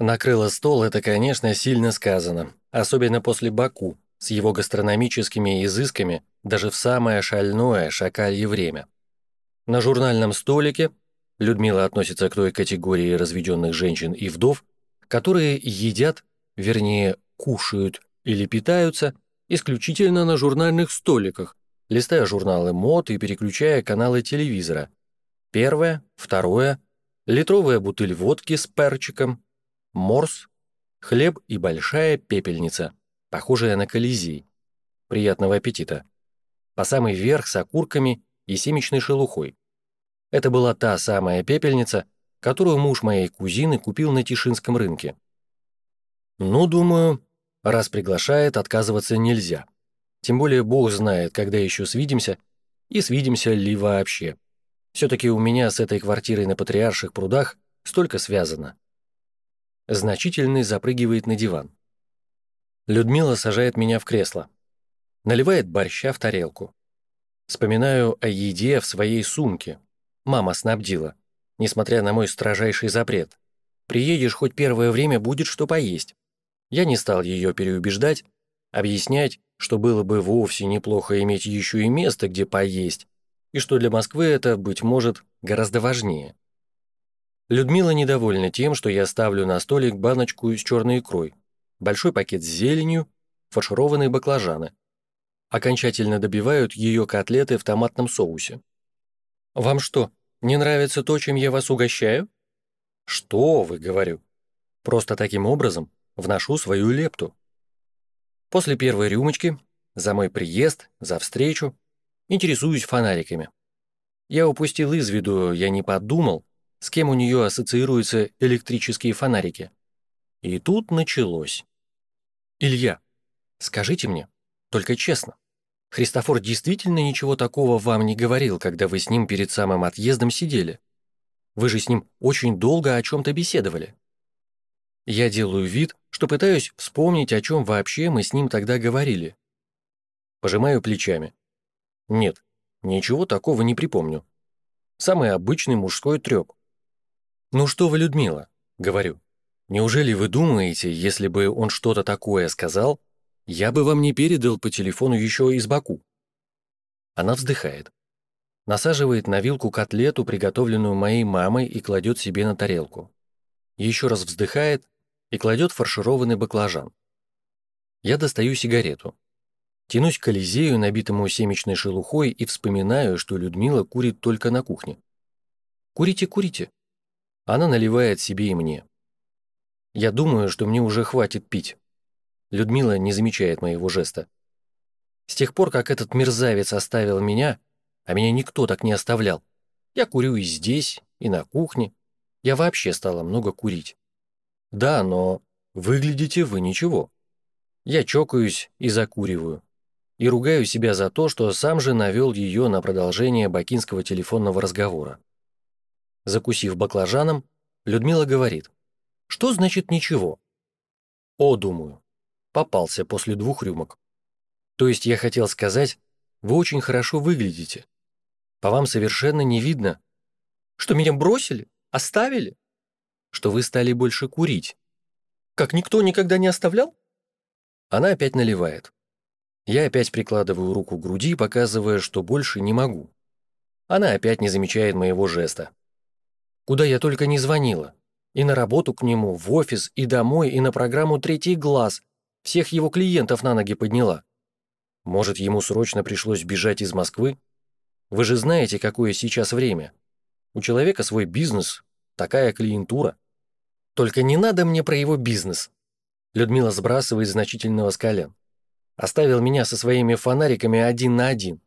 Накрыла стол, это, конечно, сильно сказано, особенно после Баку, с его гастрономическими изысками даже в самое шальное шакалье время. На журнальном столике Людмила относится к той категории разведенных женщин и вдов, которые едят, вернее, кушают или питаются исключительно на журнальных столиках, листая журналы мод и переключая каналы телевизора. Первое, второе, литровая бутыль водки с перчиком, морс, хлеб и большая пепельница, похожая на колизей. Приятного аппетита. По самый верх с окурками и семечной шелухой. Это была та самая пепельница, которую муж моей кузины купил на Тишинском рынке. Ну, думаю, раз приглашает, отказываться нельзя. Тем более Бог знает, когда еще свидимся, и свидимся ли вообще. Все-таки у меня с этой квартирой на Патриарших прудах столько связано. Значительный запрыгивает на диван. Людмила сажает меня в кресло. Наливает борща в тарелку. Вспоминаю о еде в своей сумке, Мама снабдила, несмотря на мой строжайший запрет. Приедешь, хоть первое время будет что поесть. Я не стал ее переубеждать, объяснять, что было бы вовсе неплохо иметь еще и место, где поесть, и что для Москвы это, быть может, гораздо важнее. Людмила недовольна тем, что я ставлю на столик баночку с черной икрой, большой пакет с зеленью, фаршированные баклажаны. Окончательно добивают ее котлеты в томатном соусе. «Вам что, не нравится то, чем я вас угощаю?» «Что вы, — говорю. Просто таким образом вношу свою лепту». После первой рюмочки, за мой приезд, за встречу, интересуюсь фонариками. Я упустил из виду, я не подумал, с кем у нее ассоциируются электрические фонарики. И тут началось. «Илья, скажите мне, только честно, Христофор действительно ничего такого вам не говорил, когда вы с ним перед самым отъездом сидели. Вы же с ним очень долго о чем-то беседовали. Я делаю вид, что пытаюсь вспомнить, о чем вообще мы с ним тогда говорили. Пожимаю плечами. Нет, ничего такого не припомню. Самый обычный мужской треп. «Ну что вы, Людмила?» — говорю. «Неужели вы думаете, если бы он что-то такое сказал, я бы вам не передал по телефону еще из Баку». Она вздыхает. Насаживает на вилку котлету, приготовленную моей мамой, и кладет себе на тарелку. Еще раз вздыхает и кладет фаршированный баклажан. Я достаю сигарету. Тянусь к Колизею, набитому семечной шелухой, и вспоминаю, что Людмила курит только на кухне. «Курите, курите». Она наливает себе и мне. Я думаю, что мне уже хватит пить. Людмила не замечает моего жеста. С тех пор, как этот мерзавец оставил меня, а меня никто так не оставлял, я курю и здесь, и на кухне. Я вообще стала много курить. Да, но выглядите вы ничего. Я чокаюсь и закуриваю. И ругаю себя за то, что сам же навел ее на продолжение бакинского телефонного разговора. Закусив баклажаном, Людмила говорит, что значит ничего? О, думаю, попался после двух рюмок. То есть я хотел сказать, вы очень хорошо выглядите. По вам совершенно не видно, что меня бросили, оставили, что вы стали больше курить. Как никто никогда не оставлял? Она опять наливает. Я опять прикладываю руку к груди, показывая, что больше не могу. Она опять не замечает моего жеста. Куда я только не звонила. И на работу к нему, в офис, и домой, и на программу «Третий глаз». Всех его клиентов на ноги подняла. Может, ему срочно пришлось бежать из Москвы? Вы же знаете, какое сейчас время. У человека свой бизнес, такая клиентура. Только не надо мне про его бизнес. Людмила сбрасывает значительного с колен. Оставил меня со своими фонариками один на один.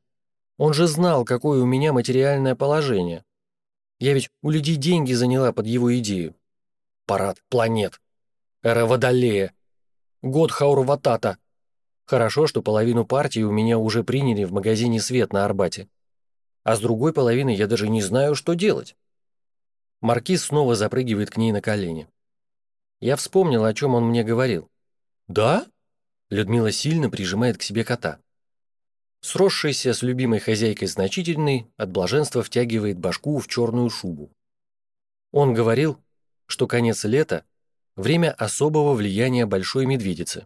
Он же знал, какое у меня материальное положение. Я ведь у людей деньги заняла под его идею. Парад планет. Эра Водолея. Год Хаурватата. Хорошо, что половину партии у меня уже приняли в магазине «Свет» на Арбате. А с другой половиной я даже не знаю, что делать. Маркиз снова запрыгивает к ней на колени. Я вспомнил, о чем он мне говорил. «Да?» Людмила сильно прижимает к себе кота. Сросшийся с любимой хозяйкой значительный от блаженства втягивает башку в черную шубу. Он говорил, что конец лета – время особого влияния большой медведицы.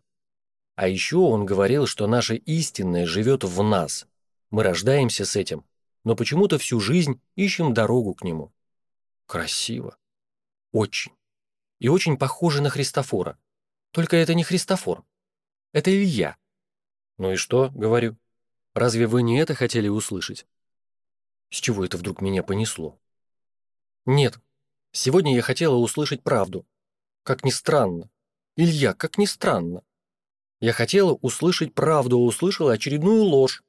А еще он говорил, что наше истинное живет в нас. Мы рождаемся с этим, но почему-то всю жизнь ищем дорогу к нему. Красиво. Очень. И очень похоже на Христофора. Только это не Христофор. Это Илья. Ну и что, говорю. Разве вы не это хотели услышать? С чего это вдруг меня понесло? Нет, сегодня я хотела услышать правду. Как ни странно. Илья, как ни странно. Я хотела услышать правду, а услышала очередную ложь.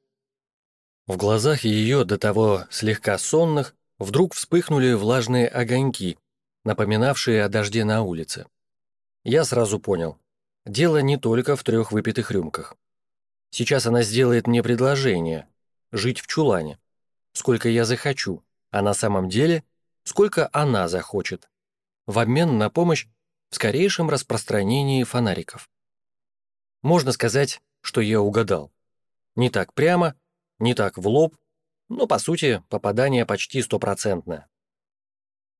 В глазах ее, до того слегка сонных, вдруг вспыхнули влажные огоньки, напоминавшие о дожде на улице. Я сразу понял. Дело не только в трех выпитых рюмках. Сейчас она сделает мне предложение – жить в чулане. Сколько я захочу, а на самом деле – сколько она захочет. В обмен на помощь в скорейшем распространении фонариков. Можно сказать, что я угадал. Не так прямо, не так в лоб, но, по сути, попадание почти стопроцентное.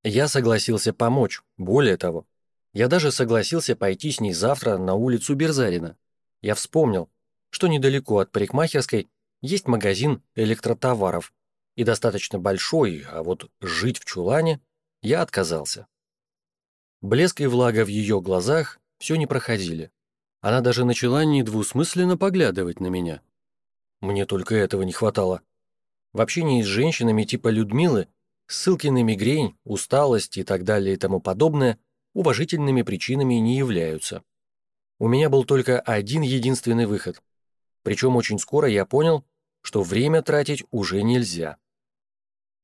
Я согласился помочь, более того, я даже согласился пойти с ней завтра на улицу Берзарина. Я вспомнил, что недалеко от парикмахерской есть магазин электротоваров, и достаточно большой, а вот жить в чулане я отказался. Блеск и влага в ее глазах все не проходили. Она даже начала недвусмысленно поглядывать на меня. Мне только этого не хватало. В общении с женщинами типа Людмилы ссылки на мигрень, усталость и так далее и тому подобное уважительными причинами не являются. У меня был только один единственный выход. Причем очень скоро я понял, что время тратить уже нельзя.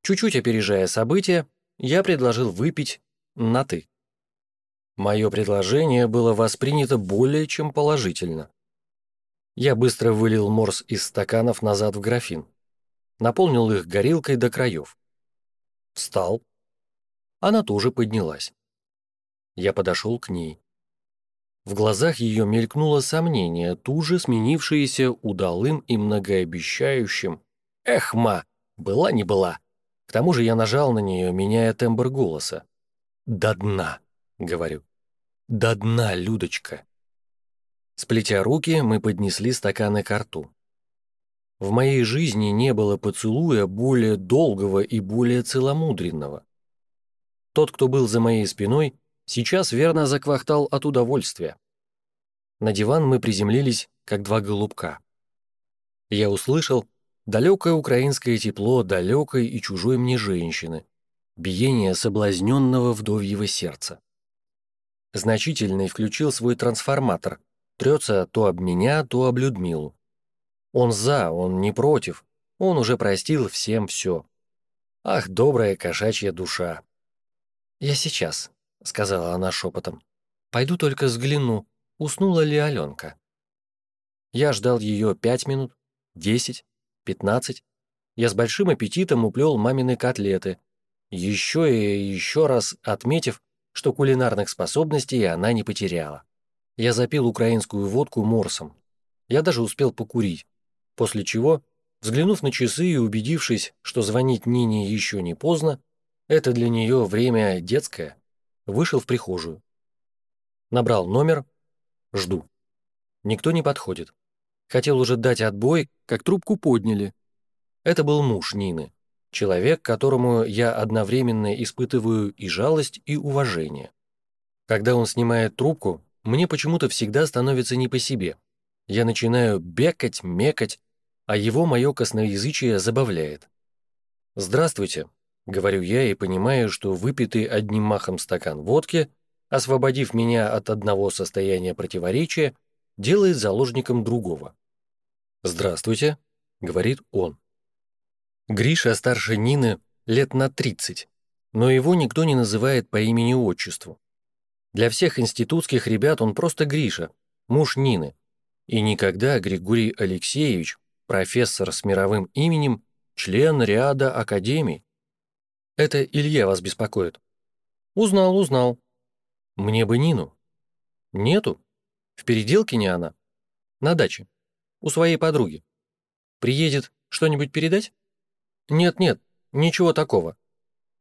Чуть-чуть опережая события, я предложил выпить на «ты». Мое предложение было воспринято более чем положительно. Я быстро вылил морс из стаканов назад в графин. Наполнил их горилкой до краев. Встал. Она тоже поднялась. Я подошел к ней. В глазах ее мелькнуло сомнение, туже сменившееся удалым и многообещающим. «Эх, ма! Была не была!» К тому же я нажал на нее, меняя тембр голоса. «До дна!» — говорю. «До дна, Людочка!» Сплетя руки, мы поднесли стаканы к рту. В моей жизни не было поцелуя более долгого и более целомудренного. Тот, кто был за моей спиной, сейчас верно заквахтал от удовольствия. На диван мы приземлились, как два голубка. Я услышал далекое украинское тепло далекой и чужой мне женщины, биение соблазненного вдовьего сердца. Значительный включил свой трансформатор, трется то об меня, то об Людмилу. Он за, он не против, он уже простил всем все. Ах, добрая кошачья душа. «Я сейчас», — сказала она шепотом. «Пойду только взгляну, уснула ли Аленка». Я ждал ее пять минут, десять, пятнадцать. Я с большим аппетитом уплел мамины котлеты, еще и еще раз отметив, что кулинарных способностей она не потеряла. Я запил украинскую водку морсом. Я даже успел покурить, после чего, взглянув на часы и убедившись, что звонить Нине еще не поздно, это для нее время детское, вышел в прихожую. Набрал номер, жду. Никто не подходит. Хотел уже дать отбой, как трубку подняли. Это был муж Нины, человек, которому я одновременно испытываю и жалость, и уважение. Когда он снимает трубку, мне почему-то всегда становится не по себе. Я начинаю бекать, мекать, а его мое косноязычие забавляет. «Здравствуйте», — говорю я и понимаю, что выпитый одним махом стакан водки, освободив меня от одного состояния противоречия, делает заложником другого. «Здравствуйте», — говорит он. Гриша старше Нины лет на 30, но его никто не называет по имени-отчеству. Для всех институтских ребят он просто Гриша, муж Нины. И никогда Григорий Алексеевич, профессор с мировым именем, член ряда академий. Это Илья вас беспокоит. Узнал, узнал. Мне бы Нину. Нету. В переделке не она. На даче. У своей подруги. Приедет что-нибудь передать? Нет-нет, ничего такого.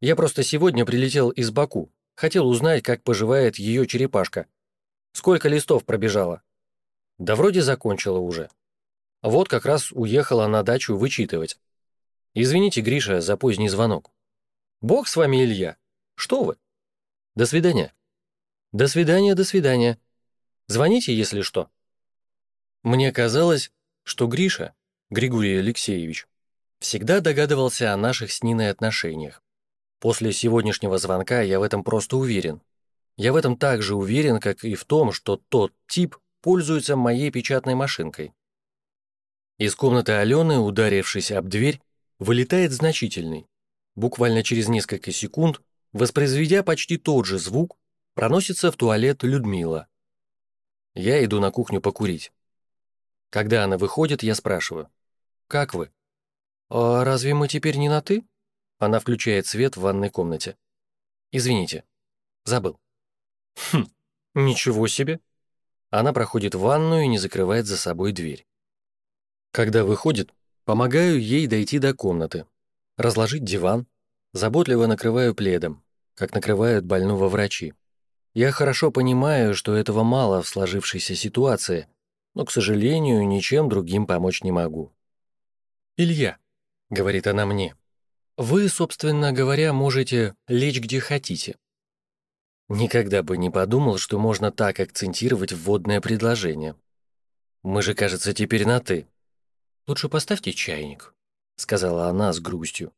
Я просто сегодня прилетел из Баку. Хотел узнать, как поживает ее черепашка. Сколько листов пробежала? Да вроде закончила уже. Вот как раз уехала на дачу вычитывать. Извините, Гриша, за поздний звонок. Бог с вами, Илья. Что вы? До свидания. До свидания, до свидания. Звоните, если что. Мне казалось, что Гриша, Григорий Алексеевич, всегда догадывался о наших с Ниной отношениях. После сегодняшнего звонка я в этом просто уверен. Я в этом так же уверен, как и в том, что тот тип пользуется моей печатной машинкой. Из комнаты Алены, ударившись об дверь, вылетает значительный. Буквально через несколько секунд, воспроизведя почти тот же звук, проносится в туалет Людмила. Я иду на кухню покурить. Когда она выходит, я спрашиваю. «Как вы?» «А разве мы теперь не на «ты»?» Она включает свет в ванной комнате. «Извините, забыл». «Хм, ничего себе!» Она проходит в ванную и не закрывает за собой дверь. Когда выходит, помогаю ей дойти до комнаты, разложить диван, заботливо накрываю пледом, как накрывают больного врачи. Я хорошо понимаю, что этого мало в сложившейся ситуации, но, к сожалению, ничем другим помочь не могу. «Илья», — говорит она мне, — «вы, собственно говоря, можете лечь где хотите». Никогда бы не подумал, что можно так акцентировать вводное предложение. Мы же, кажется, теперь на «ты». «Лучше поставьте чайник», — сказала она с грустью.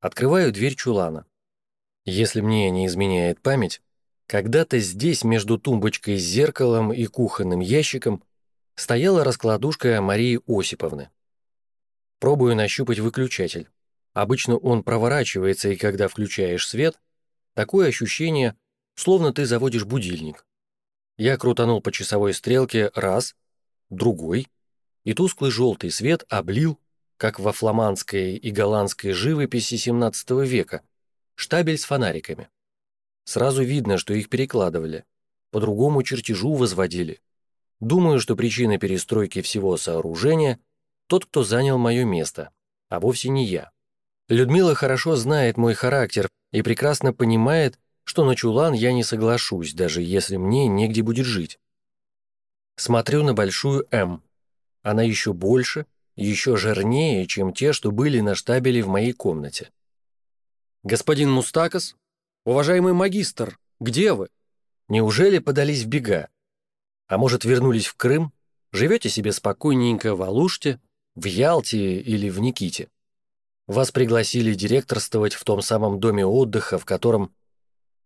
Открываю дверь чулана. Если мне не изменяет память, когда-то здесь, между тумбочкой с зеркалом и кухонным ящиком, стояла раскладушка Марии Осиповны. Пробую нащупать выключатель. Обычно он проворачивается, и когда включаешь свет, такое ощущение, словно ты заводишь будильник. Я крутанул по часовой стрелке раз, другой, и тусклый желтый свет облил, как во фламандской и голландской живописи XVII века, штабель с фонариками. Сразу видно, что их перекладывали. По другому чертежу возводили. Думаю, что причина перестройки всего сооружения – тот, кто занял мое место, а вовсе не я. Людмила хорошо знает мой характер и прекрасно понимает, что на чулан я не соглашусь, даже если мне негде будет жить. Смотрю на большую «М». Она еще больше, еще жирнее, чем те, что были на штабеле в моей комнате. «Господин Мустакас?» «Уважаемый магистр, где вы? Неужели подались в бега? А может, вернулись в Крым? Живете себе спокойненько в Алуште, в Ялте или в Никите? Вас пригласили директорствовать в том самом доме отдыха, в котором...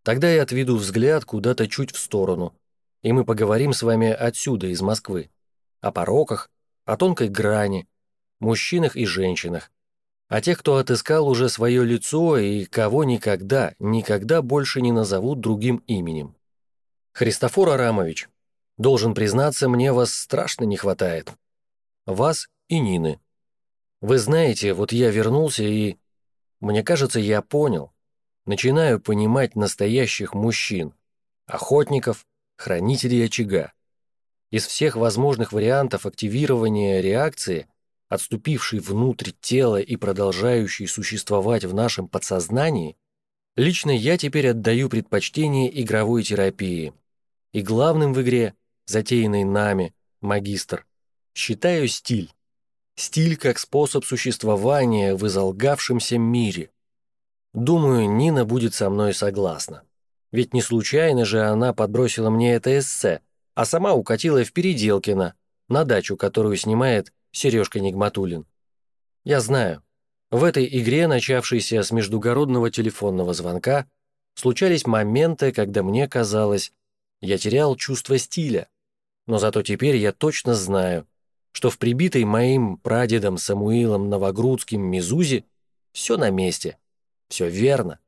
Тогда я отведу взгляд куда-то чуть в сторону, и мы поговорим с вами отсюда, из Москвы. О пороках, о тонкой грани, мужчинах и женщинах, а тех, кто отыскал уже свое лицо и кого никогда, никогда больше не назовут другим именем. Христофор Арамович, должен признаться, мне вас страшно не хватает. Вас и Нины. Вы знаете, вот я вернулся и... Мне кажется, я понял. начинаю понимать настоящих мужчин, охотников, хранителей очага. Из всех возможных вариантов активирования реакции, отступившей внутрь тела и продолжающей существовать в нашем подсознании, лично я теперь отдаю предпочтение игровой терапии. И главным в игре, затеянной нами, магистр, считаю стиль. Стиль как способ существования в изолгавшемся мире. Думаю, Нина будет со мной согласна. Ведь не случайно же она подбросила мне это эссе, а сама укатила в Переделкино, на дачу, которую снимает Сережка Нигматулин. Я знаю, в этой игре, начавшейся с междугородного телефонного звонка, случались моменты, когда мне казалось, я терял чувство стиля. Но зато теперь я точно знаю, что в прибитой моим прадедом Самуилом Новогрудским Мизузе все на месте, все верно,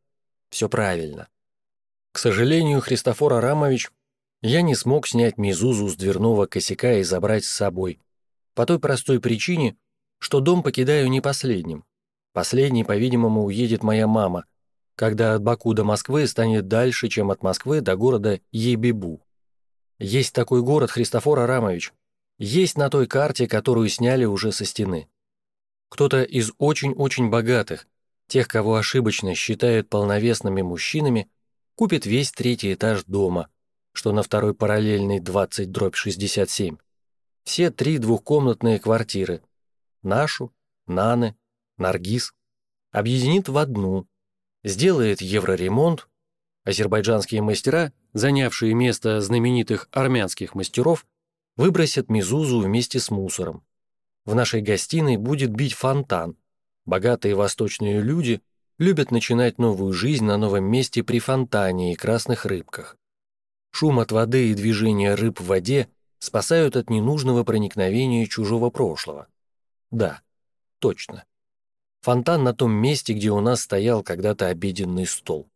все правильно. К сожалению, Христофор Арамович я не смог снять Мизузу с дверного косяка и забрать с собой. По той простой причине, что дом покидаю не последним. Последней, по-видимому, уедет моя мама, когда от Баку до Москвы станет дальше, чем от Москвы до города Ебибу. Есть такой город, Христофор Арамович. Есть на той карте, которую сняли уже со стены. Кто-то из очень-очень богатых, тех, кого ошибочно считают полновесными мужчинами, купит весь третий этаж дома – что на второй параллельной 20 дробь 67. Все три двухкомнатные квартиры. Нашу, Наны, Наргиз. Объединит в одну. Сделает евроремонт. Азербайджанские мастера, занявшие место знаменитых армянских мастеров, выбросят Мизузу вместе с мусором. В нашей гостиной будет бить фонтан. Богатые восточные люди любят начинать новую жизнь на новом месте при фонтане и красных рыбках. Шум от воды и движение рыб в воде спасают от ненужного проникновения чужого прошлого. Да, точно. Фонтан на том месте, где у нас стоял когда-то обеденный стол.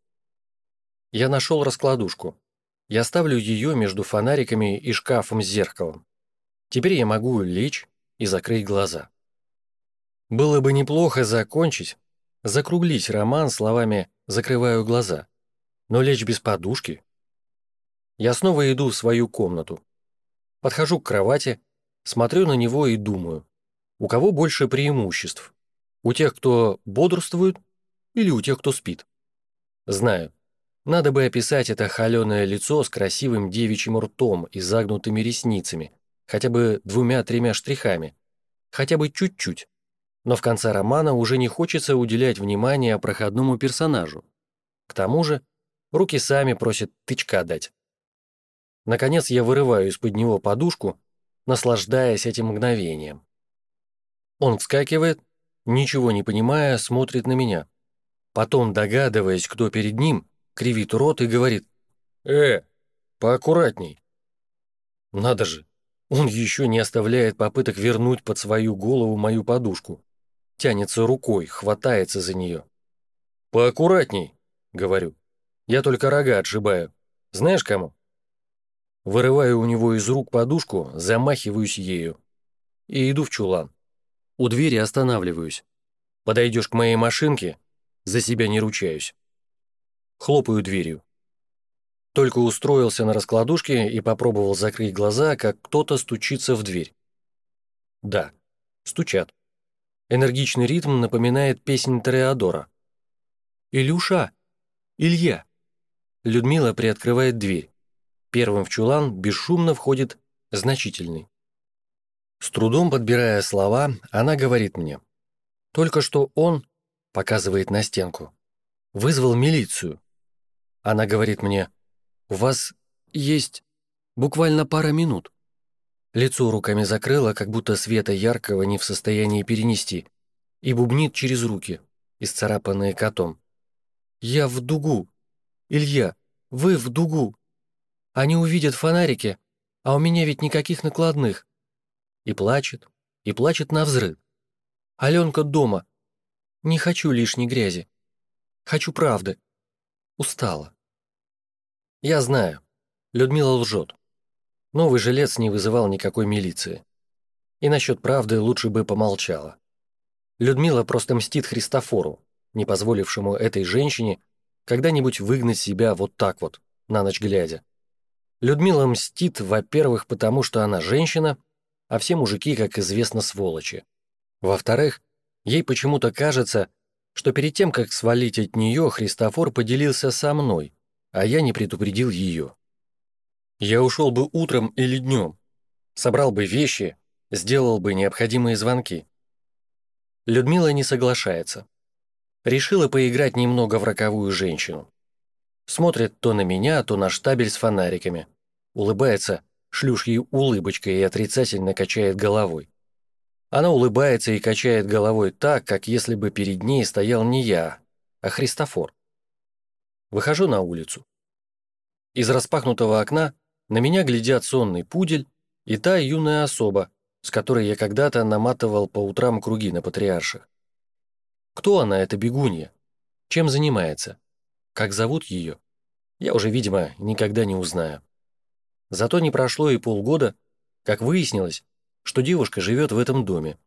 Я нашел раскладушку. Я ставлю ее между фонариками и шкафом с зеркалом. Теперь я могу лечь и закрыть глаза. Было бы неплохо закончить, закруглить роман словами «закрываю глаза», но лечь без подушки я снова иду в свою комнату. Подхожу к кровати, смотрю на него и думаю, у кого больше преимуществ? У тех, кто бодрствует, или у тех, кто спит? Знаю, надо бы описать это холеное лицо с красивым девичьим ртом и загнутыми ресницами, хотя бы двумя-тремя штрихами, хотя бы чуть-чуть. Но в конце романа уже не хочется уделять внимание проходному персонажу. К тому же, руки сами просят тычка дать. Наконец я вырываю из-под него подушку, наслаждаясь этим мгновением. Он вскакивает, ничего не понимая, смотрит на меня. Потом, догадываясь, кто перед ним, кривит рот и говорит «Э, поаккуратней». Надо же, он еще не оставляет попыток вернуть под свою голову мою подушку. Тянется рукой, хватается за нее. «Поаккуратней», — говорю. «Я только рога отшибаю. Знаешь кому?» Вырываю у него из рук подушку, замахиваюсь ею. И иду в чулан. У двери останавливаюсь. Подойдешь к моей машинке, за себя не ручаюсь. Хлопаю дверью. Только устроился на раскладушке и попробовал закрыть глаза, как кто-то стучится в дверь. Да, стучат. Энергичный ритм напоминает песнь Тореадора. «Илюша! Илья!» Людмила приоткрывает дверь. Первым в чулан бесшумно входит значительный. С трудом подбирая слова, она говорит мне. Только что он, показывает на стенку, вызвал милицию. Она говорит мне, у вас есть буквально пара минут. Лицо руками закрыла, как будто света яркого не в состоянии перенести, и бубнит через руки, исцарапанные котом. «Я в дугу! Илья, вы в дугу!» Они увидят фонарики, а у меня ведь никаких накладных. И плачет, и плачет на взрыв. Аленка дома. Не хочу лишней грязи. Хочу правды. Устала. Я знаю. Людмила лжет. Новый жилец не вызывал никакой милиции. И насчет правды лучше бы помолчала. Людмила просто мстит Христофору, не позволившему этой женщине когда-нибудь выгнать себя вот так вот, на ночь глядя. Людмила мстит, во-первых, потому что она женщина, а все мужики, как известно, сволочи. Во-вторых, ей почему-то кажется, что перед тем, как свалить от нее, Христофор поделился со мной, а я не предупредил ее. Я ушел бы утром или днем, собрал бы вещи, сделал бы необходимые звонки. Людмила не соглашается. Решила поиграть немного в роковую женщину. Смотрит то на меня, то на штабель с фонариками. Улыбается шлюшьей улыбочкой и отрицательно качает головой. Она улыбается и качает головой так, как если бы перед ней стоял не я, а Христофор. Выхожу на улицу. Из распахнутого окна на меня глядят сонный пудель и та юная особа, с которой я когда-то наматывал по утрам круги на патриарших. Кто она, эта бегунья? Чем занимается? Как зовут ее? Я уже, видимо, никогда не узнаю. Зато не прошло и полгода, как выяснилось, что девушка живет в этом доме,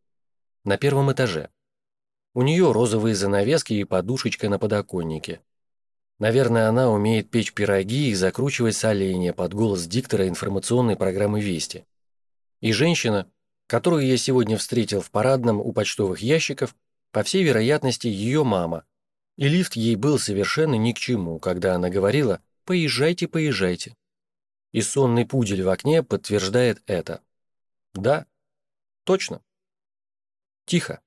на первом этаже. У нее розовые занавески и подушечка на подоконнике. Наверное, она умеет печь пироги и закручивать соленья под голос диктора информационной программы «Вести». И женщина, которую я сегодня встретил в парадном у почтовых ящиков, по всей вероятности, ее мама. И лифт ей был совершенно ни к чему, когда она говорила «поезжайте, поезжайте». И сонный пудель в окне подтверждает это. Да, точно. Тихо.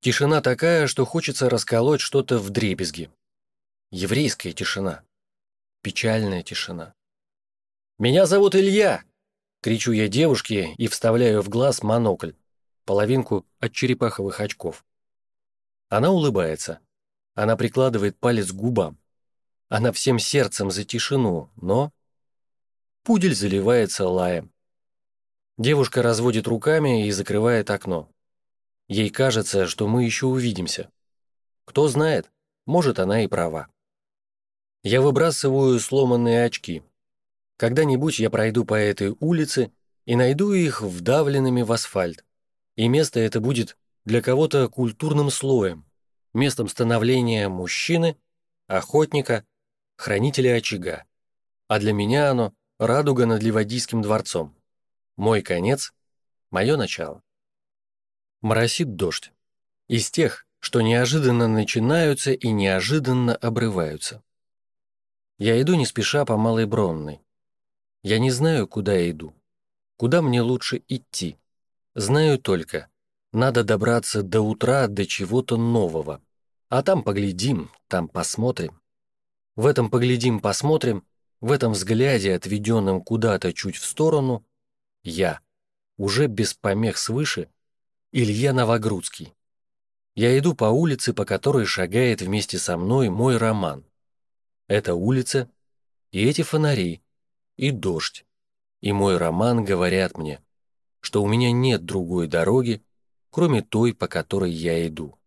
Тишина такая, что хочется расколоть что-то в дребезги. Еврейская тишина. Печальная тишина. «Меня зовут Илья!» Кричу я девушке и вставляю в глаз монокль, половинку от черепаховых очков. Она улыбается. Она прикладывает палец к губам. Она всем сердцем за тишину, но... Пудель заливается лаем. Девушка разводит руками и закрывает окно. Ей кажется, что мы еще увидимся. Кто знает, может, она и права. Я выбрасываю сломанные очки. Когда-нибудь я пройду по этой улице и найду их вдавленными в асфальт. И место это будет для кого-то культурным слоем, местом становления мужчины, охотника, хранителя очага. А для меня оно — радуга над Ливадийским дворцом. Мой конец — мое начало. Моросит дождь. Из тех, что неожиданно начинаются и неожиданно обрываются. Я иду не спеша по Малой Бронной. Я не знаю, куда я иду. Куда мне лучше идти? Знаю только, надо добраться до утра до чего-то нового. А там поглядим, там посмотрим. В этом поглядим, посмотрим, в этом взгляде, отведенном куда-то чуть в сторону, я, уже без помех свыше, Илья Новогрудский. Я иду по улице, по которой шагает вместе со мной мой роман. Это улица и эти фонари, и дождь, и мой роман говорят мне, что у меня нет другой дороги, кроме той, по которой я иду.